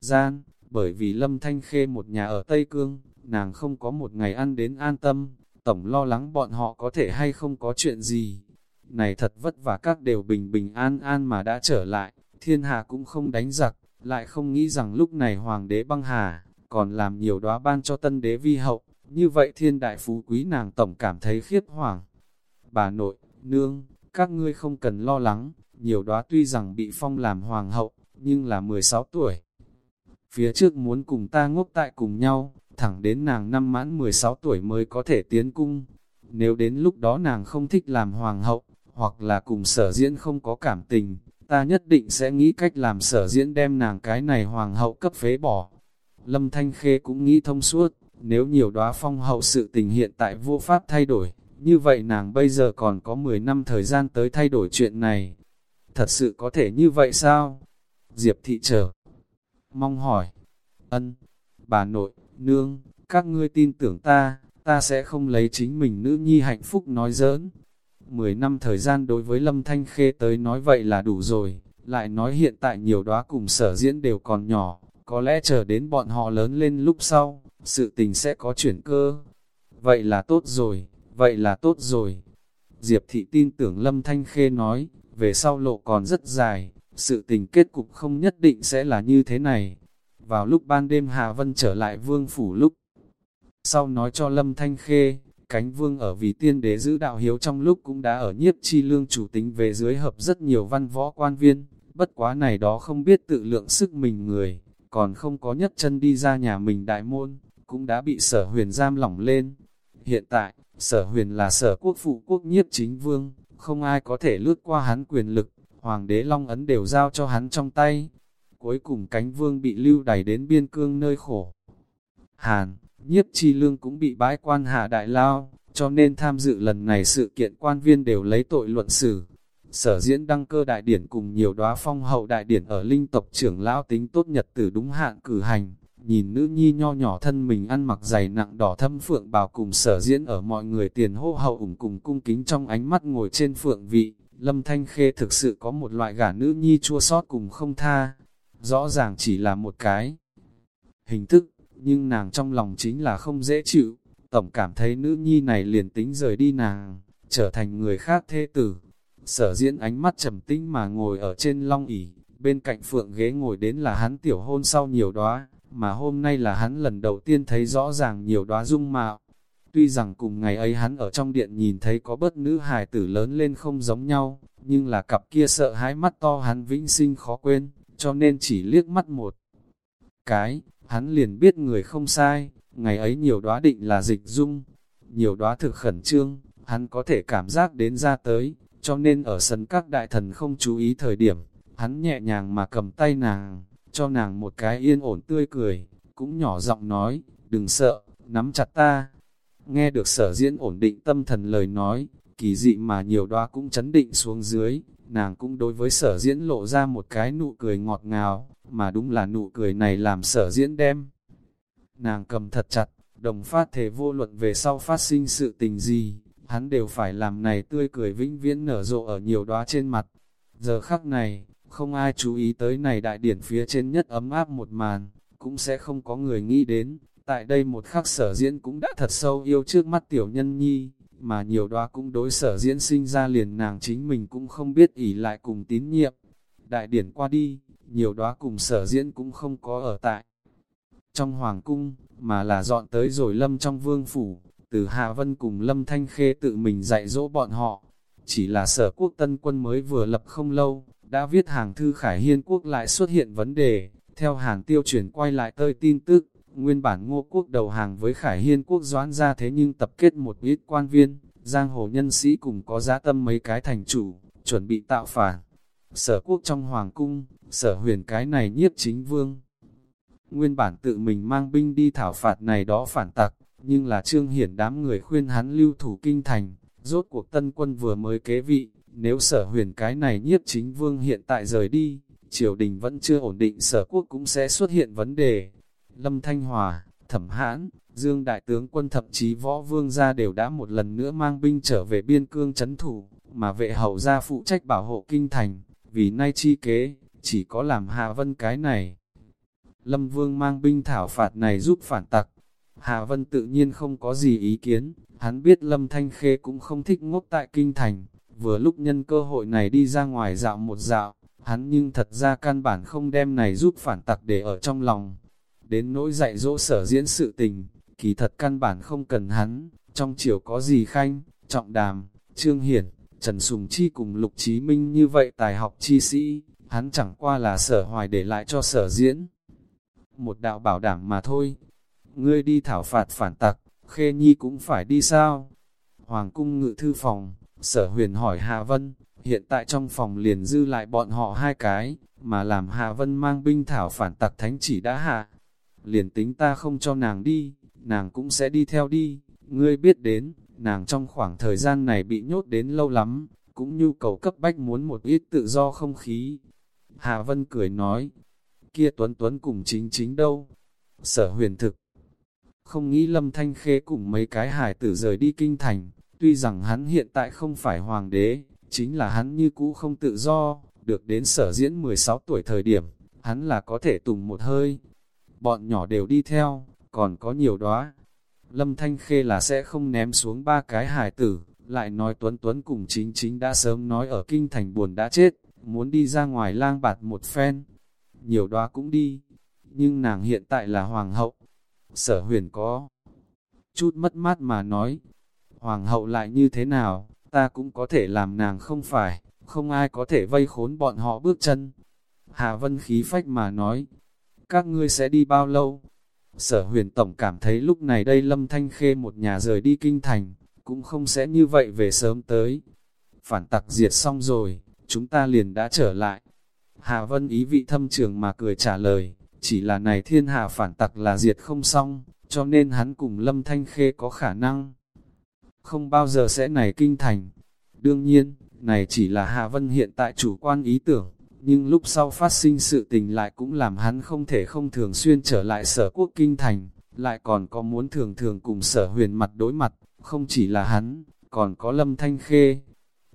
Gian, bởi vì Lâm Thanh Khê một nhà ở Tây Cương, nàng không có một ngày ăn đến an tâm, tổng lo lắng bọn họ có thể hay không có chuyện gì. Này thật vất vả các đều bình bình an an mà đã trở lại, thiên hạ cũng không đánh giặc, lại không nghĩ rằng lúc này hoàng đế băng hà, còn làm nhiều đóa ban cho tân đế vi hậu, như vậy thiên đại phú quý nàng tổng cảm thấy khiếp hoàng. Bà nội, nương, các ngươi không cần lo lắng, nhiều đóa tuy rằng bị phong làm hoàng hậu, nhưng là 16 tuổi. Phía trước muốn cùng ta ngốc tại cùng nhau, thẳng đến nàng năm mãn 16 tuổi mới có thể tiến cung. Nếu đến lúc đó nàng không thích làm hoàng hậu, hoặc là cùng sở diễn không có cảm tình, ta nhất định sẽ nghĩ cách làm sở diễn đem nàng cái này hoàng hậu cấp phế bỏ. Lâm Thanh Khê cũng nghĩ thông suốt, nếu nhiều đóa phong hậu sự tình hiện tại vô pháp thay đổi, như vậy nàng bây giờ còn có 10 năm thời gian tới thay đổi chuyện này. Thật sự có thể như vậy sao? Diệp thị chờ. Mong hỏi. Ân, bà nội, nương, các ngươi tin tưởng ta, ta sẽ không lấy chính mình nữ nhi hạnh phúc nói giỡn. Mười năm thời gian đối với Lâm Thanh Khê tới nói vậy là đủ rồi, lại nói hiện tại nhiều đóa cùng sở diễn đều còn nhỏ, có lẽ chờ đến bọn họ lớn lên lúc sau, sự tình sẽ có chuyển cơ. Vậy là tốt rồi, vậy là tốt rồi. Diệp thị tin tưởng Lâm Thanh Khê nói, về sau lộ còn rất dài, sự tình kết cục không nhất định sẽ là như thế này. Vào lúc ban đêm Hà Vân trở lại vương phủ lúc, sau nói cho Lâm Thanh Khê, cánh vương ở vì tiên đế giữ đạo hiếu trong lúc cũng đã ở nhiếp chi lương chủ tính về dưới hợp rất nhiều văn võ quan viên, bất quá này đó không biết tự lượng sức mình người, còn không có nhất chân đi ra nhà mình đại môn, cũng đã bị sở huyền giam lỏng lên. Hiện tại, sở huyền là sở quốc phụ quốc nhiếp chính vương, không ai có thể lướt qua hắn quyền lực, hoàng đế long ấn đều giao cho hắn trong tay. Cuối cùng cánh vương bị lưu đẩy đến biên cương nơi khổ. Hàn, nhiếp chi lương cũng bị bãi quan hạ đại lao, cho nên tham dự lần này sự kiện quan viên đều lấy tội luận xử. Sở diễn đăng cơ đại điển cùng nhiều đóa phong hậu đại điển ở linh tộc trưởng lão tính tốt nhật tử đúng hạn cử hành, nhìn nữ nhi nho nhỏ thân mình ăn mặc dày nặng đỏ thâm phượng bào cùng sở diễn ở mọi người tiền hô hậu ủng cùng cung kính trong ánh mắt ngồi trên phượng vị, lâm thanh khê thực sự có một loại gả nữ nhi chua sót cùng không tha, rõ ràng chỉ là một cái hình thức, nhưng nàng trong lòng chính là không dễ chịu, tổng cảm thấy nữ nhi này liền tính rời đi nàng, trở thành người khác thê tử. Sở diễn ánh mắt trầm tĩnh mà ngồi ở trên long ỷ bên cạnh phượng ghế ngồi đến là hắn tiểu hôn sau nhiều đóa mà hôm nay là hắn lần đầu tiên thấy rõ ràng nhiều đóa dung mạo. Tuy rằng cùng ngày ấy hắn ở trong điện nhìn thấy có bớt nữ hài tử lớn lên không giống nhau, nhưng là cặp kia sợ hãi mắt to hắn vĩnh sinh khó quên, cho nên chỉ liếc mắt một cái, hắn liền biết người không sai, ngày ấy nhiều đóa định là dịch dung, nhiều đóa thực khẩn trương, hắn có thể cảm giác đến ra tới, cho nên ở sân các đại thần không chú ý thời điểm, hắn nhẹ nhàng mà cầm tay nàng, cho nàng một cái yên ổn tươi cười, cũng nhỏ giọng nói, đừng sợ, nắm chặt ta. Nghe được sở diễn ổn định tâm thần lời nói, kỳ dị mà nhiều đoá cũng chấn định xuống dưới, nàng cũng đối với sở diễn lộ ra một cái nụ cười ngọt ngào, mà đúng là nụ cười này làm sở diễn đem. Nàng cầm thật chặt, đồng phát thể vô luận về sau phát sinh sự tình gì, hắn đều phải làm này tươi cười vĩnh viễn nở rộ ở nhiều đóa trên mặt. Giờ khắc này, không ai chú ý tới này đại điển phía trên nhất ấm áp một màn, cũng sẽ không có người nghĩ đến, tại đây một khắc sở diễn cũng đã thật sâu yêu trước mắt tiểu nhân nhi, mà nhiều đóa cũng đối sở diễn sinh ra liền nàng chính mình cũng không biết ỉ lại cùng tín nhiệm. Đại điển qua đi, nhiều đóa cùng sở diễn cũng không có ở tại trong hoàng cung, mà là dọn tới rồi lâm trong vương phủ, từ Hạ Vân cùng Lâm Thanh Khê tự mình dạy dỗ bọn họ. Chỉ là sở quốc tân quân mới vừa lập không lâu, đã viết hàng thư Khải Hiên quốc lại xuất hiện vấn đề, theo hàng tiêu chuyển quay lại tơi tin tức, nguyên bản ngô quốc đầu hàng với Khải Hiên quốc doãn ra thế nhưng tập kết một ít quan viên, giang hồ nhân sĩ cùng có giá tâm mấy cái thành chủ, chuẩn bị tạo phản. Sở quốc trong hoàng cung, sở huyền cái này nhiếp chính vương. Nguyên bản tự mình mang binh đi thảo phạt này đó phản tặc, nhưng là trương hiển đám người khuyên hắn lưu thủ kinh thành, rốt cuộc tân quân vừa mới kế vị, nếu sở huyền cái này nhiếp chính vương hiện tại rời đi, triều đình vẫn chưa ổn định sở quốc cũng sẽ xuất hiện vấn đề. Lâm Thanh Hòa, Thẩm Hãn, Dương Đại tướng quân thậm chí võ vương gia đều đã một lần nữa mang binh trở về biên cương chấn thủ, mà vệ hậu gia phụ trách bảo hộ kinh thành, vì nay chi kế, chỉ có làm Hạ Vân cái này. Lâm Vương mang binh thảo phạt này giúp phản tặc, Hà Vân tự nhiên không có gì ý kiến, hắn biết Lâm Thanh Khê cũng không thích ngốc tại kinh thành, vừa lúc nhân cơ hội này đi ra ngoài dạo một dạo, hắn nhưng thật ra căn bản không đem này giúp phản tặc để ở trong lòng. Đến nỗi dạy dỗ sở diễn sự tình, kỳ thật căn bản không cần hắn, trong chiều có gì khanh, trọng đàm, trương hiển, Trần Sùng Chi cùng Lục Chí Minh như vậy tài học chi sĩ, hắn chẳng qua là sở hoài để lại cho sở diễn. Một đạo bảo đảm mà thôi, ngươi đi thảo phạt phản tặc, khê nhi cũng phải đi sao? Hoàng cung ngự thư phòng, sở huyền hỏi hà Vân, hiện tại trong phòng liền dư lại bọn họ hai cái, mà làm hà Vân mang binh thảo phản tặc thánh chỉ đã hạ. Liền tính ta không cho nàng đi, nàng cũng sẽ đi theo đi, ngươi biết đến, nàng trong khoảng thời gian này bị nhốt đến lâu lắm, cũng nhu cầu cấp bách muốn một ít tự do không khí. Hạ Vân cười nói, kia Tuấn Tuấn cùng chính chính đâu? Sở huyền thực, không nghĩ Lâm Thanh Khê cùng mấy cái hải tử rời đi kinh thành, tuy rằng hắn hiện tại không phải hoàng đế, chính là hắn như cũ không tự do, được đến sở diễn 16 tuổi thời điểm, hắn là có thể tùng một hơi. Bọn nhỏ đều đi theo, còn có nhiều đóa. Lâm Thanh Khê là sẽ không ném xuống ba cái hải tử, lại nói Tuấn Tuấn cùng chính chính đã sớm nói ở kinh thành buồn đã chết, muốn đi ra ngoài lang bạt một phen. Nhiều đóa cũng đi, nhưng nàng hiện tại là hoàng hậu, Sở huyền có chút mất mát mà nói, hoàng hậu lại như thế nào, ta cũng có thể làm nàng không phải, không ai có thể vây khốn bọn họ bước chân. Hà Vân khí phách mà nói, các ngươi sẽ đi bao lâu? Sở huyền tổng cảm thấy lúc này đây lâm thanh khê một nhà rời đi kinh thành, cũng không sẽ như vậy về sớm tới. Phản tặc diệt xong rồi, chúng ta liền đã trở lại. Hà Vân ý vị thâm trường mà cười trả lời, chỉ là này thiên hạ phản tặc là diệt không xong, cho nên hắn cùng Lâm Thanh Khê có khả năng không bao giờ sẽ này kinh thành. Đương nhiên, này chỉ là hà Vân hiện tại chủ quan ý tưởng, nhưng lúc sau phát sinh sự tình lại cũng làm hắn không thể không thường xuyên trở lại sở quốc kinh thành, lại còn có muốn thường thường cùng sở huyền mặt đối mặt, không chỉ là hắn, còn có Lâm Thanh Khê.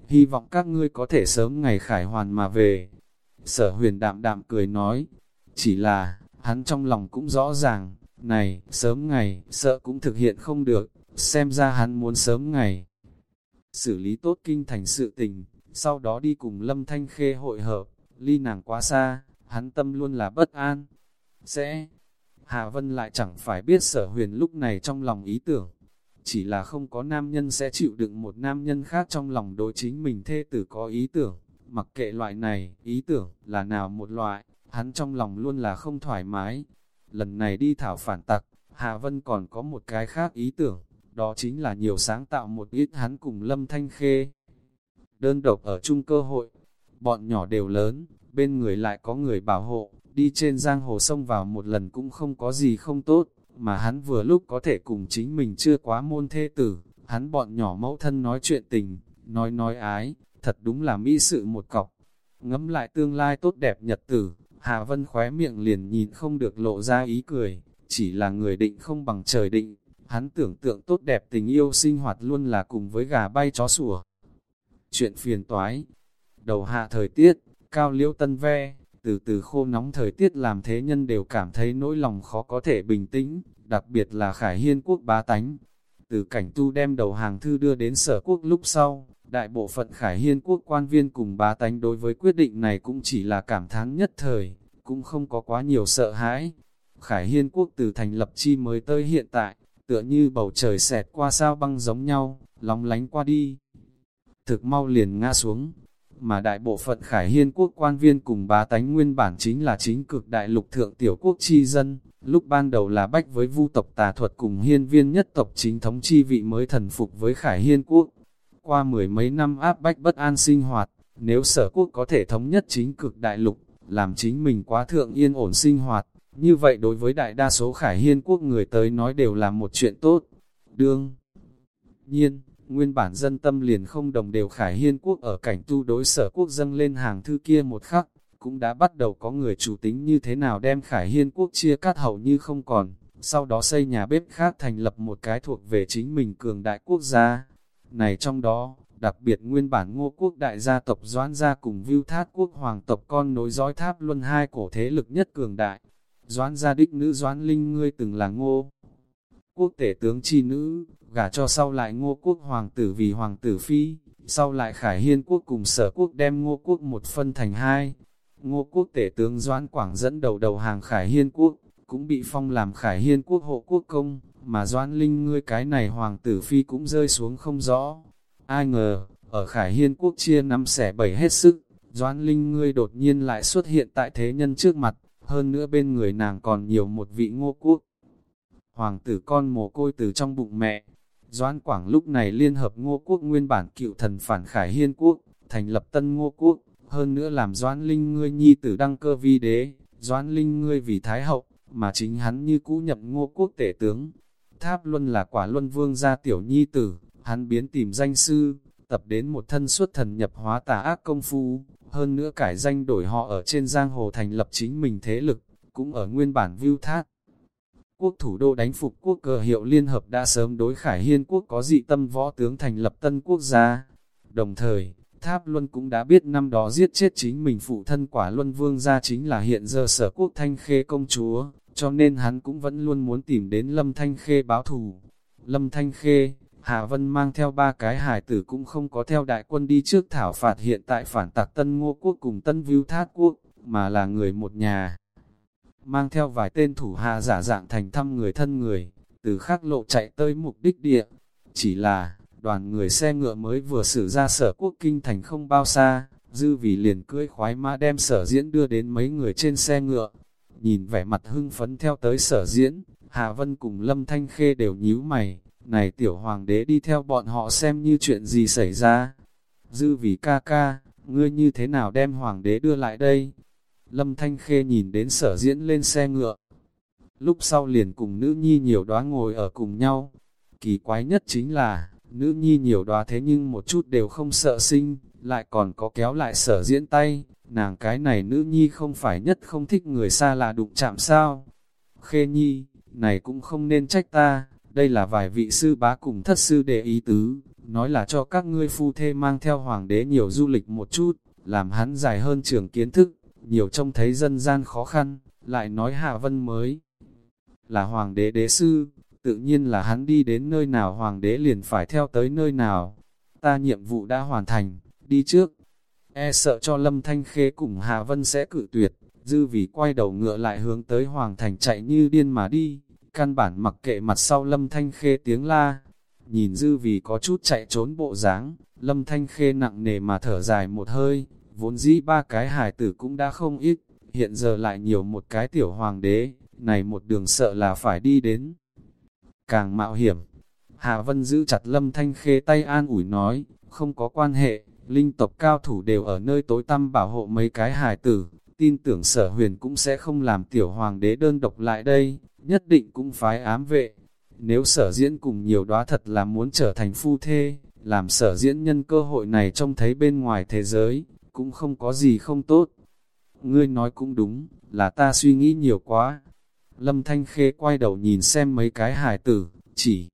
Hy vọng các ngươi có thể sớm ngày khải hoàn mà về. Sở huyền đạm đạm cười nói, chỉ là, hắn trong lòng cũng rõ ràng, này, sớm ngày, sợ cũng thực hiện không được, xem ra hắn muốn sớm ngày. Xử lý tốt kinh thành sự tình, sau đó đi cùng Lâm Thanh Khê hội hợp, ly nàng quá xa, hắn tâm luôn là bất an. Sẽ, Hà Vân lại chẳng phải biết sở huyền lúc này trong lòng ý tưởng, chỉ là không có nam nhân sẽ chịu đựng một nam nhân khác trong lòng đối chính mình thê tử có ý tưởng, mặc kệ loại này, ý tưởng là nào một loại, hắn trong lòng luôn là không thoải mái. Lần này đi thảo phản tặc, Hà Vân còn có một cái khác ý tưởng, đó chính là nhiều sáng tạo một ít hắn cùng Lâm Thanh Khê. Đơn độc ở chung cơ hội, bọn nhỏ đều lớn, bên người lại có người bảo hộ, đi trên giang hồ sông vào một lần cũng không có gì không tốt, mà hắn vừa lúc có thể cùng chính mình chưa quá môn thê tử, hắn bọn nhỏ mẫu thân nói chuyện tình, nói nói ái, thật đúng là mỹ sự một cọc. Ngẫm lại tương lai tốt đẹp nhật tử, Hà Vân khóe miệng liền nhìn không được lộ ra ý cười, chỉ là người định không bằng trời định, hắn tưởng tượng tốt đẹp tình yêu sinh hoạt luôn là cùng với gà bay chó sủa. Chuyện phiền toái, đầu hạ thời tiết, cao liễu tân ve, từ từ khô nóng thời tiết làm thế nhân đều cảm thấy nỗi lòng khó có thể bình tĩnh, đặc biệt là Khải Hiên quốc bá tánh. Từ cảnh tu đem đầu hàng thư đưa đến sở quốc lúc sau, đại bộ phận Khải Hiên quốc quan viên cùng bá tánh đối với quyết định này cũng chỉ là cảm thán nhất thời, cũng không có quá nhiều sợ hãi. Khải Hiên quốc từ thành lập chi mới tới hiện tại, tựa như bầu trời xẹt qua sao băng giống nhau, lóng lánh qua đi. Thực mau liền ngã xuống, mà đại bộ phận khải hiên quốc quan viên cùng bá tánh nguyên bản chính là chính cực đại lục thượng tiểu quốc chi dân, lúc ban đầu là bách với vu tộc tà thuật cùng hiên viên nhất tộc chính thống chi vị mới thần phục với khải hiên quốc. Qua mười mấy năm áp bách bất an sinh hoạt, nếu sở quốc có thể thống nhất chính cực đại lục, làm chính mình quá thượng yên ổn sinh hoạt, như vậy đối với đại đa số khải hiên quốc người tới nói đều là một chuyện tốt. Đương nhiên, nguyên bản dân tâm liền không đồng đều khải hiên quốc ở cảnh tu đối sở quốc dâng lên hàng thư kia một khắc, cũng đã bắt đầu có người chủ tính như thế nào đem khải hiên quốc chia cắt hầu như không còn, sau đó xây nhà bếp khác thành lập một cái thuộc về chính mình cường đại quốc gia. Này trong đó, đặc biệt nguyên bản ngô quốc đại gia tộc Doãn gia cùng Vưu Thát quốc hoàng tộc con nối dõi tháp luân hai cổ thế lực nhất cường đại. Doãn gia đích nữ Doãn Linh ngươi từng là ngô quốc tể tướng chi nữ, gả cho sau lại ngô quốc hoàng tử vì hoàng tử phi, sau lại khải hiên quốc cùng sở quốc đem ngô quốc một phân thành hai. Ngô quốc tể tướng Doãn Quảng dẫn đầu đầu hàng khải hiên quốc, cũng bị phong làm khải hiên quốc hộ quốc công, mà Doãn Linh ngươi cái này hoàng tử phi cũng rơi xuống không rõ. Ai ngờ, ở khải hiên quốc chia năm xẻ bảy hết sức, Doãn Linh ngươi đột nhiên lại xuất hiện tại thế nhân trước mặt, hơn nữa bên người nàng còn nhiều một vị ngô quốc. Hoàng tử con mồ côi từ trong bụng mẹ, Doãn Quảng lúc này liên hợp ngô quốc nguyên bản cựu thần phản khải hiên quốc, thành lập tân ngô quốc, hơn nữa làm Doãn Linh ngươi nhi tử đăng cơ vi đế, Doãn Linh ngươi vì thái hậu, mà chính hắn như cũ nhập ngô quốc tể tướng. Tháp Luân là quả luân vương gia tiểu nhi tử, hắn biến tìm danh sư, tập đến một thân xuất thần nhập hóa tà ác công phu, hơn nữa cải danh đổi họ ở trên giang hồ thành lập chính mình thế lực, cũng ở nguyên bản view thác quốc thủ đô đánh phục quốc cờ hiệu Liên Hợp đã sớm đối Khải Hiên quốc có dị tâm võ tướng thành lập tân quốc gia. Đồng thời, Tháp Luân cũng đã biết năm đó giết chết chính mình phụ thân quả Luân Vương gia chính là hiện giờ sở quốc Thanh Khê công chúa, cho nên hắn cũng vẫn luôn muốn tìm đến Lâm Thanh Khê báo thù. Lâm Thanh Khê, Hà Vân mang theo ba cái hải tử cũng không có theo đại quân đi trước thảo phạt hiện tại phản tạc Tân Ngô Quốc cùng Tân Vưu Thát Quốc, mà là người một nhà mang theo vài tên thủ hạ giả dạng thành thăm người thân người, từ khắc lộ chạy tới mục đích địa. Chỉ là, đoàn người xe ngựa mới vừa xử ra sở quốc kinh thành không bao xa, dư vì liền cưỡi khoái mã đem sở diễn đưa đến mấy người trên xe ngựa. Nhìn vẻ mặt hưng phấn theo tới sở diễn, Hà Vân cùng Lâm Thanh Khê đều nhíu mày, này tiểu hoàng đế đi theo bọn họ xem như chuyện gì xảy ra. Dư vì ca ca, ngươi như thế nào đem hoàng đế đưa lại đây? Lâm Thanh Khê nhìn đến sở diễn lên xe ngựa. Lúc sau liền cùng nữ nhi nhiều đóa ngồi ở cùng nhau. Kỳ quái nhất chính là, nữ nhi nhiều đóa thế nhưng một chút đều không sợ sinh, lại còn có kéo lại sở diễn tay. Nàng cái này nữ nhi không phải nhất không thích người xa là đụng chạm sao. Khê nhi, này cũng không nên trách ta, đây là vài vị sư bá cùng thất sư để ý tứ, nói là cho các ngươi phu thê mang theo hoàng đế nhiều du lịch một chút, làm hắn dài hơn trường kiến thức, nhiều trông thấy dân gian khó khăn, lại nói Hạ Vân mới là hoàng đế đế sư, tự nhiên là hắn đi đến nơi nào hoàng đế liền phải theo tới nơi nào. Ta nhiệm vụ đã hoàn thành, đi trước. E sợ cho Lâm Thanh Khê cùng Hạ Vân sẽ cự tuyệt, dư vì quay đầu ngựa lại hướng tới hoàng thành chạy như điên mà đi, căn bản mặc kệ mặt sau Lâm Thanh Khê tiếng la. Nhìn dư vì có chút chạy trốn bộ dáng Lâm Thanh Khê nặng nề mà thở dài một hơi, vốn dĩ ba cái hải tử cũng đã không ít, hiện giờ lại nhiều một cái tiểu hoàng đế, này một đường sợ là phải đi đến. Càng mạo hiểm, Hà Vân giữ chặt lâm thanh khê tay an ủi nói, không có quan hệ, linh tộc cao thủ đều ở nơi tối tăm bảo hộ mấy cái hài tử, tin tưởng sở huyền cũng sẽ không làm tiểu hoàng đế đơn độc lại đây, nhất định cũng phái ám vệ. Nếu sở diễn cùng nhiều đóa thật là muốn trở thành phu thê, làm sở diễn nhân cơ hội này trông thấy bên ngoài thế giới, cũng không có gì không tốt. Ngươi nói cũng đúng, là ta suy nghĩ nhiều quá. Lâm Thanh Khê quay đầu nhìn xem mấy cái hài tử, chỉ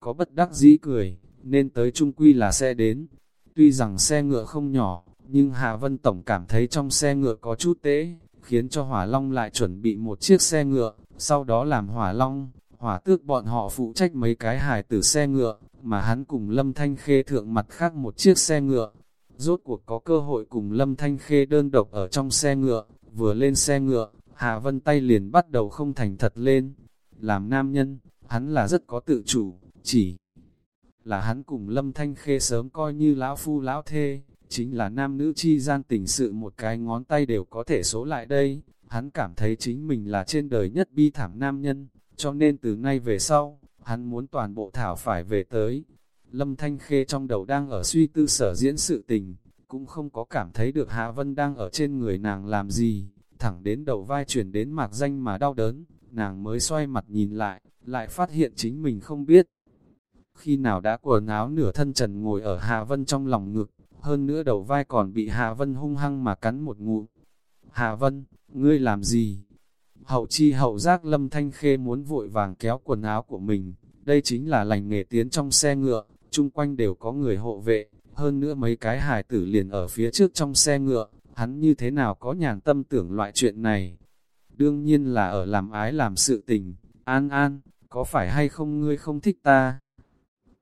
có bất đắc dĩ cười, nên tới trung quy là xe đến. Tuy rằng xe ngựa không nhỏ, nhưng Hà Vân Tổng cảm thấy trong xe ngựa có chút tế, khiến cho Hỏa Long lại chuẩn bị một chiếc xe ngựa, sau đó làm Hỏa Long, Hỏa Tước bọn họ phụ trách mấy cái hài tử xe ngựa, mà hắn cùng Lâm Thanh Khê thượng mặt khác một chiếc xe ngựa. Rốt cuộc có cơ hội cùng Lâm Thanh Khê đơn độc ở trong xe ngựa, vừa lên xe ngựa, Hà Vân tay liền bắt đầu không thành thật lên. Làm nam nhân, hắn là rất có tự chủ, chỉ là hắn cùng Lâm Thanh Khê sớm coi như lão phu lão thê, chính là nam nữ chi gian tình sự một cái ngón tay đều có thể số lại đây. Hắn cảm thấy chính mình là trên đời nhất bi thảm nam nhân, cho nên từ nay về sau, hắn muốn toàn bộ thảo phải về tới. Lâm Thanh Khê trong đầu đang ở suy tư sở diễn sự tình, cũng không có cảm thấy được Hạ Vân đang ở trên người nàng làm gì, thẳng đến đầu vai chuyển đến mạc danh mà đau đớn, nàng mới xoay mặt nhìn lại, lại phát hiện chính mình không biết. Khi nào đã quần áo nửa thân trần ngồi ở Hạ Vân trong lòng ngực, hơn nữa đầu vai còn bị Hạ Vân hung hăng mà cắn một ngụm. Hạ Vân, ngươi làm gì? Hậu chi hậu giác lâm thanh khê muốn vội vàng kéo quần áo của mình, đây chính là lành nghề tiến trong xe ngựa, chung quanh đều có người hộ vệ, hơn nữa mấy cái hài tử liền ở phía trước trong xe ngựa, hắn như thế nào có nhàn tâm tưởng loại chuyện này. Đương nhiên là ở làm ái làm sự tình, an an, có phải hay không ngươi không thích ta?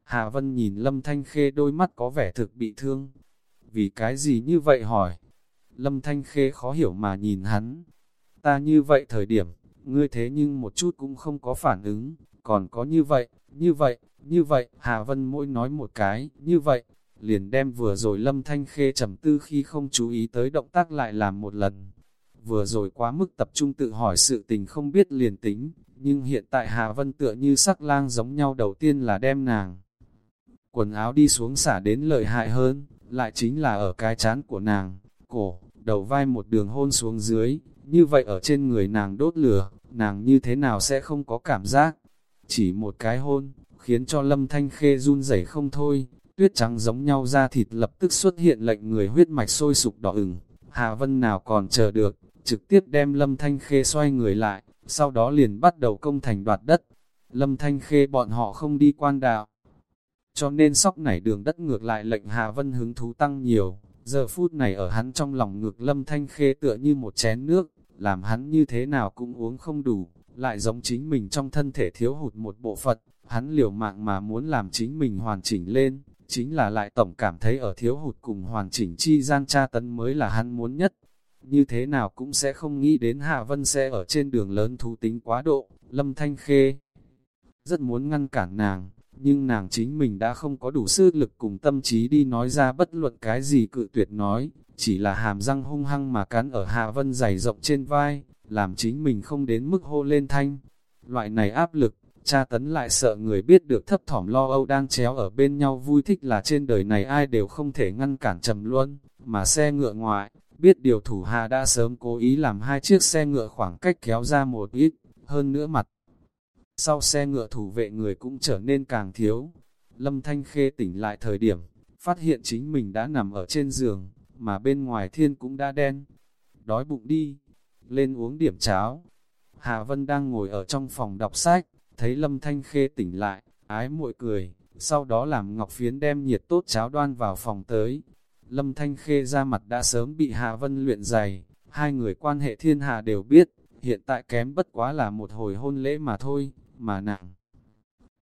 Hà Vân nhìn Lâm Thanh Khê đôi mắt có vẻ thực bị thương. Vì cái gì như vậy hỏi? Lâm Thanh Khê khó hiểu mà nhìn hắn. Ta như vậy thời điểm, ngươi thế nhưng một chút cũng không có phản ứng, còn có như vậy, như vậy, như vậy, Hà Vân mỗi nói một cái, như vậy, liền đem vừa rồi Lâm Thanh Khê trầm tư khi không chú ý tới động tác lại làm một lần. Vừa rồi quá mức tập trung tự hỏi sự tình không biết liền tính, nhưng hiện tại Hà Vân tựa như sắc lang giống nhau đầu tiên là đem nàng. Quần áo đi xuống xả đến lợi hại hơn, lại chính là ở cái chán của nàng, cổ, đầu vai một đường hôn xuống dưới, như vậy ở trên người nàng đốt lửa, nàng như thế nào sẽ không có cảm giác. Chỉ một cái hôn, khiến cho lâm thanh khê run rẩy không thôi, tuyết trắng giống nhau ra thịt lập tức xuất hiện lệnh người huyết mạch sôi sục đỏ ửng. Hà Vân nào còn chờ được, trực tiếp đem lâm thanh khê xoay người lại, sau đó liền bắt đầu công thành đoạt đất. Lâm thanh khê bọn họ không đi quan đạo, cho nên sóc nảy đường đất ngược lại lệnh Hà Vân hứng thú tăng nhiều. Giờ phút này ở hắn trong lòng ngược lâm thanh khê tựa như một chén nước, làm hắn như thế nào cũng uống không đủ, lại giống chính mình trong thân thể thiếu hụt một bộ phận, hắn liều mạng mà muốn làm chính mình hoàn chỉnh lên, chính là lại tổng cảm thấy ở thiếu hụt cùng hoàn chỉnh chi gian tra tấn mới là hắn muốn nhất. Như thế nào cũng sẽ không nghĩ đến Hạ Vân sẽ ở trên đường lớn thú tính quá độ, lâm thanh khê. Rất muốn ngăn cản nàng, nhưng nàng chính mình đã không có đủ sức lực cùng tâm trí đi nói ra bất luận cái gì cự tuyệt nói, chỉ là hàm răng hung hăng mà cắn ở Hạ Vân dày rộng trên vai, làm chính mình không đến mức hô lên thanh. Loại này áp lực, cha tấn lại sợ người biết được thấp thỏm lo âu đang chéo ở bên nhau vui thích là trên đời này ai đều không thể ngăn cản trầm luân mà xe ngựa ngoại, biết điều thủ hạ đã sớm cố ý làm hai chiếc xe ngựa khoảng cách kéo ra một ít, hơn nữa mặt. Sau xe ngựa thủ vệ người cũng trở nên càng thiếu. Lâm Thanh Khê tỉnh lại thời điểm, phát hiện chính mình đã nằm ở trên giường, mà bên ngoài thiên cũng đã đen. Đói bụng đi, lên uống điểm cháo. Hà Vân đang ngồi ở trong phòng đọc sách, thấy Lâm Thanh Khê tỉnh lại, ái muội cười, sau đó làm Ngọc Phiến đem nhiệt tốt cháo đoan vào phòng tới. Lâm Thanh Khê ra mặt đã sớm bị Hà Vân luyện dày, hai người quan hệ thiên hà đều biết, hiện tại kém bất quá là một hồi hôn lễ mà thôi, mà nặng.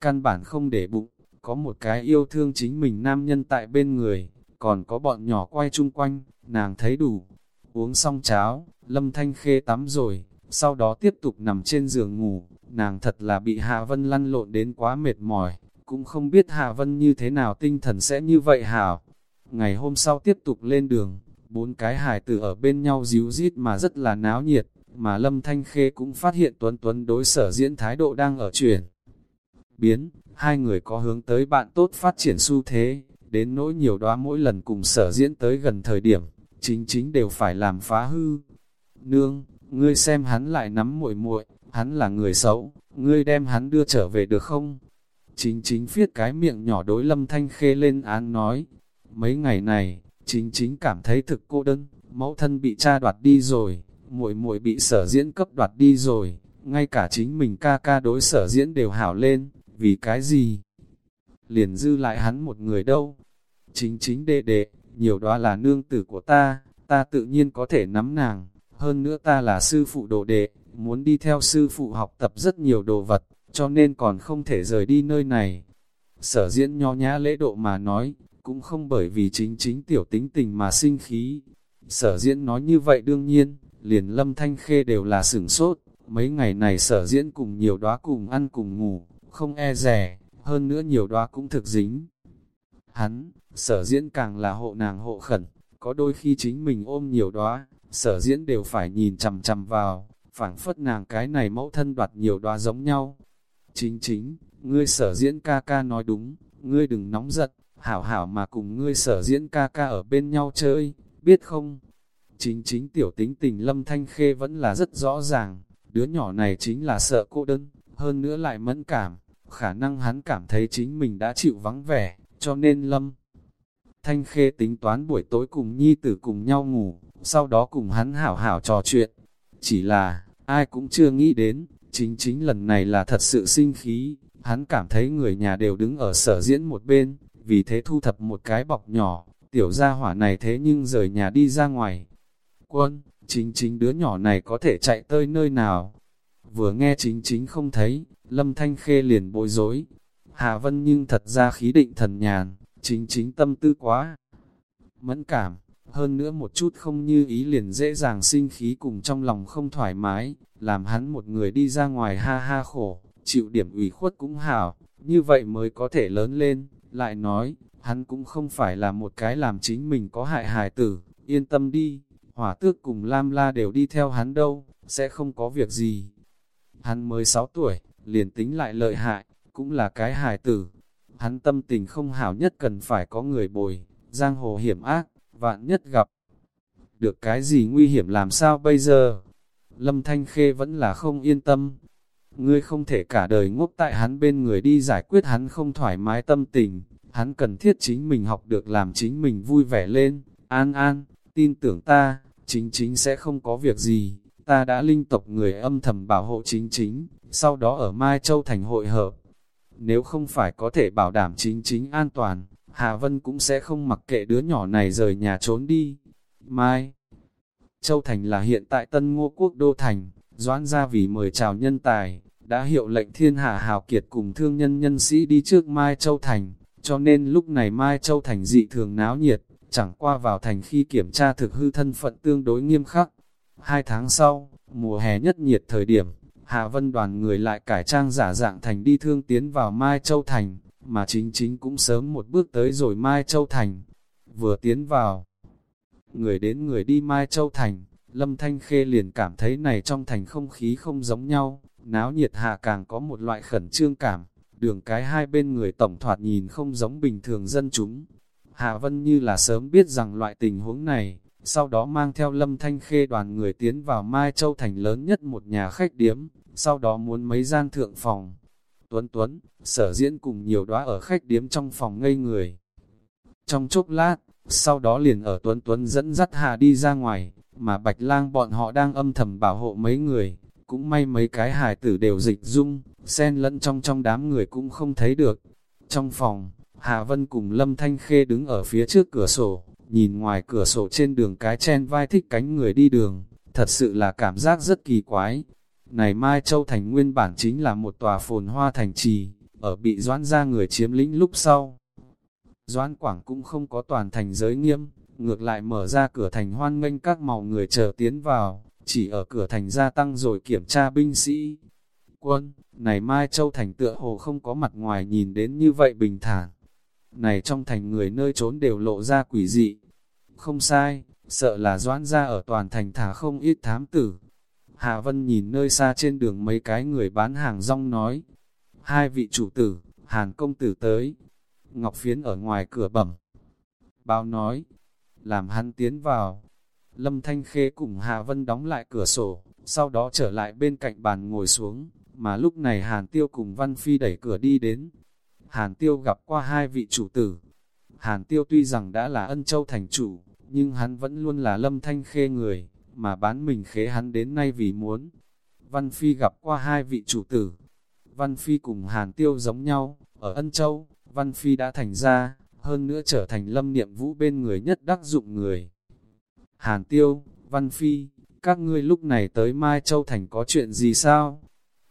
Căn bản không để bụng, có một cái yêu thương chính mình nam nhân tại bên người, còn có bọn nhỏ quay chung quanh, nàng thấy đủ. Uống xong cháo, Lâm Thanh Khê tắm rồi, sau đó tiếp tục nằm trên giường ngủ, nàng thật là bị Hà Vân lăn lộn đến quá mệt mỏi, cũng không biết Hà Vân như thế nào tinh thần sẽ như vậy hảo. Ngày hôm sau tiếp tục lên đường, bốn cái hài tử ở bên nhau díu rít mà rất là náo nhiệt, mà Lâm Thanh Khê cũng phát hiện Tuấn Tuấn đối sở diễn thái độ đang ở chuyển. Biến, hai người có hướng tới bạn tốt phát triển xu thế, đến nỗi nhiều đóa mỗi lần cùng sở diễn tới gần thời điểm, chính chính đều phải làm phá hư. Nương, ngươi xem hắn lại nắm muội muội, hắn là người xấu, ngươi đem hắn đưa trở về được không? Chính chính viết cái miệng nhỏ đối lâm thanh khê lên án nói, mấy ngày này, chính chính cảm thấy thực cô đơn, mẫu thân bị cha đoạt đi rồi, muội muội bị sở diễn cấp đoạt đi rồi, ngay cả chính mình ca ca đối sở diễn đều hảo lên, vì cái gì? Liền dư lại hắn một người đâu? Chính chính đệ đệ, nhiều đó là nương tử của ta, ta tự nhiên có thể nắm nàng, hơn nữa ta là sư phụ đồ đệ, muốn đi theo sư phụ học tập rất nhiều đồ vật, cho nên còn không thể rời đi nơi này. Sở diễn nho nhã lễ độ mà nói, cũng không bởi vì chính chính tiểu tính tình mà sinh khí. Sở diễn nói như vậy đương nhiên, liền lâm thanh khê đều là sửng sốt, mấy ngày này sở diễn cùng nhiều đóa cùng ăn cùng ngủ, không e rẻ, hơn nữa nhiều đóa cũng thực dính. Hắn, sở diễn càng là hộ nàng hộ khẩn, có đôi khi chính mình ôm nhiều đóa, sở diễn đều phải nhìn chằm chằm vào, phảng phất nàng cái này mẫu thân đoạt nhiều đoá giống nhau. Chính chính, ngươi sở diễn ca ca nói đúng, ngươi đừng nóng giận, hảo hảo mà cùng ngươi sở diễn ca ca ở bên nhau chơi, biết không? Chính chính tiểu tính tình lâm thanh khê vẫn là rất rõ ràng, đứa nhỏ này chính là sợ cô đơn, hơn nữa lại mẫn cảm, khả năng hắn cảm thấy chính mình đã chịu vắng vẻ, cho nên lâm. Thanh khê tính toán buổi tối cùng nhi tử cùng nhau ngủ, sau đó cùng hắn hảo hảo trò chuyện. Chỉ là, ai cũng chưa nghĩ đến, chính chính lần này là thật sự sinh khí, hắn cảm thấy người nhà đều đứng ở sở diễn một bên, vì thế thu thập một cái bọc nhỏ, tiểu gia hỏa này thế nhưng rời nhà đi ra ngoài. Quân, chính chính đứa nhỏ này có thể chạy tới nơi nào? Vừa nghe chính chính không thấy, lâm thanh khê liền bối rối. Hà Vân nhưng thật ra khí định thần nhàn, chính chính tâm tư quá. Mẫn cảm, hơn nữa một chút không như ý liền dễ dàng sinh khí cùng trong lòng không thoải mái, làm hắn một người đi ra ngoài ha ha khổ, chịu điểm ủy khuất cũng hảo, như vậy mới có thể lớn lên, lại nói, hắn cũng không phải là một cái làm chính mình có hại hài tử, yên tâm đi, hỏa tước cùng Lam La đều đi theo hắn đâu, sẽ không có việc gì. Hắn mới 6 tuổi, liền tính lại lợi hại, cũng là cái hài tử. Hắn tâm tình không hảo nhất cần phải có người bồi, giang hồ hiểm ác, vạn nhất gặp. Được cái gì nguy hiểm làm sao bây giờ? Lâm Thanh Khê vẫn là không yên tâm. Ngươi không thể cả đời ngốc tại hắn bên người đi giải quyết hắn không thoải mái tâm tình. Hắn cần thiết chính mình học được làm chính mình vui vẻ lên. An an, tin tưởng ta, chính chính sẽ không có việc gì. Ta đã linh tộc người âm thầm bảo hộ chính chính, sau đó ở Mai Châu thành hội hợp. Nếu không phải có thể bảo đảm chính chính an toàn, Hà Vân cũng sẽ không mặc kệ đứa nhỏ này rời nhà trốn đi. Mai Châu Thành là hiện tại Tân Ngô Quốc Đô Thành, doãn ra vì mời chào nhân tài, đã hiệu lệnh thiên hạ hào kiệt cùng thương nhân nhân sĩ đi trước Mai Châu Thành, cho nên lúc này Mai Châu Thành dị thường náo nhiệt, chẳng qua vào thành khi kiểm tra thực hư thân phận tương đối nghiêm khắc. Hai tháng sau, mùa hè nhất nhiệt thời điểm, Hạ Vân đoàn người lại cải trang giả dạng thành đi thương tiến vào Mai Châu Thành, mà chính chính cũng sớm một bước tới rồi Mai Châu Thành. Vừa tiến vào, người đến người đi Mai Châu Thành, Lâm Thanh Khê liền cảm thấy này trong thành không khí không giống nhau, náo nhiệt hạ càng có một loại khẩn trương cảm, đường cái hai bên người tổng thoạt nhìn không giống bình thường dân chúng. Hạ Vân như là sớm biết rằng loại tình huống này, sau đó mang theo Lâm Thanh Khê đoàn người tiến vào Mai Châu Thành lớn nhất một nhà khách điếm, sau đó muốn mấy gian thượng phòng. Tuấn Tuấn, sở diễn cùng nhiều đóa ở khách điếm trong phòng ngây người. Trong chốc lát, sau đó liền ở Tuấn Tuấn dẫn dắt Hà đi ra ngoài, mà Bạch Lang bọn họ đang âm thầm bảo hộ mấy người, cũng may mấy cái hài tử đều dịch dung, xen lẫn trong trong đám người cũng không thấy được. Trong phòng, Hà Vân cùng Lâm Thanh Khê đứng ở phía trước cửa sổ, nhìn ngoài cửa sổ trên đường cái chen vai thích cánh người đi đường, thật sự là cảm giác rất kỳ quái. Này Mai Châu Thành nguyên bản chính là một tòa phồn hoa thành trì, ở bị doãn ra người chiếm lĩnh lúc sau. Doãn Quảng cũng không có toàn thành giới nghiêm, ngược lại mở ra cửa thành hoan nghênh các màu người chờ tiến vào, chỉ ở cửa thành gia tăng rồi kiểm tra binh sĩ. Quân, này Mai Châu Thành tựa hồ không có mặt ngoài nhìn đến như vậy bình thản. Này trong thành người nơi trốn đều lộ ra quỷ dị. Không sai, sợ là doãn ra ở toàn thành thả không ít thám tử. Hà Vân nhìn nơi xa trên đường mấy cái người bán hàng rong nói. Hai vị chủ tử, Hàn công tử tới. Ngọc Phiến ở ngoài cửa bẩm. Báo nói, làm hắn tiến vào. Lâm Thanh Khê cùng Hà Vân đóng lại cửa sổ, sau đó trở lại bên cạnh bàn ngồi xuống, mà lúc này Hàn Tiêu cùng Văn Phi đẩy cửa đi đến. Hàn Tiêu gặp qua hai vị chủ tử. Hàn Tiêu tuy rằng đã là ân châu thành chủ, nhưng hắn vẫn luôn là lâm thanh khê người, mà bán mình khế hắn đến nay vì muốn. Văn Phi gặp qua hai vị chủ tử. Văn Phi cùng Hàn Tiêu giống nhau, ở ân châu, Văn Phi đã thành ra, hơn nữa trở thành lâm niệm vũ bên người nhất đắc dụng người. Hàn Tiêu, Văn Phi, các ngươi lúc này tới Mai Châu Thành có chuyện gì sao?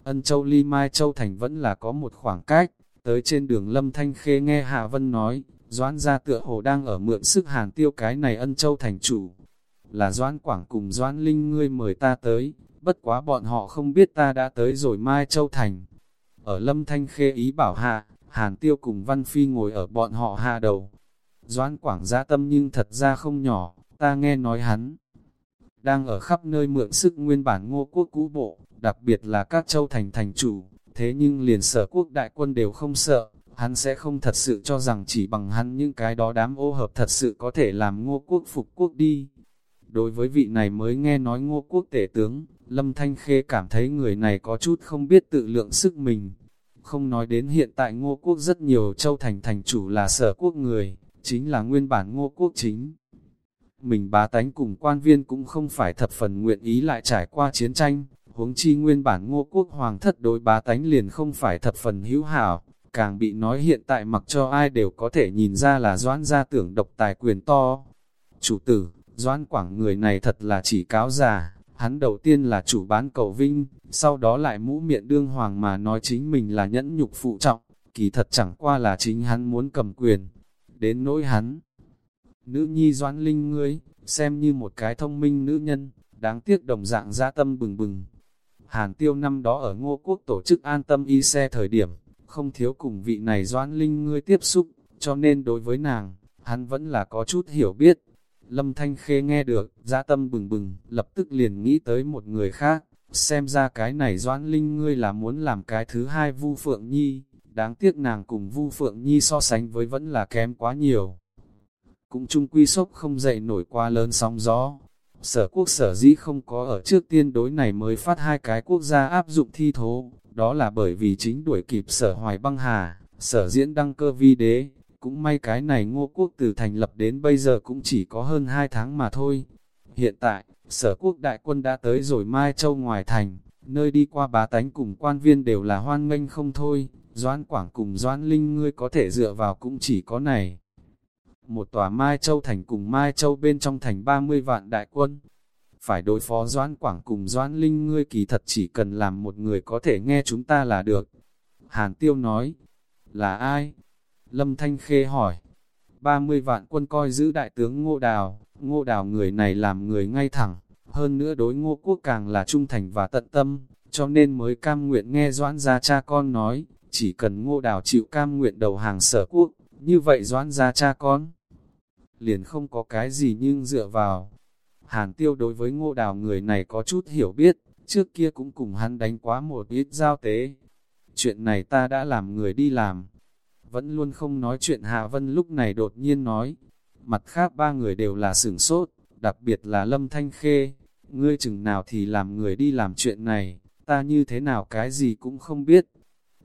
Ân Châu ly Mai Châu Thành vẫn là có một khoảng cách, tới trên đường Lâm Thanh Khê nghe Hạ Vân nói, Doãn gia tựa hồ đang ở mượn sức Hàn Tiêu cái này Ân Châu Thành chủ. Là Doãn Quảng cùng Doãn Linh ngươi mời ta tới, bất quá bọn họ không biết ta đã tới rồi Mai Châu Thành. Ở Lâm Thanh Khê ý bảo hạ, Hàn Tiêu cùng Văn Phi ngồi ở bọn họ hạ đầu. Doãn Quảng gia tâm nhưng thật ra không nhỏ, ta nghe nói hắn đang ở khắp nơi mượn sức nguyên bản ngô quốc cũ bộ, đặc biệt là các châu thành thành chủ, thế nhưng liền sở quốc đại quân đều không sợ, hắn sẽ không thật sự cho rằng chỉ bằng hắn những cái đó đám ô hợp thật sự có thể làm ngô quốc phục quốc đi. Đối với vị này mới nghe nói ngô quốc tể tướng, Lâm Thanh Khê cảm thấy người này có chút không biết tự lượng sức mình. Không nói đến hiện tại ngô quốc rất nhiều châu thành thành chủ là sở quốc người, chính là nguyên bản ngô quốc chính mình bá tánh cùng quan viên cũng không phải thập phần nguyện ý lại trải qua chiến tranh, huống chi nguyên bản ngô quốc hoàng thất đối bá tánh liền không phải thập phần hữu hảo, càng bị nói hiện tại mặc cho ai đều có thể nhìn ra là doãn gia tưởng độc tài quyền to. Chủ tử, doãn quảng người này thật là chỉ cáo già, hắn đầu tiên là chủ bán cầu vinh, sau đó lại mũ miệng đương hoàng mà nói chính mình là nhẫn nhục phụ trọng, kỳ thật chẳng qua là chính hắn muốn cầm quyền. Đến nỗi hắn, Nữ nhi doãn linh ngươi, xem như một cái thông minh nữ nhân, đáng tiếc đồng dạng gia tâm bừng bừng. Hàn tiêu năm đó ở ngô quốc tổ chức an tâm y xe thời điểm, không thiếu cùng vị này doãn linh ngươi tiếp xúc, cho nên đối với nàng, hắn vẫn là có chút hiểu biết. Lâm Thanh Khê nghe được, ra tâm bừng bừng, lập tức liền nghĩ tới một người khác, xem ra cái này doãn linh ngươi là muốn làm cái thứ hai Vu Phượng Nhi, đáng tiếc nàng cùng Vu Phượng Nhi so sánh với vẫn là kém quá nhiều. Cũng chung quy sốc không dậy nổi qua lớn sóng gió. Sở quốc sở dĩ không có ở trước tiên đối này mới phát hai cái quốc gia áp dụng thi thố, đó là bởi vì chính đuổi kịp sở hoài băng hà, sở diễn đăng cơ vi đế, cũng may cái này ngô quốc từ thành lập đến bây giờ cũng chỉ có hơn hai tháng mà thôi. Hiện tại, sở quốc đại quân đã tới rồi Mai Châu ngoài thành, nơi đi qua bá tánh cùng quan viên đều là hoan nghênh không thôi, Doãn Quảng cùng Doãn Linh ngươi có thể dựa vào cũng chỉ có này một tòa Mai Châu Thành cùng Mai Châu bên trong thành 30 vạn đại quân. Phải đối phó Doãn Quảng cùng Doãn Linh ngươi kỳ thật chỉ cần làm một người có thể nghe chúng ta là được. Hàn Tiêu nói, là ai? Lâm Thanh Khê hỏi, 30 vạn quân coi giữ đại tướng Ngô Đào, Ngô Đào người này làm người ngay thẳng, hơn nữa đối Ngô Quốc càng là trung thành và tận tâm, cho nên mới cam nguyện nghe Doãn gia cha con nói, chỉ cần Ngô Đào chịu cam nguyện đầu hàng sở quốc, như vậy Doãn gia cha con liền không có cái gì nhưng dựa vào. Hàn tiêu đối với ngô đào người này có chút hiểu biết, trước kia cũng cùng hắn đánh quá một ít giao tế. Chuyện này ta đã làm người đi làm. Vẫn luôn không nói chuyện Hạ Vân lúc này đột nhiên nói. Mặt khác ba người đều là sửng sốt, đặc biệt là Lâm Thanh Khê. Ngươi chừng nào thì làm người đi làm chuyện này, ta như thế nào cái gì cũng không biết.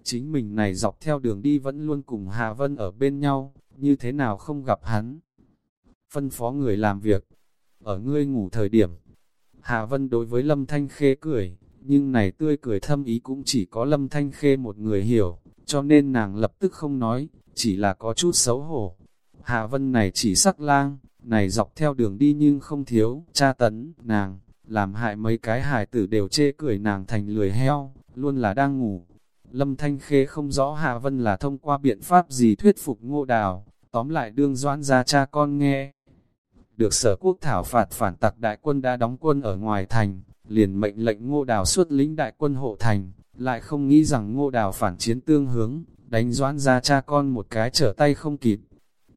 Chính mình này dọc theo đường đi vẫn luôn cùng Hạ Vân ở bên nhau, như thế nào không gặp hắn phân phó người làm việc. Ở ngươi ngủ thời điểm, Hà Vân đối với Lâm Thanh Khê cười, nhưng này tươi cười thâm ý cũng chỉ có Lâm Thanh Khê một người hiểu, cho nên nàng lập tức không nói, chỉ là có chút xấu hổ. Hạ Vân này chỉ sắc lang, này dọc theo đường đi nhưng không thiếu, cha tấn, nàng, làm hại mấy cái hài tử đều chê cười nàng thành lười heo, luôn là đang ngủ. Lâm Thanh Khê không rõ Hạ Vân là thông qua biện pháp gì thuyết phục ngô đào, tóm lại đương doãn ra cha con nghe được sở quốc thảo phạt phản tặc đại quân đã đóng quân ở ngoài thành, liền mệnh lệnh ngô đào xuất lính đại quân hộ thành, lại không nghĩ rằng ngô đào phản chiến tương hướng, đánh doãn ra cha con một cái trở tay không kịp.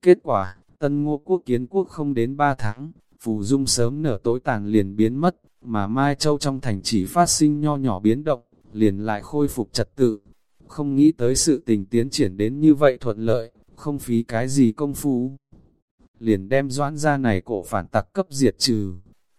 Kết quả, tân ngô quốc kiến quốc không đến ba tháng, phù dung sớm nở tối tàn liền biến mất, mà Mai Châu trong thành chỉ phát sinh nho nhỏ biến động, liền lại khôi phục trật tự. Không nghĩ tới sự tình tiến triển đến như vậy thuận lợi, không phí cái gì công phu liền đem doãn ra này cổ phản tặc cấp diệt trừ.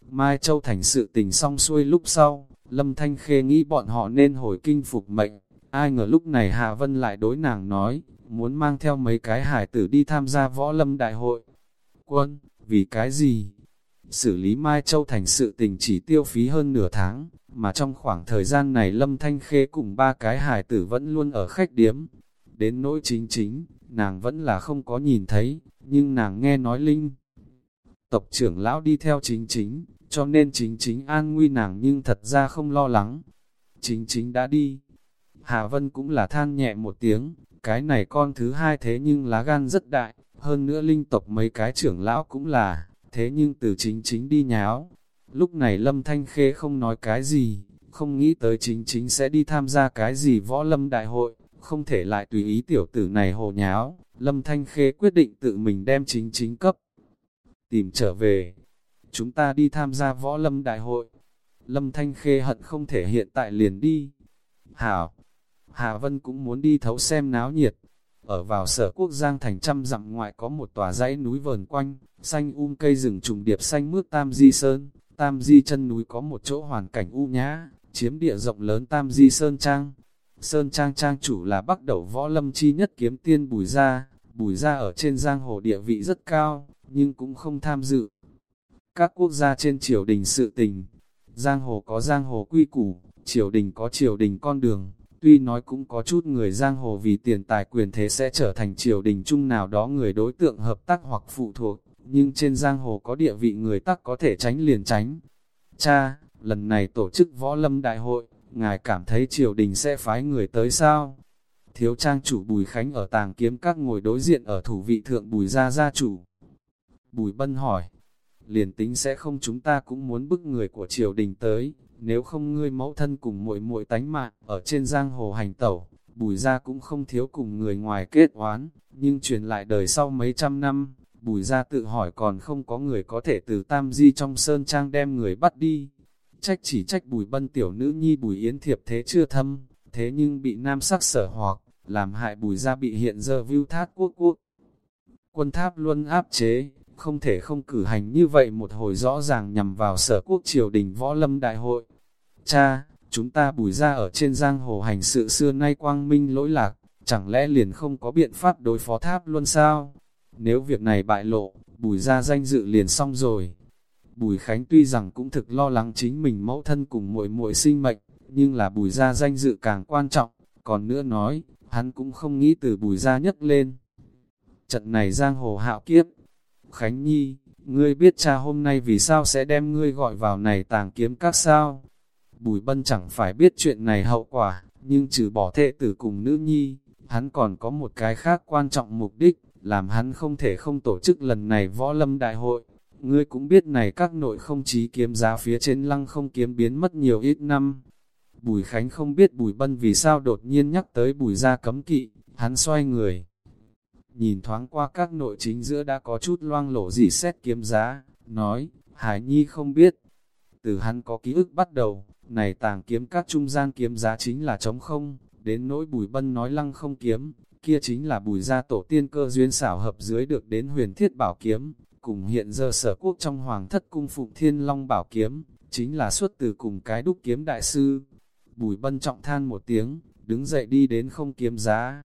Mai Châu thành sự tình xong xuôi lúc sau, Lâm Thanh Khê nghĩ bọn họ nên hồi kinh phục mệnh, ai ngờ lúc này Hạ Vân lại đối nàng nói, muốn mang theo mấy cái hải tử đi tham gia võ lâm đại hội. Quân, vì cái gì? Xử lý Mai Châu thành sự tình chỉ tiêu phí hơn nửa tháng, mà trong khoảng thời gian này Lâm Thanh Khê cùng ba cái hải tử vẫn luôn ở khách điếm. Đến nỗi chính chính, nàng vẫn là không có nhìn thấy, nhưng nàng nghe nói Linh. Tộc trưởng lão đi theo chính chính, cho nên chính chính an nguy nàng nhưng thật ra không lo lắng. Chính chính đã đi. Hà Vân cũng là than nhẹ một tiếng, cái này con thứ hai thế nhưng lá gan rất đại, hơn nữa linh tộc mấy cái trưởng lão cũng là, thế nhưng từ chính chính đi nháo. Lúc này Lâm Thanh Khê không nói cái gì, không nghĩ tới chính chính sẽ đi tham gia cái gì võ lâm đại hội, không thể lại tùy ý tiểu tử này hồ nháo. Lâm Thanh Khê quyết định tự mình đem chính chính cấp. Tìm trở về, chúng ta đi tham gia võ lâm đại hội. Lâm Thanh Khê hận không thể hiện tại liền đi. Hảo, Hà Vân cũng muốn đi thấu xem náo nhiệt. Ở vào sở quốc giang thành trăm dặm ngoại có một tòa dãy núi vờn quanh, xanh um cây rừng trùng điệp xanh mướt Tam Di Sơn. Tam Di chân núi có một chỗ hoàn cảnh u nhã, chiếm địa rộng lớn Tam Di Sơn Trang. Sơn Trang Trang chủ là bắc đầu võ lâm chi nhất kiếm tiên Bùi Gia, Bùi Gia ở trên giang hồ địa vị rất cao, nhưng cũng không tham dự. Các quốc gia trên triều đình sự tình, giang hồ có giang hồ quy củ, triều đình có triều đình con đường, tuy nói cũng có chút người giang hồ vì tiền tài quyền thế sẽ trở thành triều đình chung nào đó người đối tượng hợp tác hoặc phụ thuộc, nhưng trên giang hồ có địa vị người tắc có thể tránh liền tránh. Cha, lần này tổ chức võ lâm đại hội, ngài cảm thấy triều đình sẽ phái người tới sao? Thiếu trang chủ Bùi Khánh ở tàng kiếm các ngồi đối diện ở thủ vị thượng Bùi Gia Gia chủ. Bùi Bân hỏi, liền tính sẽ không chúng ta cũng muốn bức người của triều đình tới, nếu không ngươi mẫu thân cùng muội muội tánh mạng, ở trên giang hồ hành tẩu, Bùi Gia cũng không thiếu cùng người ngoài kết oán, nhưng truyền lại đời sau mấy trăm năm, Bùi Gia tự hỏi còn không có người có thể từ Tam Di trong Sơn Trang đem người bắt đi. Trách chỉ trách Bùi Bân tiểu nữ nhi Bùi Yến Thiệp thế chưa thâm, thế nhưng bị nam sắc sở hoặc, làm hại Bùi Gia bị hiện giờ view thát quốc quốc. Quân tháp luôn áp chế, không thể không cử hành như vậy một hồi rõ ràng nhằm vào sở quốc triều đình võ lâm đại hội. Cha, chúng ta bùi ra ở trên giang hồ hành sự xưa nay quang minh lỗi lạc, chẳng lẽ liền không có biện pháp đối phó tháp luôn sao? Nếu việc này bại lộ, bùi ra danh dự liền xong rồi. Bùi Khánh tuy rằng cũng thực lo lắng chính mình mẫu thân cùng muội muội sinh mệnh, nhưng là bùi ra danh dự càng quan trọng, còn nữa nói, hắn cũng không nghĩ từ bùi ra nhất lên. Trận này giang hồ hạo kiếp, Khánh Nhi, ngươi biết cha hôm nay vì sao sẽ đem ngươi gọi vào này tàng kiếm các sao? Bùi Bân chẳng phải biết chuyện này hậu quả, nhưng trừ bỏ thệ tử cùng nữ nhi, hắn còn có một cái khác quan trọng mục đích, làm hắn không thể không tổ chức lần này võ lâm đại hội. Ngươi cũng biết này các nội không chí kiếm giá phía trên lăng không kiếm biến mất nhiều ít năm. Bùi Khánh không biết Bùi Bân vì sao đột nhiên nhắc tới Bùi gia cấm kỵ, hắn xoay người, nhìn thoáng qua các nội chính giữa đã có chút loang lổ gì xét kiếm giá, nói, Hải Nhi không biết. Từ hắn có ký ức bắt đầu, này tàng kiếm các trung gian kiếm giá chính là trống không, đến nỗi bùi bân nói lăng không kiếm, kia chính là bùi gia tổ tiên cơ duyên xảo hợp dưới được đến huyền thiết bảo kiếm, cùng hiện giờ sở quốc trong hoàng thất cung phụng thiên long bảo kiếm, chính là xuất từ cùng cái đúc kiếm đại sư. Bùi bân trọng than một tiếng, đứng dậy đi đến không kiếm giá.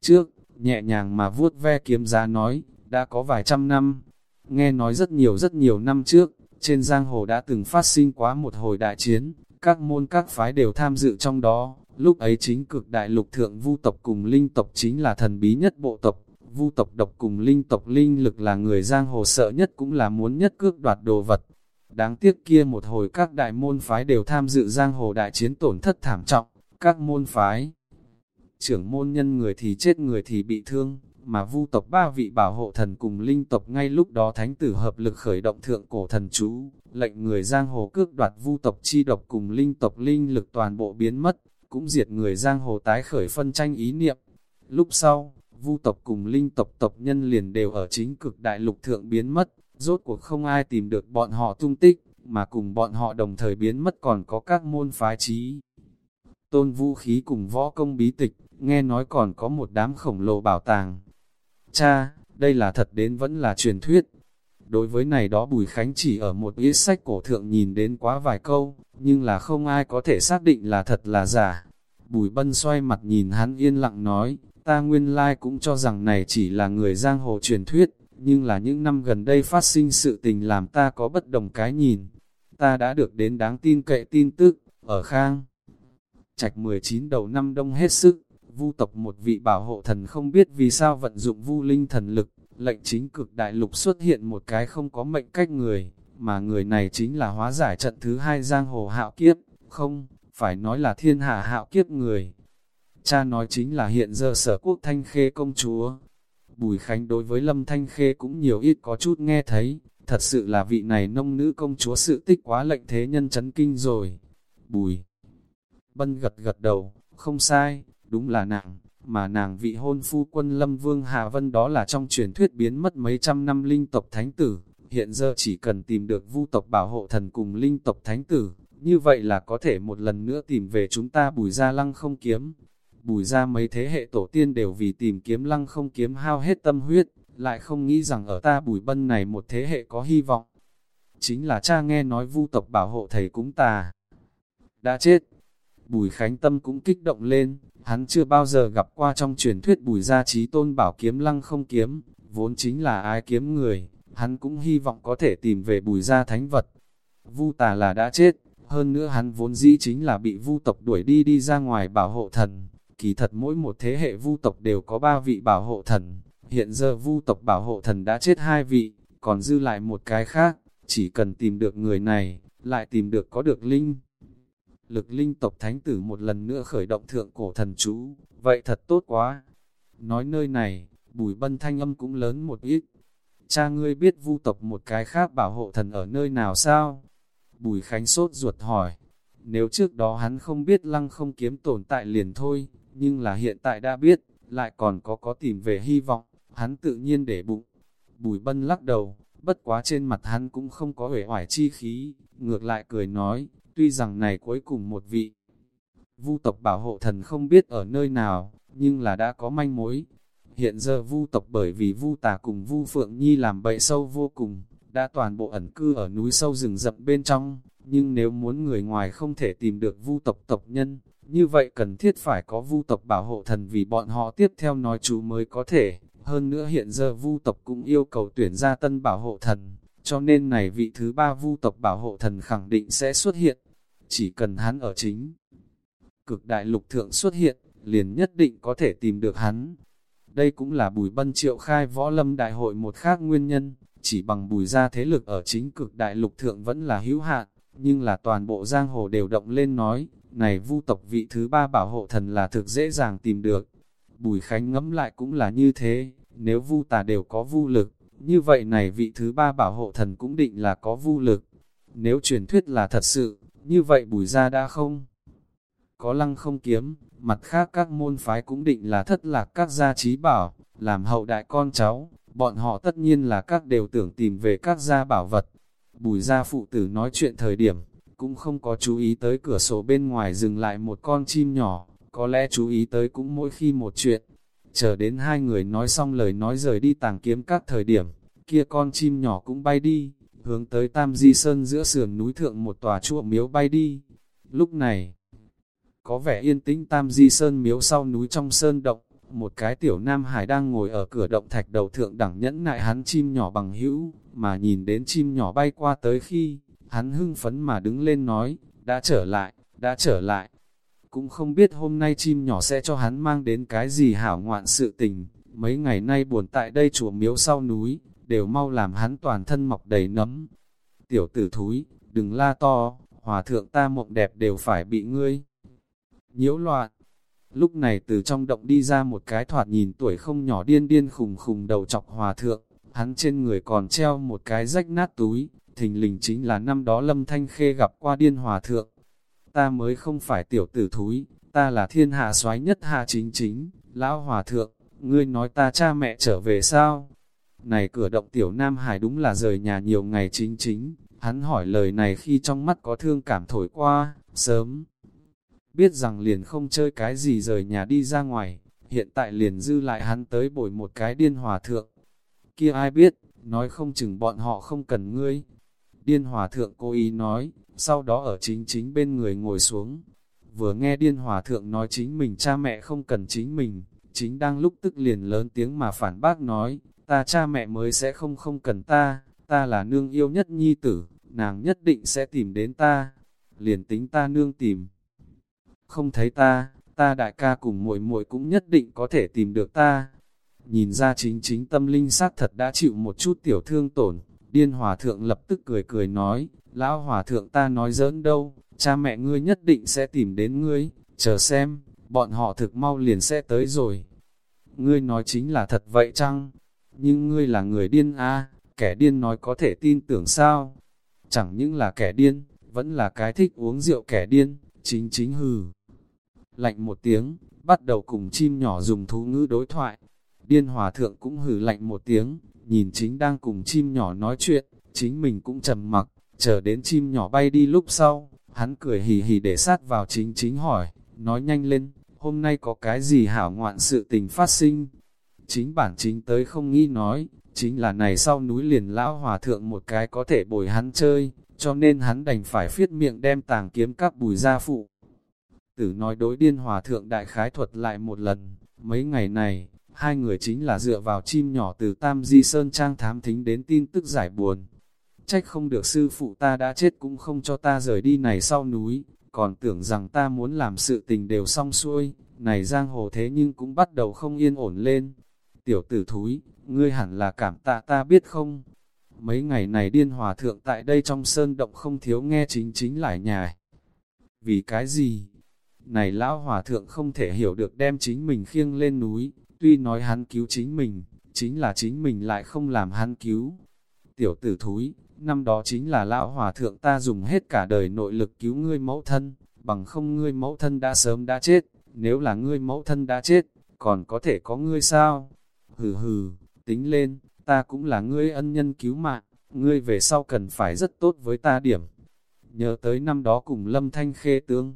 Trước, nhẹ nhàng mà vuốt ve kiếm giá nói, đã có vài trăm năm. Nghe nói rất nhiều rất nhiều năm trước, trên giang hồ đã từng phát sinh quá một hồi đại chiến, các môn các phái đều tham dự trong đó. Lúc ấy chính cực đại lục thượng vu tộc cùng linh tộc chính là thần bí nhất bộ tộc. Vu tộc độc cùng linh tộc linh lực là người giang hồ sợ nhất cũng là muốn nhất cước đoạt đồ vật. Đáng tiếc kia một hồi các đại môn phái đều tham dự giang hồ đại chiến tổn thất thảm trọng, các môn phái trưởng môn nhân người thì chết người thì bị thương, mà vu tộc ba vị bảo hộ thần cùng linh tộc ngay lúc đó thánh tử hợp lực khởi động thượng cổ thần chú, lệnh người giang hồ cước đoạt vu tộc chi độc cùng linh tộc linh lực toàn bộ biến mất, cũng diệt người giang hồ tái khởi phân tranh ý niệm. Lúc sau, vu tộc cùng linh tộc tộc nhân liền đều ở chính cực đại lục thượng biến mất, rốt cuộc không ai tìm được bọn họ tung tích, mà cùng bọn họ đồng thời biến mất còn có các môn phái trí. Tôn vũ khí cùng võ công bí tịch, nghe nói còn có một đám khổng lồ bảo tàng. Cha, đây là thật đến vẫn là truyền thuyết. Đối với này đó Bùi Khánh chỉ ở một ít sách cổ thượng nhìn đến quá vài câu, nhưng là không ai có thể xác định là thật là giả. Bùi Bân xoay mặt nhìn hắn yên lặng nói, ta nguyên lai cũng cho rằng này chỉ là người giang hồ truyền thuyết, nhưng là những năm gần đây phát sinh sự tình làm ta có bất đồng cái nhìn. Ta đã được đến đáng tin cậy tin tức, ở Khang. Trạch 19 đầu năm đông hết sức, vu tộc một vị bảo hộ thần không biết vì sao vận dụng vu linh thần lực, lệnh chính cực đại lục xuất hiện một cái không có mệnh cách người, mà người này chính là hóa giải trận thứ hai giang hồ hạo kiếp, không, phải nói là thiên hạ hạo kiếp người. Cha nói chính là hiện giờ sở quốc thanh khê công chúa. Bùi Khánh đối với Lâm Thanh Khê cũng nhiều ít có chút nghe thấy, thật sự là vị này nông nữ công chúa sự tích quá lệnh thế nhân chấn kinh rồi. Bùi Bân gật gật đầu, không sai, đúng là nàng, mà nàng vị hôn phu quân Lâm Vương Hà Vân đó là trong truyền thuyết biến mất mấy trăm năm linh tộc thánh tử, hiện giờ chỉ cần tìm được vu tộc bảo hộ thần cùng linh tộc thánh tử, như vậy là có thể một lần nữa tìm về chúng ta bùi ra lăng không kiếm. Bùi ra mấy thế hệ tổ tiên đều vì tìm kiếm lăng không kiếm hao hết tâm huyết, lại không nghĩ rằng ở ta bùi bân này một thế hệ có hy vọng. Chính là cha nghe nói vu tộc bảo hộ thầy cúng tà. Đã chết. Bùi Khánh Tâm cũng kích động lên, hắn chưa bao giờ gặp qua trong truyền thuyết bùi gia trí tôn bảo kiếm lăng không kiếm, vốn chính là ai kiếm người, hắn cũng hy vọng có thể tìm về bùi gia thánh vật. Vu tà là đã chết, hơn nữa hắn vốn dĩ chính là bị vu tộc đuổi đi đi ra ngoài bảo hộ thần. Kỳ thật mỗi một thế hệ vu tộc đều có ba vị bảo hộ thần, hiện giờ vu tộc bảo hộ thần đã chết hai vị, còn dư lại một cái khác, chỉ cần tìm được người này, lại tìm được có được linh. Lực linh tộc thánh tử một lần nữa khởi động thượng cổ thần chú, vậy thật tốt quá. Nói nơi này, bùi bân thanh âm cũng lớn một ít. Cha ngươi biết vu tộc một cái khác bảo hộ thần ở nơi nào sao? Bùi Khánh sốt ruột hỏi, nếu trước đó hắn không biết lăng không kiếm tồn tại liền thôi, nhưng là hiện tại đã biết, lại còn có có tìm về hy vọng, hắn tự nhiên để bụng. Bùi bân lắc đầu, bất quá trên mặt hắn cũng không có vẻ hoài chi khí, ngược lại cười nói, tuy rằng này cuối cùng một vị. Vu tộc bảo hộ thần không biết ở nơi nào, nhưng là đã có manh mối. Hiện giờ vu tộc bởi vì vu tà cùng vu phượng nhi làm bậy sâu vô cùng, đã toàn bộ ẩn cư ở núi sâu rừng rậm bên trong, nhưng nếu muốn người ngoài không thể tìm được vu tộc tộc nhân, như vậy cần thiết phải có vu tộc bảo hộ thần vì bọn họ tiếp theo nói chú mới có thể. Hơn nữa hiện giờ vu tộc cũng yêu cầu tuyển ra tân bảo hộ thần, cho nên này vị thứ ba vu tộc bảo hộ thần khẳng định sẽ xuất hiện. Chỉ cần hắn ở chính, cực đại lục thượng xuất hiện, liền nhất định có thể tìm được hắn. Đây cũng là bùi bân triệu khai võ lâm đại hội một khác nguyên nhân, chỉ bằng bùi ra thế lực ở chính cực đại lục thượng vẫn là hữu hạn, nhưng là toàn bộ giang hồ đều động lên nói, này vu tộc vị thứ ba bảo hộ thần là thực dễ dàng tìm được. Bùi Khánh ngẫm lại cũng là như thế, nếu vu tà đều có vu lực, như vậy này vị thứ ba bảo hộ thần cũng định là có vu lực. Nếu truyền thuyết là thật sự, như vậy bùi ra đã không có lăng không kiếm, mặt khác các môn phái cũng định là thất lạc các gia trí bảo, làm hậu đại con cháu, bọn họ tất nhiên là các đều tưởng tìm về các gia bảo vật. Bùi gia phụ tử nói chuyện thời điểm, cũng không có chú ý tới cửa sổ bên ngoài dừng lại một con chim nhỏ, có lẽ chú ý tới cũng mỗi khi một chuyện. Chờ đến hai người nói xong lời nói rời đi tàng kiếm các thời điểm, kia con chim nhỏ cũng bay đi, hướng tới Tam Di Sơn giữa sườn núi thượng một tòa chùa miếu bay đi. Lúc này, có vẻ yên tĩnh Tam Di Sơn miếu sau núi trong sơn động, một cái tiểu nam hải đang ngồi ở cửa động thạch đầu thượng đẳng nhẫn nại hắn chim nhỏ bằng hữu, mà nhìn đến chim nhỏ bay qua tới khi, hắn hưng phấn mà đứng lên nói, đã trở lại, đã trở lại. Cũng không biết hôm nay chim nhỏ sẽ cho hắn mang đến cái gì hảo ngoạn sự tình, mấy ngày nay buồn tại đây chùa miếu sau núi, đều mau làm hắn toàn thân mọc đầy nấm. Tiểu tử thúi, đừng la to, hòa thượng ta mộng đẹp đều phải bị ngươi. Nhiễu loạn, lúc này từ trong động đi ra một cái thoạt nhìn tuổi không nhỏ điên điên khùng khùng đầu chọc hòa thượng, hắn trên người còn treo một cái rách nát túi, thình lình chính là năm đó Lâm Thanh Khê gặp qua điên hòa thượng. Ta mới không phải tiểu tử thúi, ta là thiên hạ soái nhất hạ chính chính, lão hòa thượng, ngươi nói ta cha mẹ trở về sao? Này cửa động tiểu Nam Hải đúng là rời nhà nhiều ngày chính chính, hắn hỏi lời này khi trong mắt có thương cảm thổi qua, sớm. Biết rằng liền không chơi cái gì rời nhà đi ra ngoài, hiện tại liền dư lại hắn tới bồi một cái điên hòa thượng. Kia ai biết, nói không chừng bọn họ không cần ngươi. Điên hòa thượng cố ý nói, sau đó ở chính chính bên người ngồi xuống. Vừa nghe điên hòa thượng nói chính mình cha mẹ không cần chính mình, chính đang lúc tức liền lớn tiếng mà phản bác nói, ta cha mẹ mới sẽ không không cần ta, ta là nương yêu nhất nhi tử, nàng nhất định sẽ tìm đến ta, liền tính ta nương tìm. Không thấy ta, ta đại ca cùng muội muội cũng nhất định có thể tìm được ta. Nhìn ra chính chính tâm linh sát thật đã chịu một chút tiểu thương tổn, điên hòa thượng lập tức cười cười nói, lão hòa thượng ta nói giỡn đâu, cha mẹ ngươi nhất định sẽ tìm đến ngươi, chờ xem, bọn họ thực mau liền sẽ tới rồi. Ngươi nói chính là thật vậy chăng? Nhưng ngươi là người điên a à? kẻ điên nói có thể tin tưởng sao? Chẳng những là kẻ điên, vẫn là cái thích uống rượu kẻ điên, chính chính hừ. Lạnh một tiếng, bắt đầu cùng chim nhỏ dùng thú ngữ đối thoại. Điên hòa thượng cũng hừ lạnh một tiếng, nhìn chính đang cùng chim nhỏ nói chuyện, chính mình cũng trầm mặc, chờ đến chim nhỏ bay đi lúc sau, hắn cười hì hì để sát vào chính chính hỏi, nói nhanh lên, hôm nay có cái gì hảo ngoạn sự tình phát sinh. Chính bản chính tới không nghĩ nói, chính là này sau núi liền lão hòa thượng một cái có thể bồi hắn chơi, cho nên hắn đành phải phiết miệng đem tàng kiếm các bùi gia phụ. Tử nói đối điên hòa thượng đại khái thuật lại một lần, mấy ngày này, hai người chính là dựa vào chim nhỏ từ Tam Di Sơn Trang thám thính đến tin tức giải buồn. Trách không được sư phụ ta đã chết cũng không cho ta rời đi này sau núi, còn tưởng rằng ta muốn làm sự tình đều xong xuôi, này giang hồ thế nhưng cũng bắt đầu không yên ổn lên. Tiểu tử thúi, ngươi hẳn là cảm tạ ta biết không? Mấy ngày này điên hòa thượng tại đây trong sơn động không thiếu nghe chính chính lại nhài. Vì cái gì? Này lão hòa thượng không thể hiểu được đem chính mình khiêng lên núi, tuy nói hắn cứu chính mình, chính là chính mình lại không làm hắn cứu. Tiểu tử thúi, năm đó chính là lão hòa thượng ta dùng hết cả đời nội lực cứu ngươi mẫu thân, bằng không ngươi mẫu thân đã sớm đã chết, nếu là ngươi mẫu thân đã chết, còn có thể có ngươi sao? Hừ hừ, tính lên, ta cũng là ngươi ân nhân cứu mạng, ngươi về sau cần phải rất tốt với ta điểm. Nhớ tới năm đó cùng Lâm Thanh Khê tướng.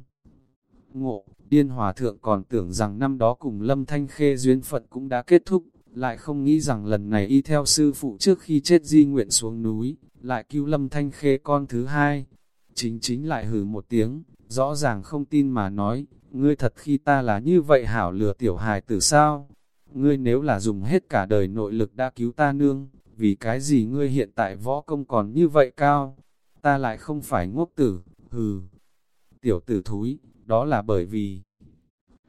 Ngộ, điên hòa thượng còn tưởng rằng năm đó cùng Lâm Thanh Khê duyên phận cũng đã kết thúc, lại không nghĩ rằng lần này y theo sư phụ trước khi chết di nguyện xuống núi, lại cứu Lâm Thanh Khê con thứ hai. Chính chính lại hừ một tiếng, rõ ràng không tin mà nói, ngươi thật khi ta là như vậy hảo lừa tiểu hài tử sao? Ngươi nếu là dùng hết cả đời nội lực đã cứu ta nương, vì cái gì ngươi hiện tại võ công còn như vậy cao? Ta lại không phải ngốc tử, hừ. Tiểu tử thúi, đó là bởi vì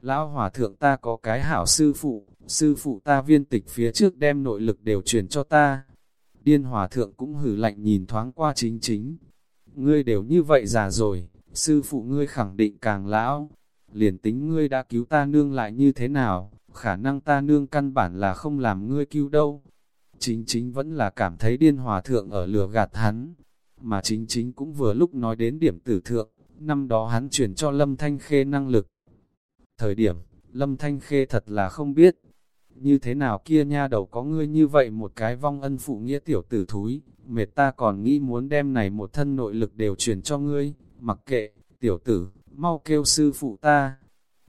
Lão hòa thượng ta có cái hảo sư phụ, sư phụ ta viên tịch phía trước đem nội lực đều truyền cho ta. Điên hòa thượng cũng hử lạnh nhìn thoáng qua chính chính. Ngươi đều như vậy già rồi, sư phụ ngươi khẳng định càng lão. Liền tính ngươi đã cứu ta nương lại như thế nào, khả năng ta nương căn bản là không làm ngươi cứu đâu. Chính chính vẫn là cảm thấy điên hòa thượng ở lừa gạt hắn, mà chính chính cũng vừa lúc nói đến điểm tử thượng, năm đó hắn chuyển cho Lâm Thanh Khê năng lực. Thời điểm, Lâm Thanh Khê thật là không biết, như thế nào kia nha đầu có ngươi như vậy một cái vong ân phụ nghĩa tiểu tử thúi, mệt ta còn nghĩ muốn đem này một thân nội lực đều truyền cho ngươi, mặc kệ, tiểu tử, mau kêu sư phụ ta.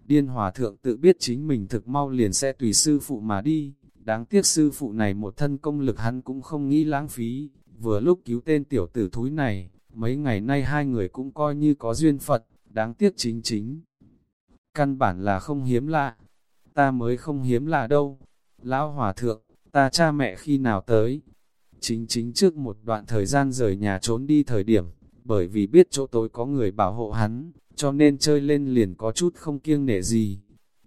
Điên hòa thượng tự biết chính mình thực mau liền sẽ tùy sư phụ mà đi, đáng tiếc sư phụ này một thân công lực hắn cũng không nghĩ lãng phí, vừa lúc cứu tên tiểu tử thúi này, mấy ngày nay hai người cũng coi như có duyên phật, đáng tiếc chính chính. Căn bản là không hiếm lạ, ta mới không hiếm là đâu. Lão Hòa Thượng, ta cha mẹ khi nào tới? Chính chính trước một đoạn thời gian rời nhà trốn đi thời điểm, bởi vì biết chỗ tối có người bảo hộ hắn, cho nên chơi lên liền có chút không kiêng nể gì.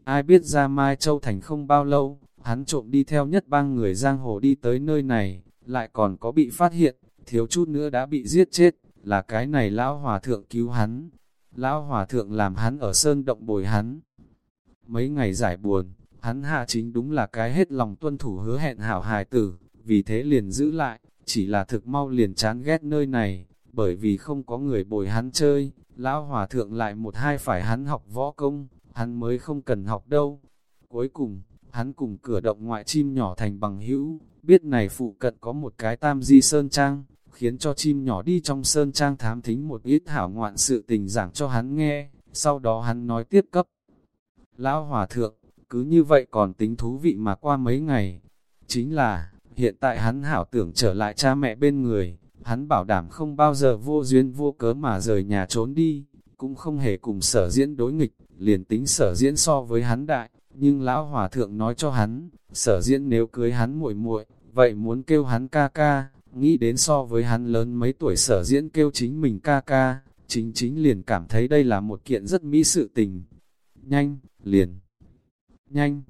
Ai biết ra Mai Châu Thành không bao lâu, hắn trộm đi theo nhất bang người giang hồ đi tới nơi này, lại còn có bị phát hiện, thiếu chút nữa đã bị giết chết, là cái này lão hòa thượng cứu hắn. Lão hòa thượng làm hắn ở sơn động bồi hắn. Mấy ngày giải buồn, hắn hạ chính đúng là cái hết lòng tuân thủ hứa hẹn hảo hài tử, vì thế liền giữ lại, chỉ là thực mau liền chán ghét nơi này, bởi vì không có người bồi hắn chơi, lão hòa thượng lại một hai phải hắn học võ công, hắn mới không cần học đâu. Cuối cùng, hắn cùng cửa động ngoại chim nhỏ thành bằng hữu, biết này phụ cận có một cái tam di sơn trang, khiến cho chim nhỏ đi trong sơn trang thám thính một ít hảo ngoạn sự tình giảng cho hắn nghe, sau đó hắn nói tiếp cấp. Lão Hòa Thượng, cứ như vậy còn tính thú vị mà qua mấy ngày. Chính là, Hiện tại hắn hảo tưởng trở lại cha mẹ bên người, hắn bảo đảm không bao giờ vô duyên vô cớ mà rời nhà trốn đi, cũng không hề cùng sở diễn đối nghịch, liền tính sở diễn so với hắn đại, nhưng lão hòa thượng nói cho hắn, sở diễn nếu cưới hắn muội muội vậy muốn kêu hắn ca ca, nghĩ đến so với hắn lớn mấy tuổi sở diễn kêu chính mình ca ca, chính chính liền cảm thấy đây là một kiện rất mỹ sự tình. Nhanh, liền, nhanh,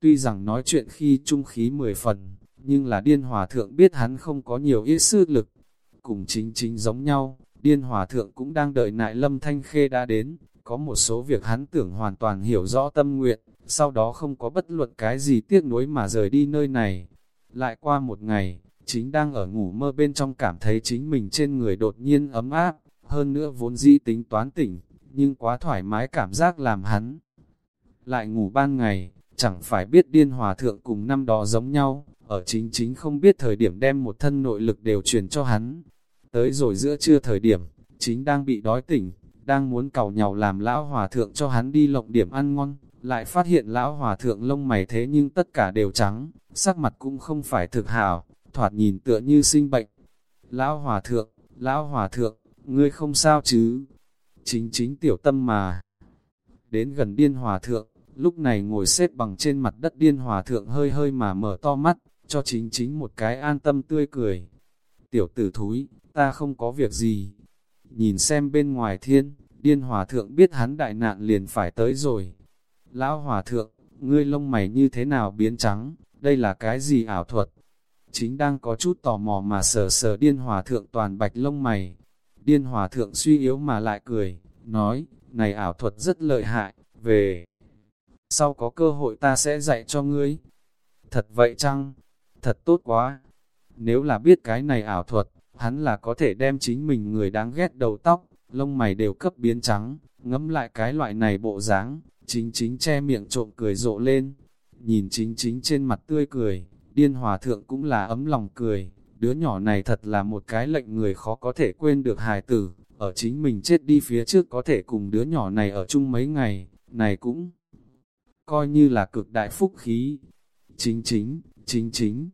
tuy rằng nói chuyện khi trung khí mười phần, nhưng là điên hòa thượng biết hắn không có nhiều ít sư lực, cùng chính chính giống nhau, điên hòa thượng cũng đang đợi nại lâm thanh khê đã đến, có một số việc hắn tưởng hoàn toàn hiểu rõ tâm nguyện, sau đó không có bất luận cái gì tiếc nuối mà rời đi nơi này. Lại qua một ngày, chính đang ở ngủ mơ bên trong cảm thấy chính mình trên người đột nhiên ấm áp, hơn nữa vốn dĩ tính toán tỉnh, nhưng quá thoải mái cảm giác làm hắn. Lại ngủ ban ngày, chẳng phải biết điên hòa thượng cùng năm đó giống nhau, ở chính chính không biết thời điểm đem một thân nội lực đều truyền cho hắn. Tới rồi giữa trưa thời điểm, chính đang bị đói tỉnh, đang muốn cầu nhau làm lão hòa thượng cho hắn đi lộng điểm ăn ngon, lại phát hiện lão hòa thượng lông mày thế nhưng tất cả đều trắng, sắc mặt cũng không phải thực hảo, thoạt nhìn tựa như sinh bệnh. Lão hòa thượng, lão hòa thượng, ngươi không sao chứ? Chính chính tiểu tâm mà. Đến gần điên hòa thượng, lúc này ngồi xếp bằng trên mặt đất điên hòa thượng hơi hơi mà mở to mắt, cho chính chính một cái an tâm tươi cười. Tiểu tử thúi, ta không có việc gì. Nhìn xem bên ngoài thiên, điên hòa thượng biết hắn đại nạn liền phải tới rồi. Lão hòa thượng, ngươi lông mày như thế nào biến trắng, đây là cái gì ảo thuật? Chính đang có chút tò mò mà sờ sờ điên hòa thượng toàn bạch lông mày. Điên hòa thượng suy yếu mà lại cười, nói, này ảo thuật rất lợi hại, về. Sau có cơ hội ta sẽ dạy cho ngươi. Thật vậy chăng? Thật tốt quá. Nếu là biết cái này ảo thuật, hắn là có thể đem chính mình người đáng ghét đầu tóc, lông mày đều cấp biến trắng, ngẫm lại cái loại này bộ dáng, chính chính che miệng trộm cười rộ lên. Nhìn chính chính trên mặt tươi cười, điên hòa thượng cũng là ấm lòng cười, đứa nhỏ này thật là một cái lệnh người khó có thể quên được hài tử, ở chính mình chết đi phía trước có thể cùng đứa nhỏ này ở chung mấy ngày, này cũng coi như là cực đại phúc khí. Chính chính, chính chính,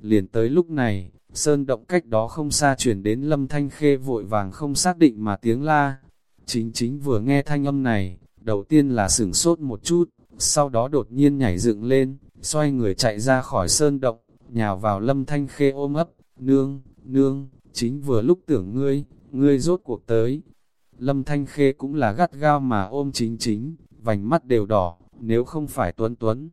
liền tới lúc này, sơn động cách đó không xa chuyển đến lâm thanh khê vội vàng không xác định mà tiếng la. Chính chính vừa nghe thanh âm này, đầu tiên là sửng sốt một chút, sau đó đột nhiên nhảy dựng lên, xoay người chạy ra khỏi sơn động, nhào vào lâm thanh khê ôm ấp, nương, nương, chính vừa lúc tưởng ngươi, ngươi rốt cuộc tới. Lâm thanh khê cũng là gắt gao mà ôm chính chính, vành mắt đều đỏ, nếu không phải tuấn tuấn.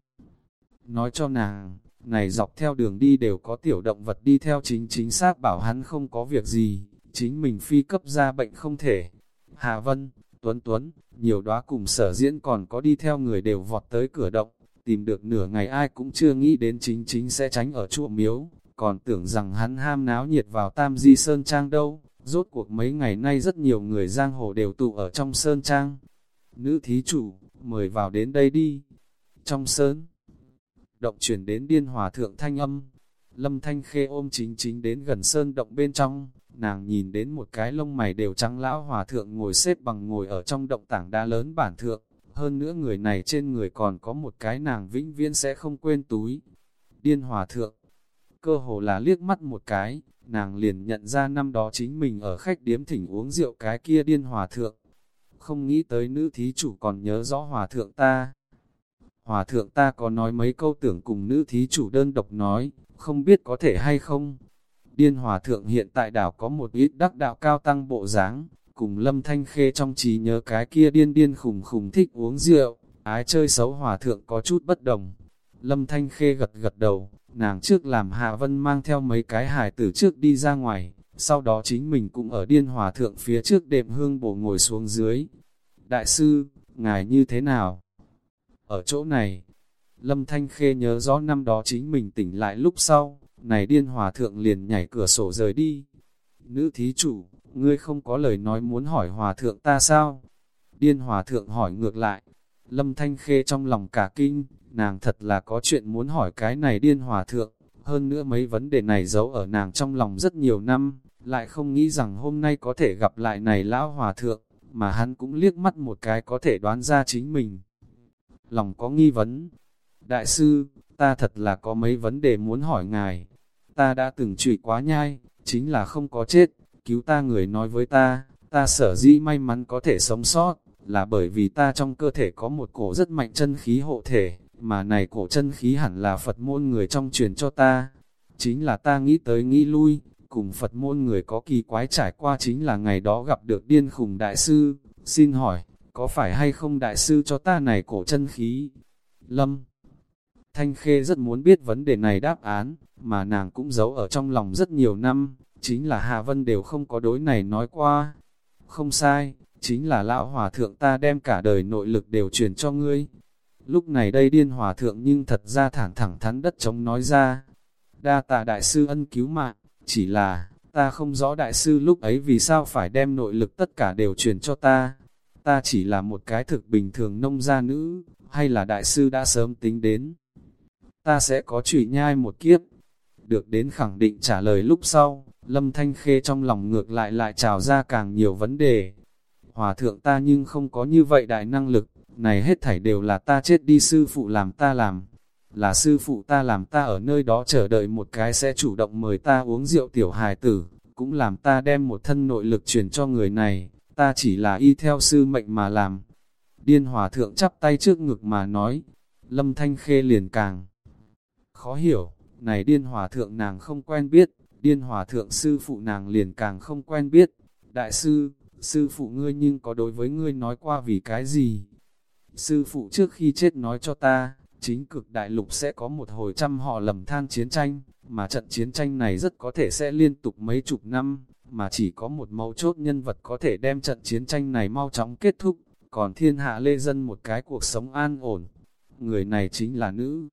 Nói cho nàng, này dọc theo đường đi đều có tiểu động vật đi theo chính chính xác bảo hắn không có việc gì, chính mình phi cấp ra bệnh không thể. Hà Vân, Tuấn Tuấn, nhiều đóa cùng sở diễn còn có đi theo người đều vọt tới cửa động, tìm được nửa ngày ai cũng chưa nghĩ đến chính chính sẽ tránh ở chùa miếu, còn tưởng rằng hắn ham náo nhiệt vào Tam Di Sơn Trang đâu, rốt cuộc mấy ngày nay rất nhiều người giang hồ đều tụ ở trong Sơn Trang. Nữ thí chủ, mời vào đến đây đi. Trong Sơn, động chuyển đến điên hòa thượng thanh âm, lâm thanh khê ôm chính chính đến gần Sơn động bên trong, nàng nhìn đến một cái lông mày đều trắng lão hòa thượng ngồi xếp bằng ngồi ở trong động tảng đá lớn bản thượng, hơn nữa người này trên người còn có một cái nàng vĩnh viễn sẽ không quên túi. Điên hòa thượng, cơ hồ là liếc mắt một cái, nàng liền nhận ra năm đó chính mình ở khách điếm thỉnh uống rượu cái kia điên hòa thượng. Không nghĩ tới nữ thí chủ còn nhớ rõ hòa thượng ta. Hòa thượng ta có nói mấy câu tưởng cùng nữ thí chủ đơn độc nói, không biết có thể hay không. Điên hòa thượng hiện tại đảo có một ít đắc đạo cao tăng bộ dáng cùng lâm thanh khê trong trí nhớ cái kia điên điên khùng khùng thích uống rượu, ái chơi xấu hòa thượng có chút bất đồng. Lâm thanh khê gật gật đầu, nàng trước làm Hạ Vân mang theo mấy cái hài tử trước đi ra ngoài, sau đó chính mình cũng ở điên hòa thượng phía trước đệm hương bổ ngồi xuống dưới. Đại sư, ngài như thế nào? Ở chỗ này, Lâm Thanh Khê nhớ rõ năm đó chính mình tỉnh lại lúc sau, này điên hòa thượng liền nhảy cửa sổ rời đi. Nữ thí chủ, ngươi không có lời nói muốn hỏi hòa thượng ta sao? Điên hòa thượng hỏi ngược lại. Lâm Thanh Khê trong lòng cả kinh, nàng thật là có chuyện muốn hỏi cái này điên hòa thượng. Hơn nữa mấy vấn đề này giấu ở nàng trong lòng rất nhiều năm, lại không nghĩ rằng hôm nay có thể gặp lại này lão hòa thượng, mà hắn cũng liếc mắt một cái có thể đoán ra chính mình. Lòng có nghi vấn. Đại sư, ta thật là có mấy vấn đề muốn hỏi ngài. ta đã từng trụy quá nhai, chính là không có chết, cứu ta người nói với ta, ta sở dĩ may mắn có thể sống sót, là bởi vì ta trong cơ thể có một cổ rất mạnh chân khí hộ thể, mà này cổ chân khí hẳn là Phật môn người trong truyền cho ta. Chính là ta nghĩ tới nghĩ lui, cùng Phật môn người có kỳ quái trải qua chính là ngày đó gặp được điên khùng đại sư, xin hỏi, có phải hay không đại sư cho ta này cổ chân khí? Lâm Thanh Khê rất muốn biết vấn đề này đáp án, mà nàng cũng giấu ở trong lòng rất nhiều năm, chính là Hà Vân đều không có đối này nói qua. Không sai, chính là lão hòa thượng ta đem cả đời nội lực đều truyền cho ngươi. Lúc này đây điên hòa thượng nhưng thật ra thẳng thẳng thắn đất chống nói ra. Đa tạ đại sư ân cứu mạng, chỉ là, ta không rõ đại sư lúc ấy vì sao phải đem nội lực tất cả đều truyền cho ta. Ta chỉ là một cái thực bình thường nông gia nữ, hay là đại sư đã sớm tính đến. Ta sẽ có chủy nhai một kiếp. Được đến khẳng định trả lời lúc sau, Lâm Thanh Khê trong lòng ngược lại lại trào ra càng nhiều vấn đề. Hòa thượng ta nhưng không có như vậy đại năng lực, này hết thảy đều là ta chết đi sư phụ làm ta làm. Là sư phụ ta làm ta ở nơi đó chờ đợi một cái sẽ chủ động mời ta uống rượu tiểu hài tử, cũng làm ta đem một thân nội lực truyền cho người này, ta chỉ là y theo sư mệnh mà làm. Điên hòa thượng chắp tay trước ngực mà nói, lâm thanh khê liền càng khó hiểu, này điên hòa thượng nàng không quen biết, điên hòa thượng sư phụ nàng liền càng không quen biết. Đại sư, sư phụ ngươi nhưng có đối với ngươi nói qua vì cái gì? Sư phụ trước khi chết nói cho ta, chính cực đại lục sẽ có một hồi trăm họ lầm than chiến tranh, mà trận chiến tranh này rất có thể sẽ liên tục mấy chục năm, mà chỉ có một mấu chốt nhân vật có thể đem trận chiến tranh này mau chóng kết thúc, còn thiên hạ lê dân một cái cuộc sống an ổn. Người này chính là nữ.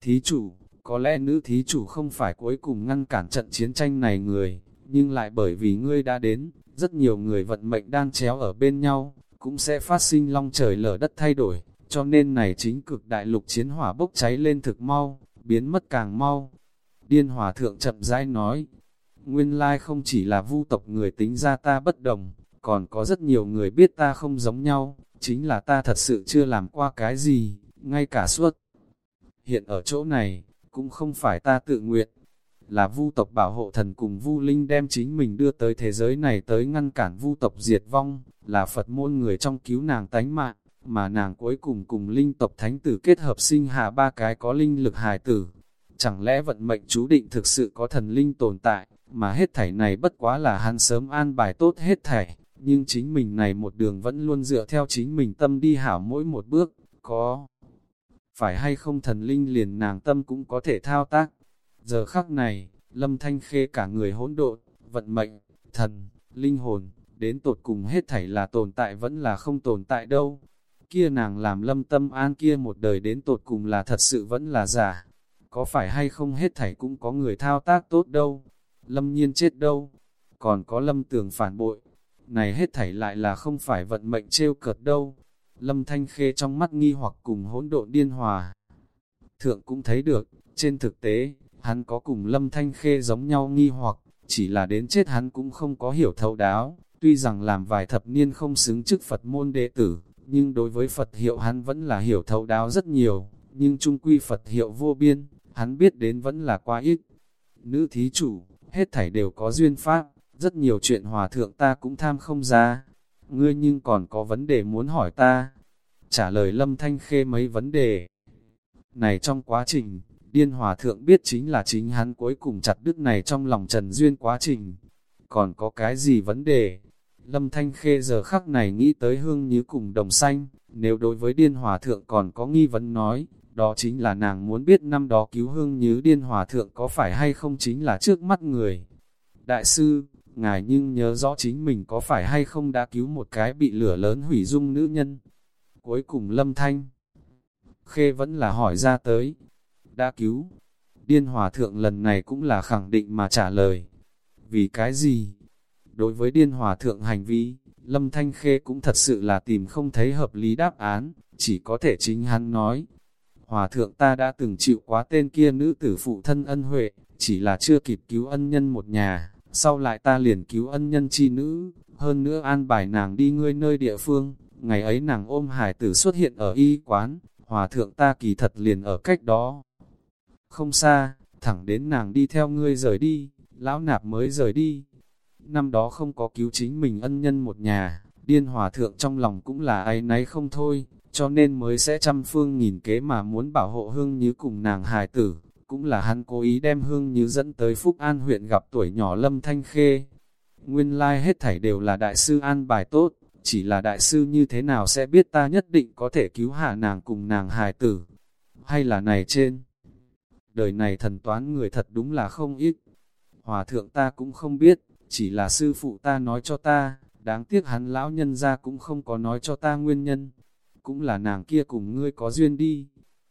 Thí chủ, có lẽ nữ thí chủ không phải cuối cùng ngăn cản trận chiến tranh này người, nhưng lại bởi vì ngươi đã đến, rất nhiều người vận mệnh đang chéo ở bên nhau, cũng sẽ phát sinh long trời lở đất thay đổi, cho nên này chính cực đại lục chiến hỏa bốc cháy lên thực mau, biến mất càng mau. Điên hòa thượng chậm rãi nói, nguyên lai không chỉ là vu tộc người tính ra ta bất đồng, còn có rất nhiều người biết ta không giống nhau, chính là ta thật sự chưa làm qua cái gì, ngay cả suốt. Hiện ở chỗ này, cũng không phải ta tự nguyện, là vu tộc bảo hộ thần cùng vu linh đem chính mình đưa tới thế giới này tới ngăn cản vu tộc diệt vong, là Phật môn người trong cứu nàng tánh mạng, mà nàng cuối cùng cùng linh tộc thánh tử kết hợp sinh hạ ba cái có linh lực hài tử. Chẳng lẽ vận mệnh chú định thực sự có thần linh tồn tại, mà hết thảy này bất quá là hắn sớm an bài tốt hết thảy, nhưng chính mình này một đường vẫn luôn dựa theo chính mình tâm đi hảo mỗi một bước, có phải hay không thần linh liền nàng tâm cũng có thể thao tác. Giờ khắc này, lâm thanh khê cả người hỗn độn, vận mệnh, thần, linh hồn, đến tột cùng hết thảy là tồn tại vẫn là không tồn tại đâu. Kia nàng làm lâm tâm an kia một đời đến tột cùng là thật sự vẫn là giả. Có phải hay không hết thảy cũng có người thao tác tốt đâu. Lâm nhiên chết đâu. Còn có lâm tường phản bội. Này hết thảy lại là không phải vận mệnh trêu cợt đâu. Lâm Thanh Khê trong mắt nghi hoặc cùng hỗn độn điên hòa. Thượng cũng thấy được, trên thực tế, hắn có cùng Lâm Thanh Khê giống nhau nghi hoặc, chỉ là đến chết hắn cũng không có hiểu thấu đáo, tuy rằng làm vài thập niên không xứng chức Phật môn đệ tử, nhưng đối với Phật hiệu hắn vẫn là hiểu thấu đáo rất nhiều, nhưng trung quy Phật hiệu vô biên, hắn biết đến vẫn là quá ít. Nữ thí chủ, hết thảy đều có duyên pháp, rất nhiều chuyện hòa thượng ta cũng tham không ra, ngươi nhưng còn có vấn đề muốn hỏi ta. Trả lời lâm thanh khê mấy vấn đề. Này trong quá trình, điên hòa thượng biết chính là chính hắn cuối cùng chặt đứt này trong lòng trần duyên quá trình. Còn có cái gì vấn đề? Lâm thanh khê giờ khắc này nghĩ tới hương như cùng đồng xanh, nếu đối với điên hòa thượng còn có nghi vấn nói, đó chính là nàng muốn biết năm đó cứu hương như điên hòa thượng có phải hay không chính là trước mắt người. Đại sư, ngài nhưng nhớ rõ chính mình có phải hay không đã cứu một cái bị lửa lớn hủy dung nữ nhân. Cuối cùng lâm thanh, khê vẫn là hỏi ra tới, đã cứu. Điên hòa thượng lần này cũng là khẳng định mà trả lời. Vì cái gì? Đối với điên hòa thượng hành vi, lâm thanh khê cũng thật sự là tìm không thấy hợp lý đáp án, chỉ có thể chính hắn nói. Hòa thượng ta đã từng chịu quá tên kia nữ tử phụ thân ân huệ, chỉ là chưa kịp cứu ân nhân một nhà, sau lại ta liền cứu ân nhân chi nữ, hơn nữa an bài nàng đi ngươi nơi địa phương, ngày ấy nàng ôm hải tử xuất hiện ở y quán, hòa thượng ta kỳ thật liền ở cách đó. Không xa, thẳng đến nàng đi theo ngươi rời đi, lão nạp mới rời đi. Năm đó không có cứu chính mình ân nhân một nhà, điên hòa thượng trong lòng cũng là ai nấy không thôi, cho nên mới sẽ trăm phương nghìn kế mà muốn bảo hộ hương như cùng nàng hài tử, cũng là hắn cố ý đem hương như dẫn tới Phúc An huyện gặp tuổi nhỏ Lâm Thanh Khê. Nguyên lai like hết thảy đều là đại sư an bài tốt, chỉ là đại sư như thế nào sẽ biết ta nhất định có thể cứu hạ nàng cùng nàng hài tử, hay là này trên. Đời này thần toán người thật đúng là không ít. Hòa thượng ta cũng không biết, chỉ là sư phụ ta nói cho ta, đáng tiếc hắn lão nhân ra cũng không có nói cho ta nguyên nhân. Cũng là nàng kia cùng ngươi có duyên đi.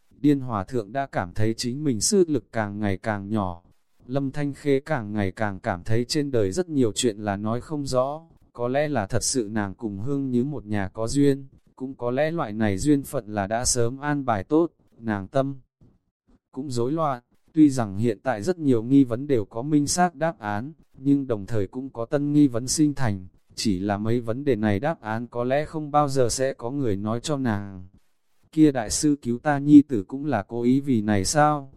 Điên hòa thượng đã cảm thấy chính mình sư lực càng ngày càng nhỏ. Lâm Thanh Khê càng ngày càng cảm thấy trên đời rất nhiều chuyện là nói không rõ. Có lẽ là thật sự nàng cùng hương như một nhà có duyên, cũng có lẽ loại này duyên phận là đã sớm an bài tốt, nàng tâm cũng rối loạn. Tuy rằng hiện tại rất nhiều nghi vấn đều có minh xác đáp án, nhưng đồng thời cũng có tân nghi vấn sinh thành, chỉ là mấy vấn đề này đáp án có lẽ không bao giờ sẽ có người nói cho nàng. Kia đại sư cứu ta nhi tử cũng là cố ý vì này sao?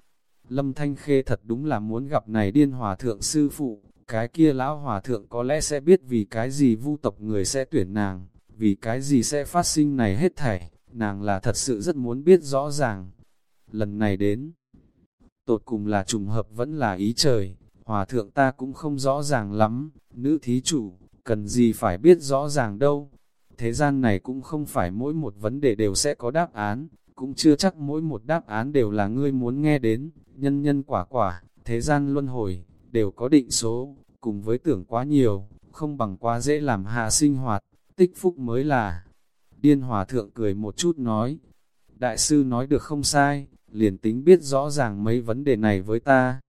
Lâm Thanh Khê thật đúng là muốn gặp này điên hòa thượng sư phụ, cái kia lão hòa thượng có lẽ sẽ biết vì cái gì vu tộc người sẽ tuyển nàng, vì cái gì sẽ phát sinh này hết thảy, nàng là thật sự rất muốn biết rõ ràng. Lần này đến, tột cùng là trùng hợp vẫn là ý trời, hòa thượng ta cũng không rõ ràng lắm, nữ thí chủ, cần gì phải biết rõ ràng đâu. Thế gian này cũng không phải mỗi một vấn đề đều sẽ có đáp án, cũng chưa chắc mỗi một đáp án đều là ngươi muốn nghe đến, nhân nhân quả quả, thế gian luân hồi, đều có định số, cùng với tưởng quá nhiều, không bằng quá dễ làm hạ sinh hoạt, tích phúc mới là. Điên hòa thượng cười một chút nói, đại sư nói được không sai, liền tính biết rõ ràng mấy vấn đề này với ta.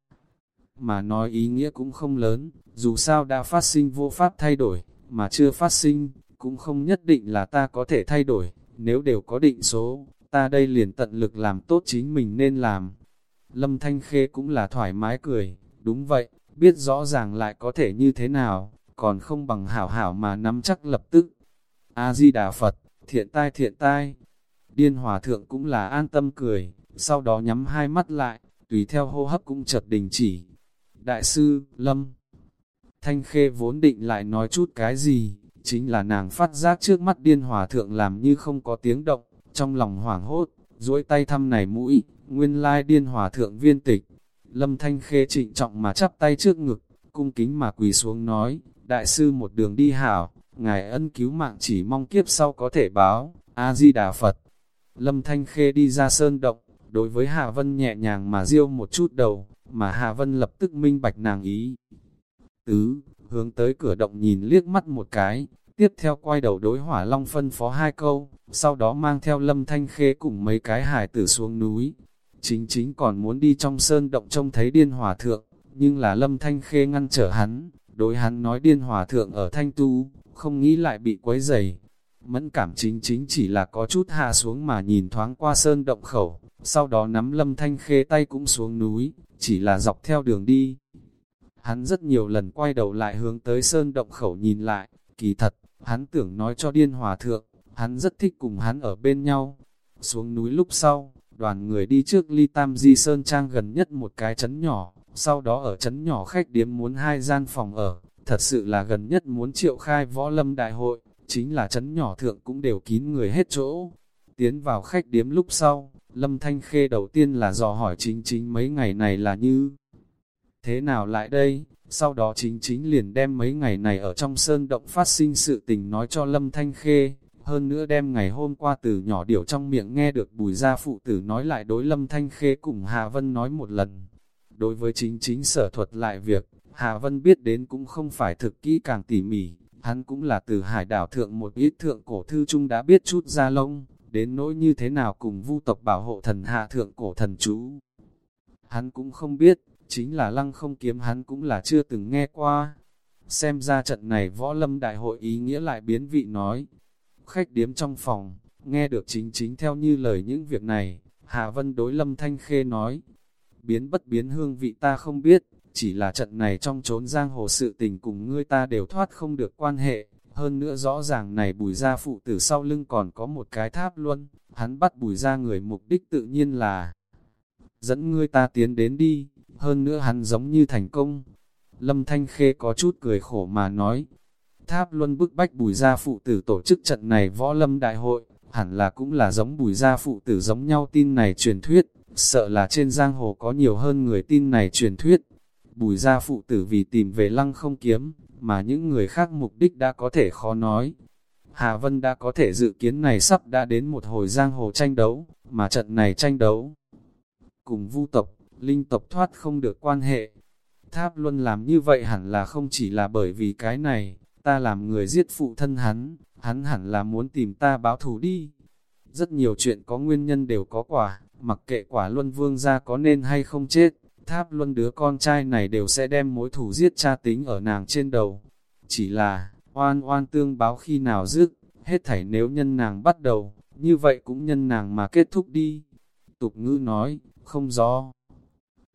Mà nói ý nghĩa cũng không lớn, dù sao đã phát sinh vô pháp thay đổi, mà chưa phát sinh, cũng không nhất định là ta có thể thay đổi, nếu đều có định số, ta đây liền tận lực làm tốt chính mình nên làm. Lâm Thanh Khê cũng là thoải mái cười, đúng vậy, biết rõ ràng lại có thể như thế nào, còn không bằng hảo hảo mà nắm chắc lập tức. A-di-đà Phật, thiện tai thiện tai, điên hòa thượng cũng là an tâm cười, sau đó nhắm hai mắt lại, tùy theo hô hấp cũng chợt đình chỉ. Đại sư, Lâm, Thanh Khê vốn định lại nói chút cái gì, chính là nàng phát giác trước mắt điên hòa thượng làm như không có tiếng động, trong lòng hoảng hốt, duỗi tay thăm này mũi, nguyên lai điên hòa thượng viên tịch. Lâm Thanh Khê trịnh trọng mà chắp tay trước ngực, cung kính mà quỳ xuống nói, đại sư một đường đi hảo, ngài ân cứu mạng chỉ mong kiếp sau có thể báo, A-di-đà Phật. Lâm Thanh Khê đi ra sơn động, đối với Hà Vân nhẹ nhàng mà riêu một chút đầu, mà Hà Vân lập tức minh bạch nàng ý. Tứ, hướng tới cửa động nhìn liếc mắt một cái, tiếp theo quay đầu đối hỏa long phân phó hai câu, sau đó mang theo lâm thanh khê cùng mấy cái hải tử xuống núi. Chính chính còn muốn đi trong sơn động trông thấy điên hòa thượng, nhưng là lâm thanh khê ngăn trở hắn, đối hắn nói điên hòa thượng ở thanh tu, không nghĩ lại bị quấy dày. Mẫn cảm chính chính chỉ là có chút hạ xuống mà nhìn thoáng qua sơn động khẩu, sau đó nắm lâm thanh khê tay cũng xuống núi, chỉ là dọc theo đường đi. Hắn rất nhiều lần quay đầu lại hướng tới sơn động khẩu nhìn lại, kỳ thật, hắn tưởng nói cho điên hòa thượng, hắn rất thích cùng hắn ở bên nhau. Xuống núi lúc sau, đoàn người đi trước ly tam di sơn trang gần nhất một cái trấn nhỏ, sau đó ở trấn nhỏ khách điếm muốn hai gian phòng ở, thật sự là gần nhất muốn triệu khai võ lâm đại hội, chính là trấn nhỏ thượng cũng đều kín người hết chỗ. Tiến vào khách điếm lúc sau, Lâm Thanh Khê đầu tiên là dò hỏi chính chính mấy ngày này là như thế nào lại đây, sau đó chính chính liền đem mấy ngày này ở trong sơn động phát sinh sự tình nói cho Lâm Thanh Khê, hơn nữa đem ngày hôm qua từ nhỏ điểu trong miệng nghe được bùi gia phụ tử nói lại đối Lâm Thanh Khê cùng Hà Vân nói một lần. Đối với chính chính sở thuật lại việc, Hà Vân biết đến cũng không phải thực kỹ càng tỉ mỉ, hắn cũng là từ hải đảo thượng một ít thượng cổ thư chung đã biết chút ra lông, đến nỗi như thế nào cùng vu tộc bảo hộ thần hạ thượng cổ thần chú. Hắn cũng không biết, chính là lăng không kiếm hắn cũng là chưa từng nghe qua. Xem ra trận này võ lâm đại hội ý nghĩa lại biến vị nói. Khách điếm trong phòng, nghe được chính chính theo như lời những việc này, Hà Vân đối lâm thanh khê nói. Biến bất biến hương vị ta không biết, chỉ là trận này trong trốn giang hồ sự tình cùng ngươi ta đều thoát không được quan hệ. Hơn nữa rõ ràng này bùi ra phụ tử sau lưng còn có một cái tháp luân hắn bắt bùi ra người mục đích tự nhiên là dẫn ngươi ta tiến đến đi, hơn nữa hắn giống như thành công. Lâm Thanh Khê có chút cười khổ mà nói, Tháp Luân bức bách bùi gia phụ tử tổ chức trận này võ lâm đại hội, hẳn là cũng là giống bùi gia phụ tử giống nhau tin này truyền thuyết, sợ là trên giang hồ có nhiều hơn người tin này truyền thuyết. Bùi gia phụ tử vì tìm về lăng không kiếm, mà những người khác mục đích đã có thể khó nói. Hà Vân đã có thể dự kiến này sắp đã đến một hồi giang hồ tranh đấu, mà trận này tranh đấu. Cùng vu tộc, linh tộc thoát không được quan hệ. Tháp Luân làm như vậy hẳn là không chỉ là bởi vì cái này, ta làm người giết phụ thân hắn, hắn hẳn là muốn tìm ta báo thù đi. Rất nhiều chuyện có nguyên nhân đều có quả, mặc kệ quả luân vương ra có nên hay không chết, tháp luân đứa con trai này đều sẽ đem mối thù giết cha tính ở nàng trên đầu. Chỉ là, oan oan tương báo khi nào dứt, hết thảy nếu nhân nàng bắt đầu, như vậy cũng nhân nàng mà kết thúc đi. Tục ngữ nói, không gió,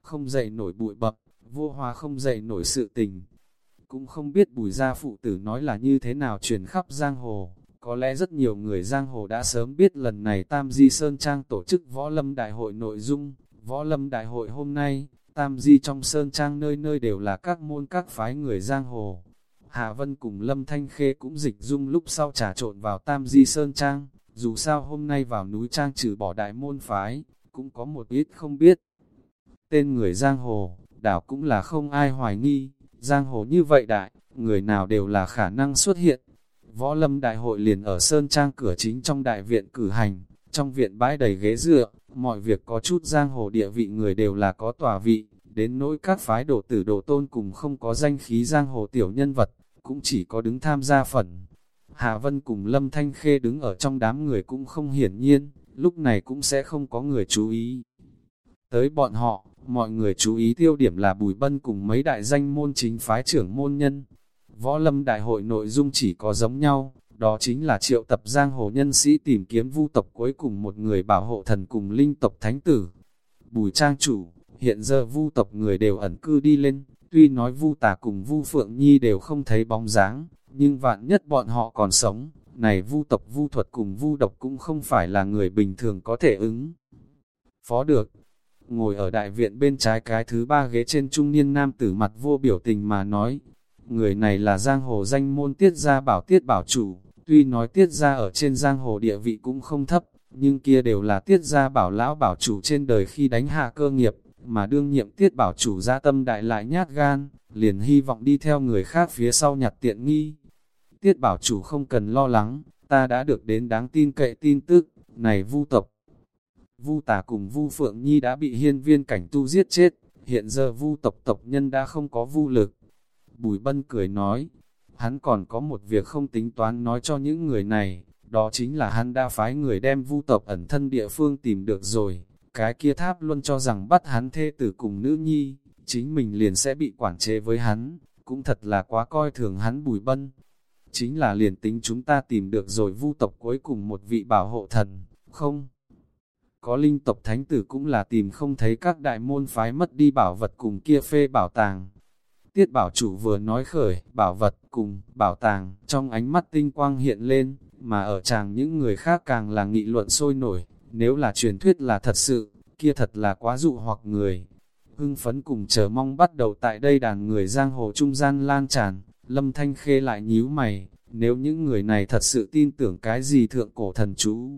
không dậy nổi bụi bập, vô hòa không dậy nổi sự tình, cũng không biết bùi gia phụ tử nói là như thế nào truyền khắp giang hồ. Có lẽ rất nhiều người giang hồ đã sớm biết lần này Tam Di Sơn Trang tổ chức võ lâm đại hội nội dung. Võ lâm đại hội hôm nay, Tam Di trong Sơn Trang nơi nơi đều là các môn các phái người giang hồ. Hạ Vân cùng Lâm Thanh Khê cũng dịch dung lúc sau trà trộn vào Tam Di Sơn Trang. Dù sao hôm nay vào núi Trang trừ bỏ đại môn phái, cũng có một ít không biết. Tên người giang hồ, đảo cũng là không ai hoài nghi Giang hồ như vậy đại, người nào đều là khả năng xuất hiện. Võ lâm đại hội liền ở Sơn Trang cửa chính trong đại viện cử hành, trong viện bãi đầy ghế dựa, mọi việc có chút giang hồ địa vị người đều là có tòa vị, đến nỗi các phái đổ tử đồ tôn cùng không có danh khí giang hồ tiểu nhân vật, cũng chỉ có đứng tham gia phần. Hạ Vân cùng Lâm Thanh Khê đứng ở trong đám người cũng không hiển nhiên, lúc này cũng sẽ không có người chú ý. Tới bọn họ, mọi người chú ý tiêu điểm là Bùi Bân cùng mấy đại danh môn chính phái trưởng môn nhân. Võ lâm đại hội nội dung chỉ có giống nhau, đó chính là triệu tập giang hồ nhân sĩ tìm kiếm vu tộc cuối cùng một người bảo hộ thần cùng linh tộc thánh tử. Bùi trang chủ, hiện giờ vu tộc người đều ẩn cư đi lên, tuy nói vu tà cùng vu phượng nhi đều không thấy bóng dáng, nhưng vạn nhất bọn họ còn sống, này vu tộc vu thuật cùng vu độc cũng không phải là người bình thường có thể ứng. Phó được, ngồi ở đại viện bên trái cái thứ ba ghế trên trung niên nam tử mặt vô biểu tình mà nói, người này là giang hồ danh môn tiết gia bảo tiết bảo chủ, tuy nói tiết gia ở trên giang hồ địa vị cũng không thấp, nhưng kia đều là tiết gia bảo lão bảo chủ trên đời khi đánh hạ cơ nghiệp, mà đương nhiệm tiết bảo chủ gia tâm đại lại nhát gan, liền hy vọng đi theo người khác phía sau nhặt tiện nghi. Tiết bảo chủ không cần lo lắng, ta đã được đến đáng tin cậy tin tức, này vu tộc, Vu tà cùng Vu Phượng Nhi đã bị hiên viên cảnh tu giết chết, hiện giờ Vu tộc tộc nhân đã không có Vu lực. Bùi Bân cười nói, hắn còn có một việc không tính toán nói cho những người này, đó chính là hắn đã phái người đem Vu tộc ẩn thân địa phương tìm được rồi. Cái kia tháp luôn cho rằng bắt hắn thê tử cùng nữ nhi, chính mình liền sẽ bị quản chế với hắn, cũng thật là quá coi thường hắn Bùi Bân. Chính là liền tính chúng ta tìm được rồi Vu tộc cuối cùng một vị bảo hộ thần, không? có linh tộc thánh tử cũng là tìm không thấy các đại môn phái mất đi bảo vật cùng kia phê bảo tàng. Tiết bảo chủ vừa nói khởi, bảo vật cùng bảo tàng, trong ánh mắt tinh quang hiện lên, mà ở chàng những người khác càng là nghị luận sôi nổi, nếu là truyền thuyết là thật sự, kia thật là quá dụ hoặc người. Hưng phấn cùng chờ mong bắt đầu tại đây đàn người giang hồ trung gian lan tràn, lâm thanh khê lại nhíu mày, nếu những người này thật sự tin tưởng cái gì thượng cổ thần chú.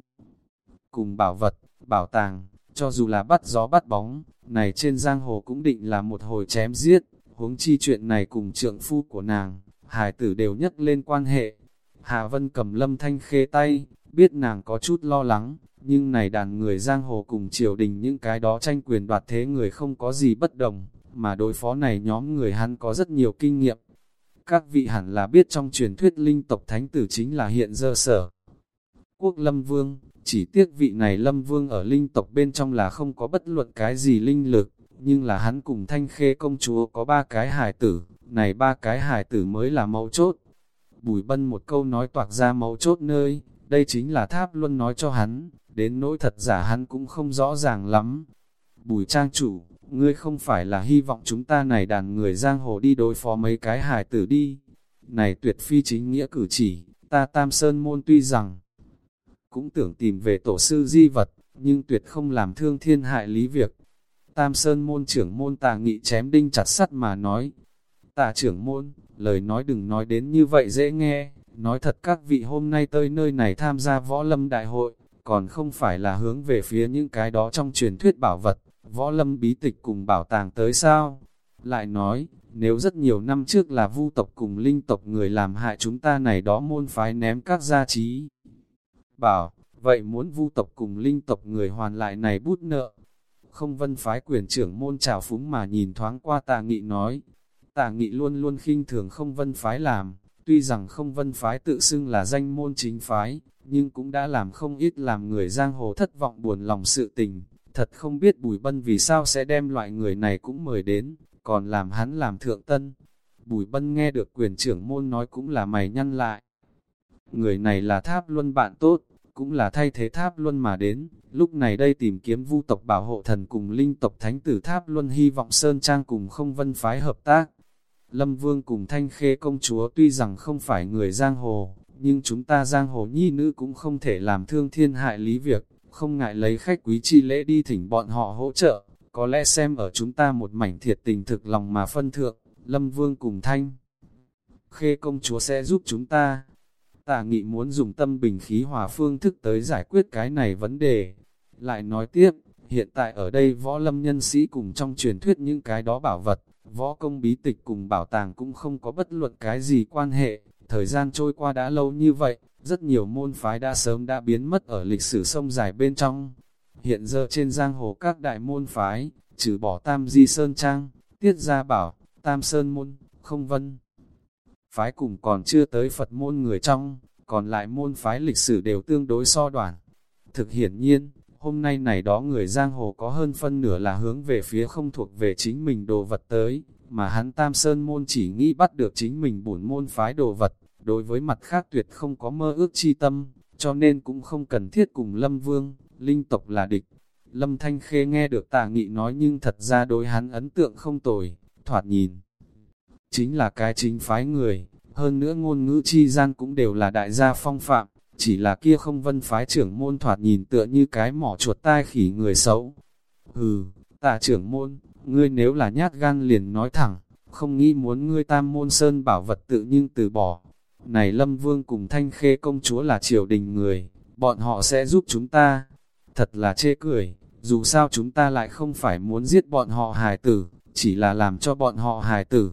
Cùng bảo vật, bảo tàng, cho dù là bắt gió bắt bóng, này trên giang hồ cũng định là một hồi chém giết, huống chi chuyện này cùng trượng phu của nàng, hải tử đều nhắc lên quan hệ. Hà Vân cầm lâm thanh khê tay, biết nàng có chút lo lắng, nhưng này đàn người giang hồ cùng triều đình những cái đó tranh quyền đoạt thế người không có gì bất đồng, mà đối phó này nhóm người hắn có rất nhiều kinh nghiệm. Các vị hẳn là biết trong truyền thuyết linh tộc thánh tử chính là hiện giờ sở. Quốc lâm vương, chỉ tiếc vị này lâm vương ở linh tộc bên trong là không có bất luận cái gì linh lực, nhưng là hắn cùng thanh khê công chúa có ba cái hài tử, này ba cái hài tử mới là mấu chốt. Bùi bân một câu nói toạc ra mấu chốt nơi, đây chính là tháp luân nói cho hắn, đến nỗi thật giả hắn cũng không rõ ràng lắm. Bùi trang chủ, ngươi không phải là hy vọng chúng ta này đàn người giang hồ đi đối phó mấy cái hài tử đi. Này tuyệt phi chính nghĩa cử chỉ, ta tam sơn môn tuy rằng cũng tưởng tìm về tổ sư di vật, nhưng tuyệt không làm thương thiên hại lý việc. Tam Sơn môn trưởng môn tà nghị chém đinh chặt sắt mà nói. Tà trưởng môn, lời nói đừng nói đến như vậy dễ nghe, nói thật các vị hôm nay tới nơi này tham gia võ lâm đại hội, còn không phải là hướng về phía những cái đó trong truyền thuyết bảo vật, võ lâm bí tịch cùng bảo tàng tới sao. Lại nói, nếu rất nhiều năm trước là vu tộc cùng linh tộc người làm hại chúng ta này đó môn phái ném các gia trí. Bảo, vậy muốn vu tộc cùng linh tộc người hoàn lại này bút nợ. Không vân phái quyền trưởng môn trào phúng mà nhìn thoáng qua tà nghị nói. Tà nghị luôn luôn khinh thường không vân phái làm, tuy rằng không vân phái tự xưng là danh môn chính phái, nhưng cũng đã làm không ít làm người giang hồ thất vọng buồn lòng sự tình. Thật không biết Bùi Bân vì sao sẽ đem loại người này cũng mời đến, còn làm hắn làm thượng tân. Bùi Bân nghe được quyền trưởng môn nói cũng là mày nhăn lại. Người này là tháp luân bạn tốt, cũng là thay thế tháp luân mà đến, lúc này đây tìm kiếm vu tộc bảo hộ thần cùng linh tộc thánh tử tháp luân hy vọng Sơn Trang cùng không vân phái hợp tác. Lâm Vương cùng Thanh Khê công chúa tuy rằng không phải người giang hồ, nhưng chúng ta giang hồ nhi nữ cũng không thể làm thương thiên hại lý việc, không ngại lấy khách quý chi lễ đi thỉnh bọn họ hỗ trợ, có lẽ xem ở chúng ta một mảnh thiệt tình thực lòng mà phân thượng, Lâm Vương cùng Thanh. Khê công chúa sẽ giúp chúng ta. Tà nghị muốn dùng tâm bình khí hòa phương thức tới giải quyết cái này vấn đề. Lại nói tiếp, hiện tại ở đây võ lâm nhân sĩ cùng trong truyền thuyết những cái đó bảo vật, võ công bí tịch cùng bảo tàng cũng không có bất luận cái gì quan hệ. Thời gian trôi qua đã lâu như vậy, rất nhiều môn phái đã sớm đã biến mất ở lịch sử sông dài bên trong. Hiện giờ trên giang hồ các đại môn phái, trừ bỏ Tam Di Sơn Trang, Tiết Gia Bảo, Tam Sơn Môn, Không Vân. Phái cùng còn chưa tới Phật môn người trong, còn lại môn phái lịch sử đều tương đối so đoạn. Thực hiển nhiên, hôm nay này đó người giang hồ có hơn phân nửa là hướng về phía không thuộc về chính mình đồ vật tới, mà hắn Tam Sơn Môn chỉ nghĩ bắt được chính mình bổn môn phái đồ vật, đối với mặt khác tuyệt không có mơ ước chi tâm, cho nên cũng không cần thiết cùng Lâm Vương, linh tộc là địch. Lâm Thanh Khê nghe được tà nghị nói nhưng thật ra đối hắn ấn tượng không tồi, thoạt nhìn. Chính là cái chính phái người, hơn nữa ngôn ngữ chi gian cũng đều là đại gia phong phạm, chỉ là kia không vân phái trưởng môn thoạt nhìn tựa như cái mỏ chuột tai khỉ người xấu. Hừ, tà trưởng môn, ngươi nếu là nhát gan liền nói thẳng, không nghĩ muốn ngươi tam môn sơn bảo vật tự nhưng từ bỏ. Này Lâm Vương cùng Thanh Khê công chúa là triều đình người, bọn họ sẽ giúp chúng ta, thật là chê cười, dù sao chúng ta lại không phải muốn giết bọn họ hài tử, chỉ là làm cho bọn họ hài tử.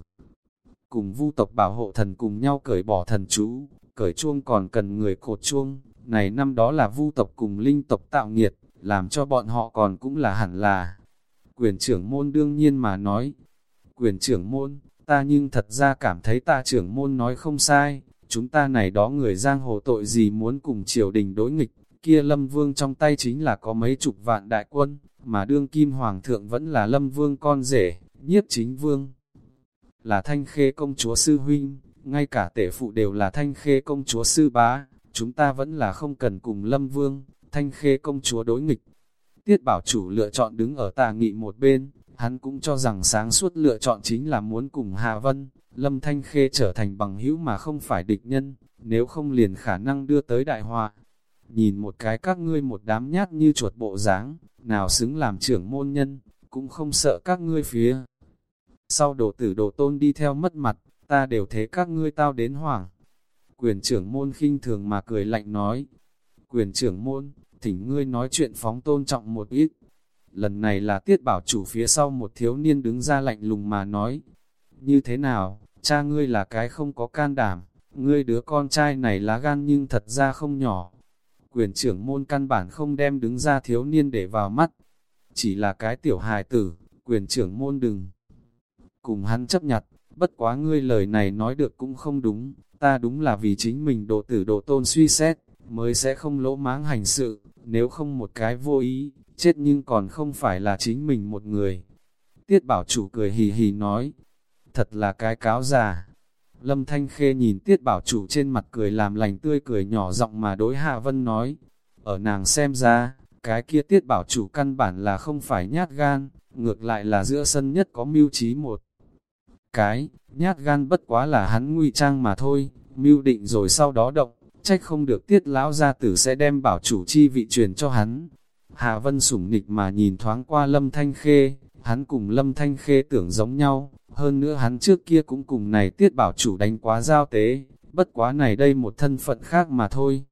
Cùng vu tộc bảo hộ thần cùng nhau cởi bỏ thần chú, cởi chuông còn cần người cột chuông, này năm đó là vu tộc cùng linh tộc tạo nghiệt, làm cho bọn họ còn cũng là hẳn là. Quyền trưởng môn đương nhiên mà nói, quyền trưởng môn, ta nhưng thật ra cảm thấy ta trưởng môn nói không sai, chúng ta này đó người giang hồ tội gì muốn cùng triều đình đối nghịch, kia Lâm Vương trong tay chính là có mấy chục vạn đại quân, mà đương kim hoàng thượng vẫn là Lâm Vương con rể, nhiếp chính vương. Là thanh khê công chúa sư huynh, ngay cả tể phụ đều là thanh khê công chúa sư bá, chúng ta vẫn là không cần cùng Lâm Vương, thanh khê công chúa đối nghịch. Tiết bảo chủ lựa chọn đứng ở tà nghị một bên, hắn cũng cho rằng sáng suốt lựa chọn chính là muốn cùng Hà Vân, Lâm Thanh Khê trở thành bằng hữu mà không phải địch nhân, nếu không liền khả năng đưa tới đại họa nhìn một cái các ngươi một đám nhát như chuột bộ dáng, nào xứng làm trưởng môn nhân, cũng không sợ các ngươi phía. Sau đồ tử đồ tôn đi theo mất mặt, ta đều thế các ngươi tao đến hoảng. Quyền trưởng môn khinh thường mà cười lạnh nói. Quyền trưởng môn, thỉnh ngươi nói chuyện phóng tôn trọng một ít. Lần này là tiết bảo chủ phía sau một thiếu niên đứng ra lạnh lùng mà nói. Như thế nào, cha ngươi là cái không có can đảm, ngươi đứa con trai này lá gan nhưng thật ra không nhỏ quyền trưởng môn căn bản không đem đứng ra thiếu niên để vào mắt. Chỉ là cái tiểu hài tử, quyền trưởng môn đừng. Cùng hắn chấp nhặt, bất quá ngươi lời này nói được cũng không đúng, ta đúng là vì chính mình độ tử độ tôn suy xét, mới sẽ không lỗ máng hành sự, nếu không một cái vô ý, chết nhưng còn không phải là chính mình một người. Tiết bảo chủ cười hì hì nói, thật là cái cáo già, Lâm Thanh Khê nhìn Tiết Bảo Chủ trên mặt cười làm lành tươi cười nhỏ giọng mà đối Hạ Vân nói. Ở nàng xem ra, cái kia Tiết Bảo Chủ căn bản là không phải nhát gan, ngược lại là giữa sân nhất có mưu trí một. Cái, nhát gan bất quá là hắn nguy trang mà thôi, mưu định rồi sau đó động, trách không được Tiết Lão gia tử sẽ đem Bảo Chủ chi vị truyền cho hắn. Hạ Vân sủng nịch mà nhìn thoáng qua Lâm Thanh Khê, hắn cùng Lâm Thanh Khê tưởng giống nhau, hơn nữa hắn trước kia cũng cùng này tiết bảo chủ đánh quá giao tế, bất quá này đây một thân phận khác mà thôi.